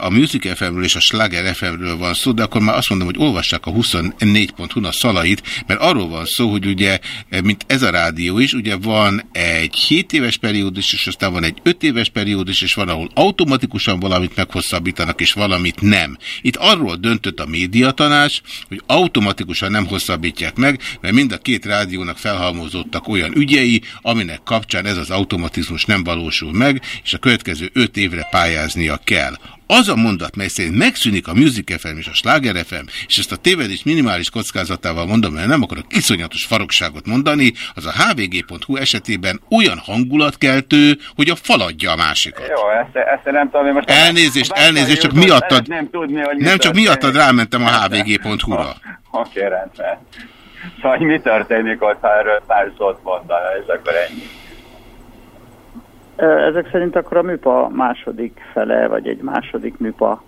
a Music FM-ről és a Schlager FM-ről van szó, de akkor már azt mondom, hogy olvassák a 24.hu-n a szalait, mert arról van szó, hogy ugye, mint ez a rádió is, ugye van egy 7 éves periódus, és aztán van egy 5 éves periódus, és van, ahol automatikusan valamit meghosszabbítanak, és valamit nem. Itt arról döntött a médiatanács, hogy automatikusan nem hosszabbítják meg, mert mind a két rádiónak felhalmozódtak olyan ügyei, aminek kapcsán ez az automatizmus nem valósul meg, és a következő 5 évre pályáznia kell. Az a mondat, mely szerint megszűnik a Music FM és a Sláger FM, és ezt a tévedés minimális kockázatával mondom, mert nem akarok iszonyatos farokságot mondani, az a hvg.hu esetében olyan hangulatkeltő, hogy a faladja a másikat. Jó, ezt, ezt nem tudom, én most... Elnézést, elnézést, csak miattad, szeretném tudni, hogy nem csak miattad rámentem a hvg.hu-ra. [laughs] Oké, rendben. Szóval mi történik ott, ha erről pár szót mondana, és akkor ennyi. Ezek szerint akkor a műpa második fele, vagy egy második műpa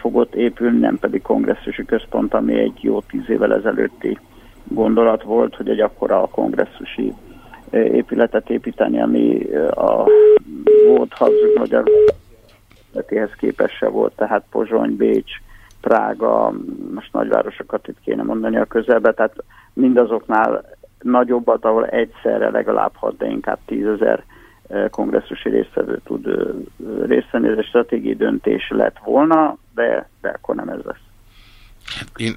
fogott épülni, nem pedig kongresszusi központ, ami egy jó tíz évvel ezelőtti gondolat volt, hogy egy akkora a kongresszusi épületet építeni, ami a volt Habsburg magyar épületéhez képest volt, tehát Pozsony, Bécs, Prága, most nagyvárosokat itt kéne mondani a közelbe, tehát mindazoknál nagyobbat, ahol egyszerre legalább 6, de inkább 10 ezer kongresszusi résztvevő tud részt venni. Ez egy stratégiai döntés lett volna, de, de akkor nem ez lesz. Én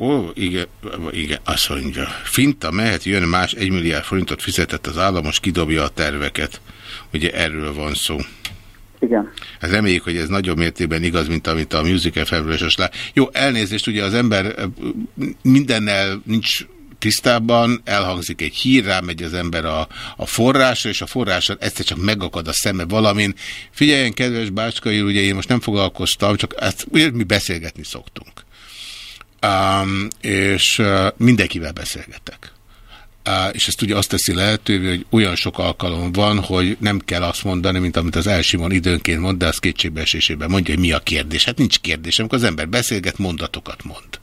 Ó, igen, igen, azt mondja. Finta mehet, jön más, egy milliárd forintot fizetett az állam, most kidobja a terveket. Ugye erről van szó. Igen. Hát reméljük, hogy ez nagyobb mértékben igaz, mint amit a Music fm. Jó, elnézést, ugye az ember mindennel nincs tisztában, elhangzik egy hír, rámegy az ember a, a forrásra, és a forrással egyszer csak megakad a szeme valamin. Figyeljen, kedves Bácskai, ugye én most nem foglalkoztam, csak ezt, ugye mi beszélgetni szoktunk. Um, és uh, mindenkivel beszélgetek. És ezt ugye azt teszi lehetővé, hogy olyan sok alkalom van, hogy nem kell azt mondani, mint amit az Elsimon időnként mond, de az kétségbeesésében mondja, hogy mi a kérdés. Hát nincs kérdés, amikor az ember beszélget, mondatokat mond.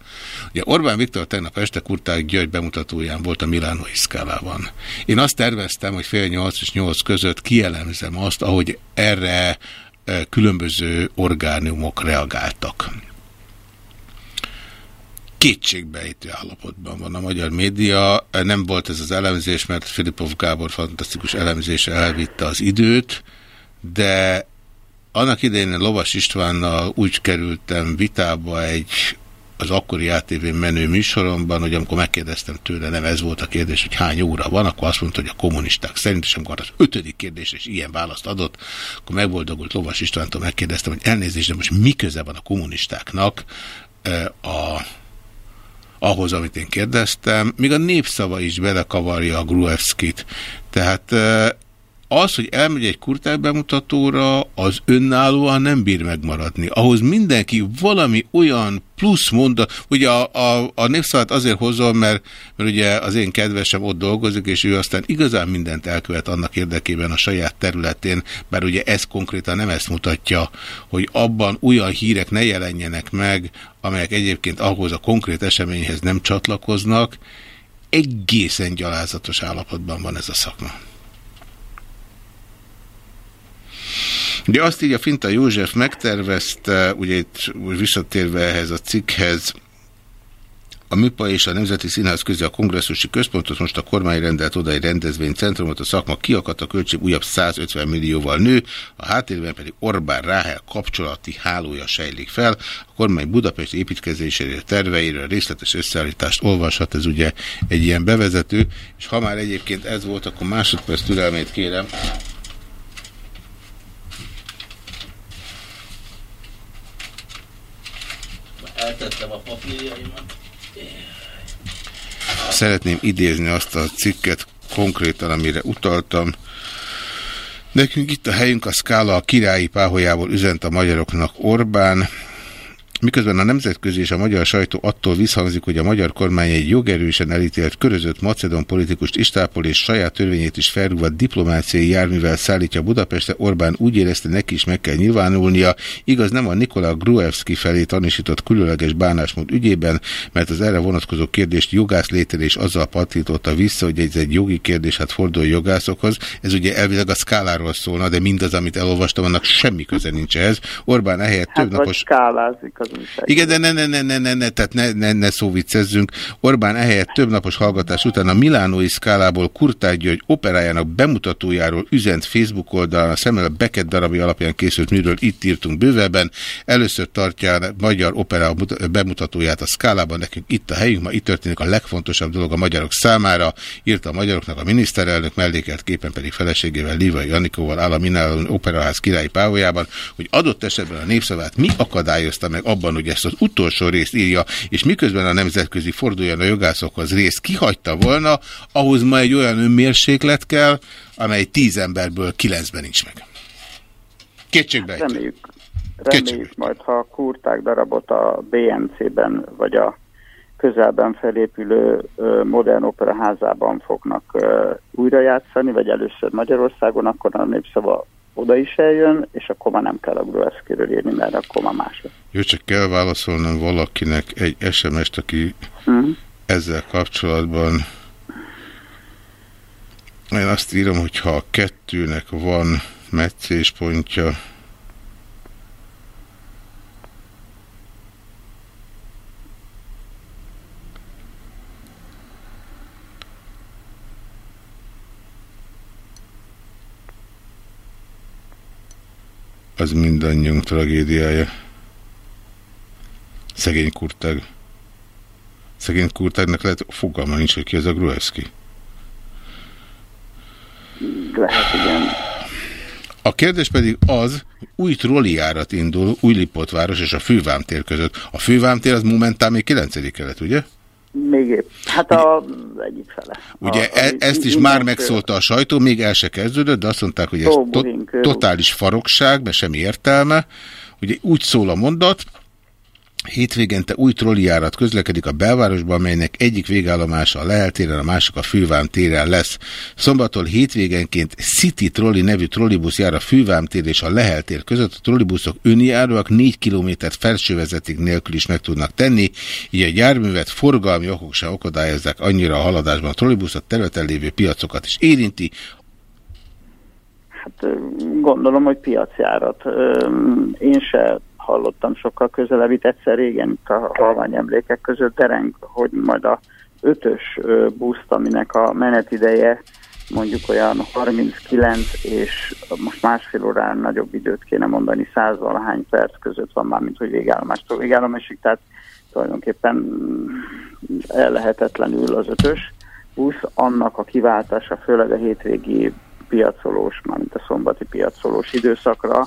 Ugye Orbán Viktor tegnap este Kurták György bemutatóján volt a Milánói szkálában. Én azt terveztem, hogy fél nyolc és nyolc között kielemzem azt, ahogy erre eh, különböző orgánumok reagáltak kétségbejtő állapotban van a magyar média. Nem volt ez az elemzés, mert Filipov Gábor fantasztikus elemzése elvitte az időt, de annak idején Lovas Istvánnal úgy kerültem vitába egy az akkori ATV menő műsoromban, hogy amikor megkérdeztem tőle, nem ez volt a kérdés, hogy hány óra van, akkor azt mondta, hogy a kommunisták szerint, és amikor az ötödik kérdés és ilyen választ adott, akkor megboldogult Lovas Istvántól megkérdeztem, hogy elnézést, de most mi köze van a kommunistáknak a ahhoz, amit én kérdeztem, még a népszava is belekavarja a Gruevskit. Tehát eh, az, hogy elmegy egy kurták bemutatóra, az önállóan nem bír megmaradni. Ahhoz mindenki valami olyan plusz mondat, ugye a, a, a népszavát azért hozom, mert, mert ugye az én kedvesem ott dolgozik, és ő aztán igazán mindent elkövet annak érdekében a saját területén, bár ugye ez konkrétan nem ezt mutatja, hogy abban olyan hírek ne jelenjenek meg, amelyek egyébként ahhoz a konkrét eseményhez nem csatlakoznak, egészen gyalázatos állapotban van ez a szakma. Ugye azt így a Finta József megtervezte, ugye itt visszatérve ehhez a cikkhez, a MIPA és a Nemzeti Színház közé a kongresszusi központot most a kormány rendelt oda egy rendezvénycentrumot, a szakma kiakadt, a költség újabb 150 millióval nő, a háttérben pedig Orbán Ráhel kapcsolati hálója sejlik fel. A kormány Budapest építkezésére terveiről részletes összeállítást olvashat, ez ugye egy ilyen bevezető, és ha már egyébként ez volt, akkor másodperc türelmét kérem. Eltettem a papírjaimat. Szeretném idézni azt a cikket konkrétan, amire utaltam. Nekünk itt a helyünk a szkála a királyi páholyából üzent a magyaroknak Orbán, Miközben a nemzetközi és a magyar sajtó attól visszhangzik, hogy a magyar kormány egy jogerősen elítélt körözött macedon politikust istápol és saját törvényét is felrúgva diplomáciai járművel szállítja Budapestre, Orbán úgy érezte, neki is meg kell nyilvánulnia. Igaz, nem a Nikola Gruevski felé tanúsított különleges bánásmód ügyében, mert az erre vonatkozó kérdést jogász lételés azzal patította vissza, hogy ez egy jogi kérdés, hát fordul jogászokhoz. Ez ugye elvileg a szkáláról szólna, de mindaz, amit elolvastam, annak semmi köze nincs ehhez. Orbán ehelyett Hát több napos... skálázik az. Igen, de ne, ne, ne, ne, ne, ne, tehát ne, ne, ne szóviccezzünk. Orbán ehelyett több napos hallgatás után a Milánói szkálából Kurtágy György operájának bemutatójáról üzent Facebook oldalán a Szemel a Beckett darabja alapján készült műről itt írtunk bővebben. Először tartja a magyar opera bemutatóját a szkálában, nekünk itt a helyünk, ma itt történik a legfontosabb dolog a magyarok számára, írta a magyaroknak a miniszterelnök, mellékelt képen pedig feleségével Livai Anikóval áll a Milánói Operaház királyi páholyában, hogy adott esetben a népszavát mi akadályozta meg abban, hogy ezt az utolsó részt írja, és miközben a nemzetközi forduljon a jogászokhoz részt kihagyta volna, ahhoz ma egy olyan önmérséklet kell, amely tíz emberből kilencben nincs meg. Kétségbe Reméljük, reméljük majd, ha kurták darabot a BMC-ben vagy a közelben felépülő modern operaházában fognak ö, újra játszani, vagy először Magyarországon, akkor a népszava oda is eljön, és akkor már nem kell a Gruevskiről írni, mert akkor már más lesz. Jó, csak kell válaszolnom valakinek egy SMS-t, aki Mhm. ezzel kapcsolatban Én azt írom, hogy ha a kettőnek van meccéspontja, az mindannyiunk tragédiája. Szegény kurtág. Szegény kurtágnak lehet fogalma nincs, hogy ki az a Gruevski. Lehet, igen. A kérdés pedig az, új trollijárat indul Újlipotváros és a Fővámtér között. A Fővámtér az momentán még 9 kelet, ugye? Még épp. Hát a egyik fele. Ugye a, e, ezt is már megszólta a sajtó, még el se kezdődött, de azt mondták, hogy ez to totális farokság, mert semmi értelme. Ugye úgy szól a mondat, Hétvégente új trollijárat közlekedik a belvárosban, amelynek egyik végállomása a Lehel téren, a másik a Fővám téren lesz. Szombattól hétvégenként City Trolli nevű trollibusz jár a Fővám tér és a Lehel tér között. A trollibuszok önjáróak 4 kilométert felsővezeték nélkül is meg tudnak tenni, így a járművet forgalmi okok sem akadályozzák annyira a haladásban. A trollibusz a területen lévő piacokat is érinti, Hát gondolom, hogy piacjárat. Én se hallottam sokkal közelebbit, egyszer régen itt a halvány emlékek között dereng, hogy majd a ötös buszt, aminek a menetideje mondjuk olyan 39 és most másfél órán nagyobb időt kéne mondani, száz valahány perc között van már, mint hogy végállomástól végállomásig, tehát tulajdonképpen mm, ellehetetlenül az ötös busz, annak a kiváltása, főleg a hétvégi piacolós, mármint a szombati piacolós időszakra,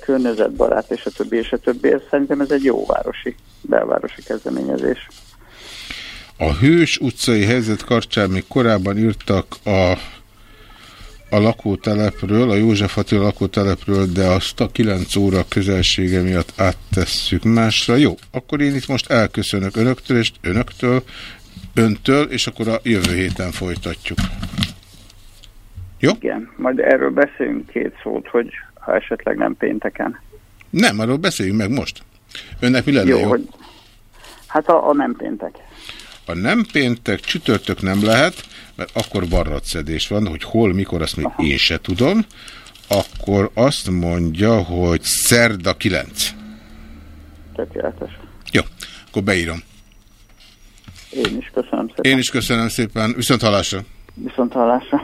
környezetbarát és a többi, és a többi. Ez Szerintem ez egy jó városi, belvárosi kezdeményezés. A Hős utcai helyzet kapcsán még korábban írtak a, a lakótelepről, a József Attila lakótelepről, de azt a 9 óra közelsége miatt áttesszük másra. Jó, akkor én itt most elköszönök önöktől, és önöktől, öntől, és akkor a jövő héten folytatjuk. Jó? Igen, majd erről beszéljünk két szót, hogy ha esetleg nem pénteken. Nem, arról beszéljünk meg most. Önnek mi lenne jó? Jó, hogy hát a, a nem péntek. A nem péntek, csütörtök nem lehet, mert akkor varratszedés van, hogy hol, mikor, azt még Aha. én se tudom. Akkor azt mondja, hogy szerda 9. Tökéletes. Jó, akkor beírom. Én is köszönöm szépen. Én is köszönöm szépen. Viszont hallásra. Viszont hallásra.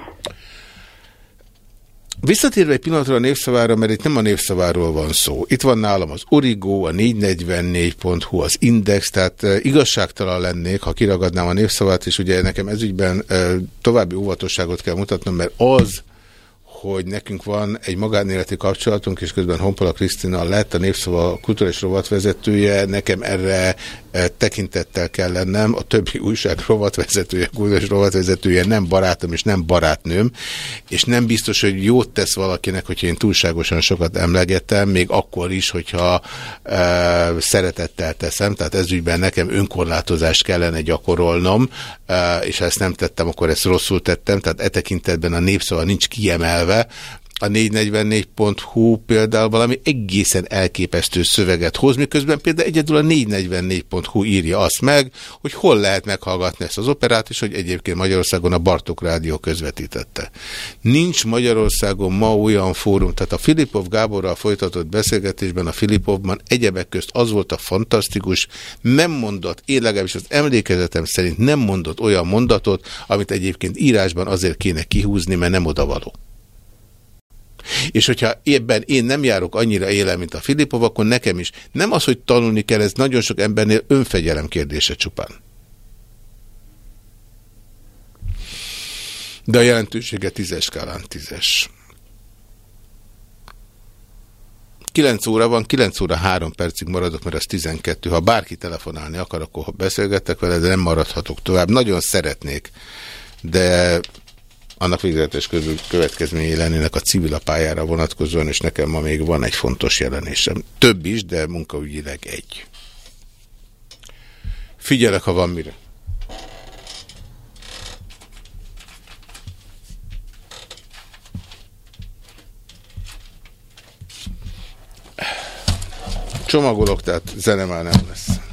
Visszatérve egy pillanatra a népszavára, mert itt nem a népszaváról van szó. Itt van nálam az Origo, a 444.hu, az Index, tehát e, igazságtalan lennék, ha kiragadnám a népszavát, és ugye nekem ezügyben e, további óvatosságot kell mutatnom, mert az, hogy nekünk van egy magánéleti kapcsolatunk, és közben Honpola Krisztina lett a Népszava kulturális rovatvezetője, nekem erre e, tekintettel kell lennem, a többi újság rovatvezetője, kulturális rovatvezetője nem barátom és nem barátnőm, és nem biztos, hogy jót tesz valakinek, hogyha én túlságosan sokat emlegetem, még akkor is, hogyha e, szeretettel teszem, tehát ezügyben nekem önkorlátozást kellene gyakorolnom, e, és ha ezt nem tettem, akkor ezt rosszul tettem, tehát e tekintetben a népszava nincs kiemelve, a 444.hu például valami egészen elképesztő szöveget hoz, miközben például egyedül a 444.hu írja azt meg, hogy hol lehet meghallgatni ezt az operát, és hogy egyébként Magyarországon a Bartok Rádió közvetítette. Nincs Magyarországon ma olyan fórum, tehát a Filipov Gáborral folytatott beszélgetésben a Filipovban egyebek közt az volt a fantasztikus, nem mondott, én legalábbis az emlékezetem szerint nem mondott olyan mondatot, amit egyébként írásban azért kéne kihúzni, mert nem odavaló. És hogyha ebben én nem járok annyira élen, mint a Filipov, akkor nekem is. Nem az, hogy tanulni kell, ez nagyon sok embernél önfegyelem kérdése csupán. De a jelentősége tízes skálán tízes. 9 óra van, 9 óra 3 percig maradok, mert az 12. Ha bárki telefonálni akar, akkor beszélgettek vele, de nem maradhatok tovább. Nagyon szeretnék, de annak végzetes következményei lennének a civil pályára vonatkozóan, és nekem ma még van egy fontos jelenésem. Több is, de munkaügyileg egy. Figyelek, ha van mire. Csomagolok, tehát zene már nem lesz.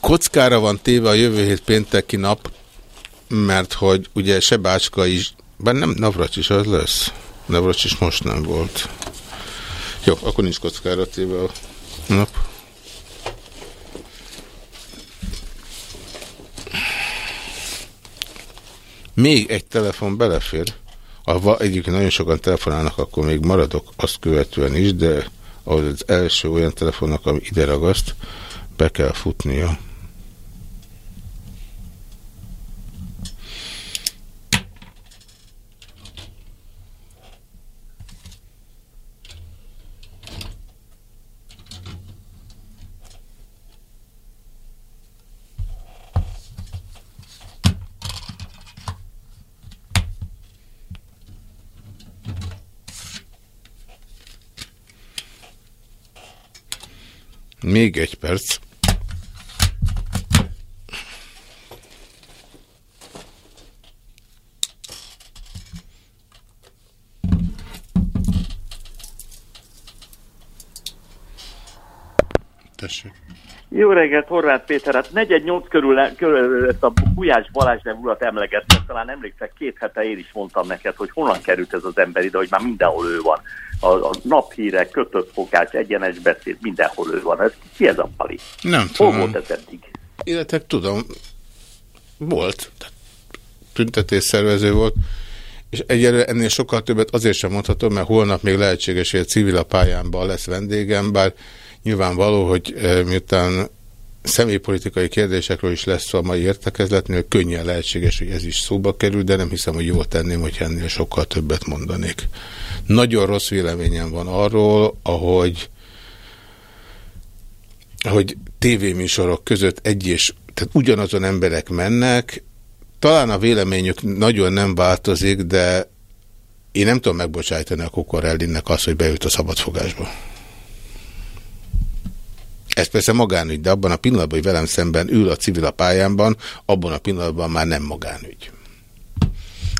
Kockára van téve a jövő hét pénteki nap, mert hogy ugye se Bácska is, bár nem Navracs is az lesz. Navracs is most nem volt. Jó, akkor nincs kockára téve a nap. Még egy telefon belefér. Ha egyébként nagyon sokan telefonálnak, akkor még maradok azt követően is, de az első olyan telefonnak, ami ide ragaszt, be kell futnia. Még egy perc. Tessék. Jó reggelt, Horváth Péter. Hát 4-8 körül, körül ezt a Gulyás Balázs nevű urat emlegettem. Talán emlékszek, két hete én is mondtam neked, hogy honnan került ez az ember ide, hogy már mindenhol ő van. A, a naphírek, kötött fokács, egyenes beszéd, mindenhol ő van. Ez, ki ez a pali? Nem Hol tudom. volt ez eddig? Illetve tudom, volt. Tüntetésszervező volt. És egyelőre ennél sokkal többet azért sem mondhatom, mert holnap még lehetséges, hogy a civil a pályámban lesz vendégem, bár nyilvánvaló, hogy eh, miután személypolitikai kérdésekről is lesz a mai értekezletnél, könnyen lehetséges, hogy ez is szóba kerül, de nem hiszem, hogy jól tenném, hogy ennél sokkal többet mondanék. Nagyon rossz véleményem van arról, ahogy hogy tévéműsorok között egy és tehát ugyanazon emberek mennek, talán a véleményük nagyon nem változik, de én nem tudom megbocsájtani a Kokorellinnek azt, hogy beült a szabadfogásba. Ez persze magánügy, de abban a pillanatban, hogy velem szemben ül a civil a pályámban, abban a pillanatban már nem magánügy.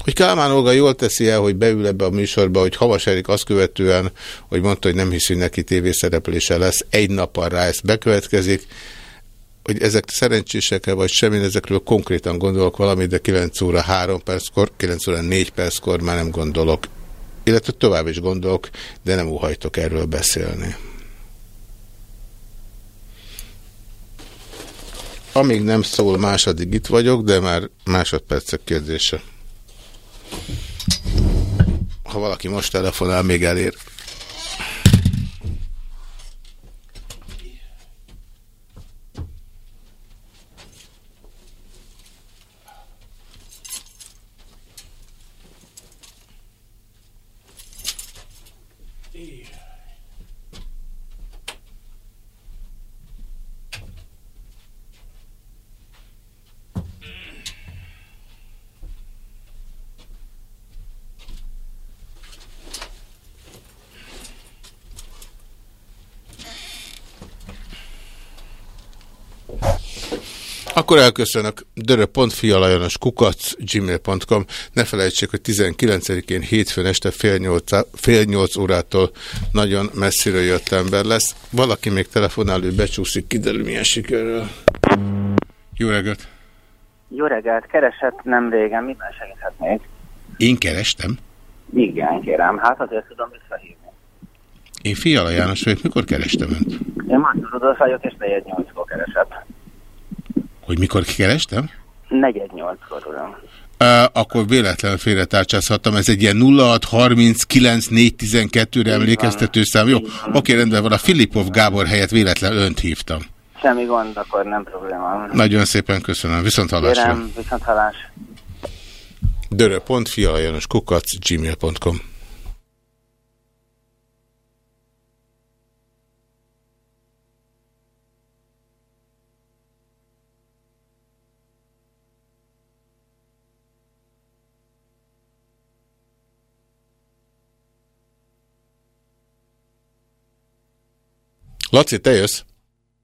Hogy Kálmán Olga jól teszi el, hogy beül ebbe a műsorba, hogy Havas Erik azt követően, hogy mondta, hogy nem hisz, hogy neki tévészereplése lesz, egy nappal rá ezt bekövetkezik, hogy ezek szerencsések -e, vagy semmi, ezekről konkrétan gondolok valamit, de 9 óra 3 perckor, 9 óra 4 perckor már nem gondolok. Illetve tovább is gondolok, de nem óhajtok erről beszélni. Amíg nem szól második itt vagyok, de már másodpercek kérdése. Ha valaki most telefonál, még elér. Akkor elköszönök. gmail.com Ne felejtsék, hogy 19-én hétfőn este fél nyolc, fél nyolc órától nagyon messziről jött ember lesz. Valaki még telefonál, ő becsúszik, kiderül milyen sikerről. Jó reggelt! Jó reggelt, keresett nem régen, miben segíthetnék? Én kerestem? Igen, kérem, hát azért tudom visszahívni. Én Fiala János vagyok, mikor kerestem önt? Én Márton Rudolf vagyok, és 418-kor keresett. Hogy mikor kerestem? 418-kor, tudom. Uh, akkor véletlenül félretárcsázhattam. Ez egy ilyen 06 39 412-re emlékeztető szám. Jó, oké, rendben van. A Filipov Gábor helyett véletlen önt hívtam. Semmi gond, akkor nem probléma. Nagyon szépen köszönöm. Viszont hallásra. Kérem, viszont hallás. gmail.com Laci, te jössz?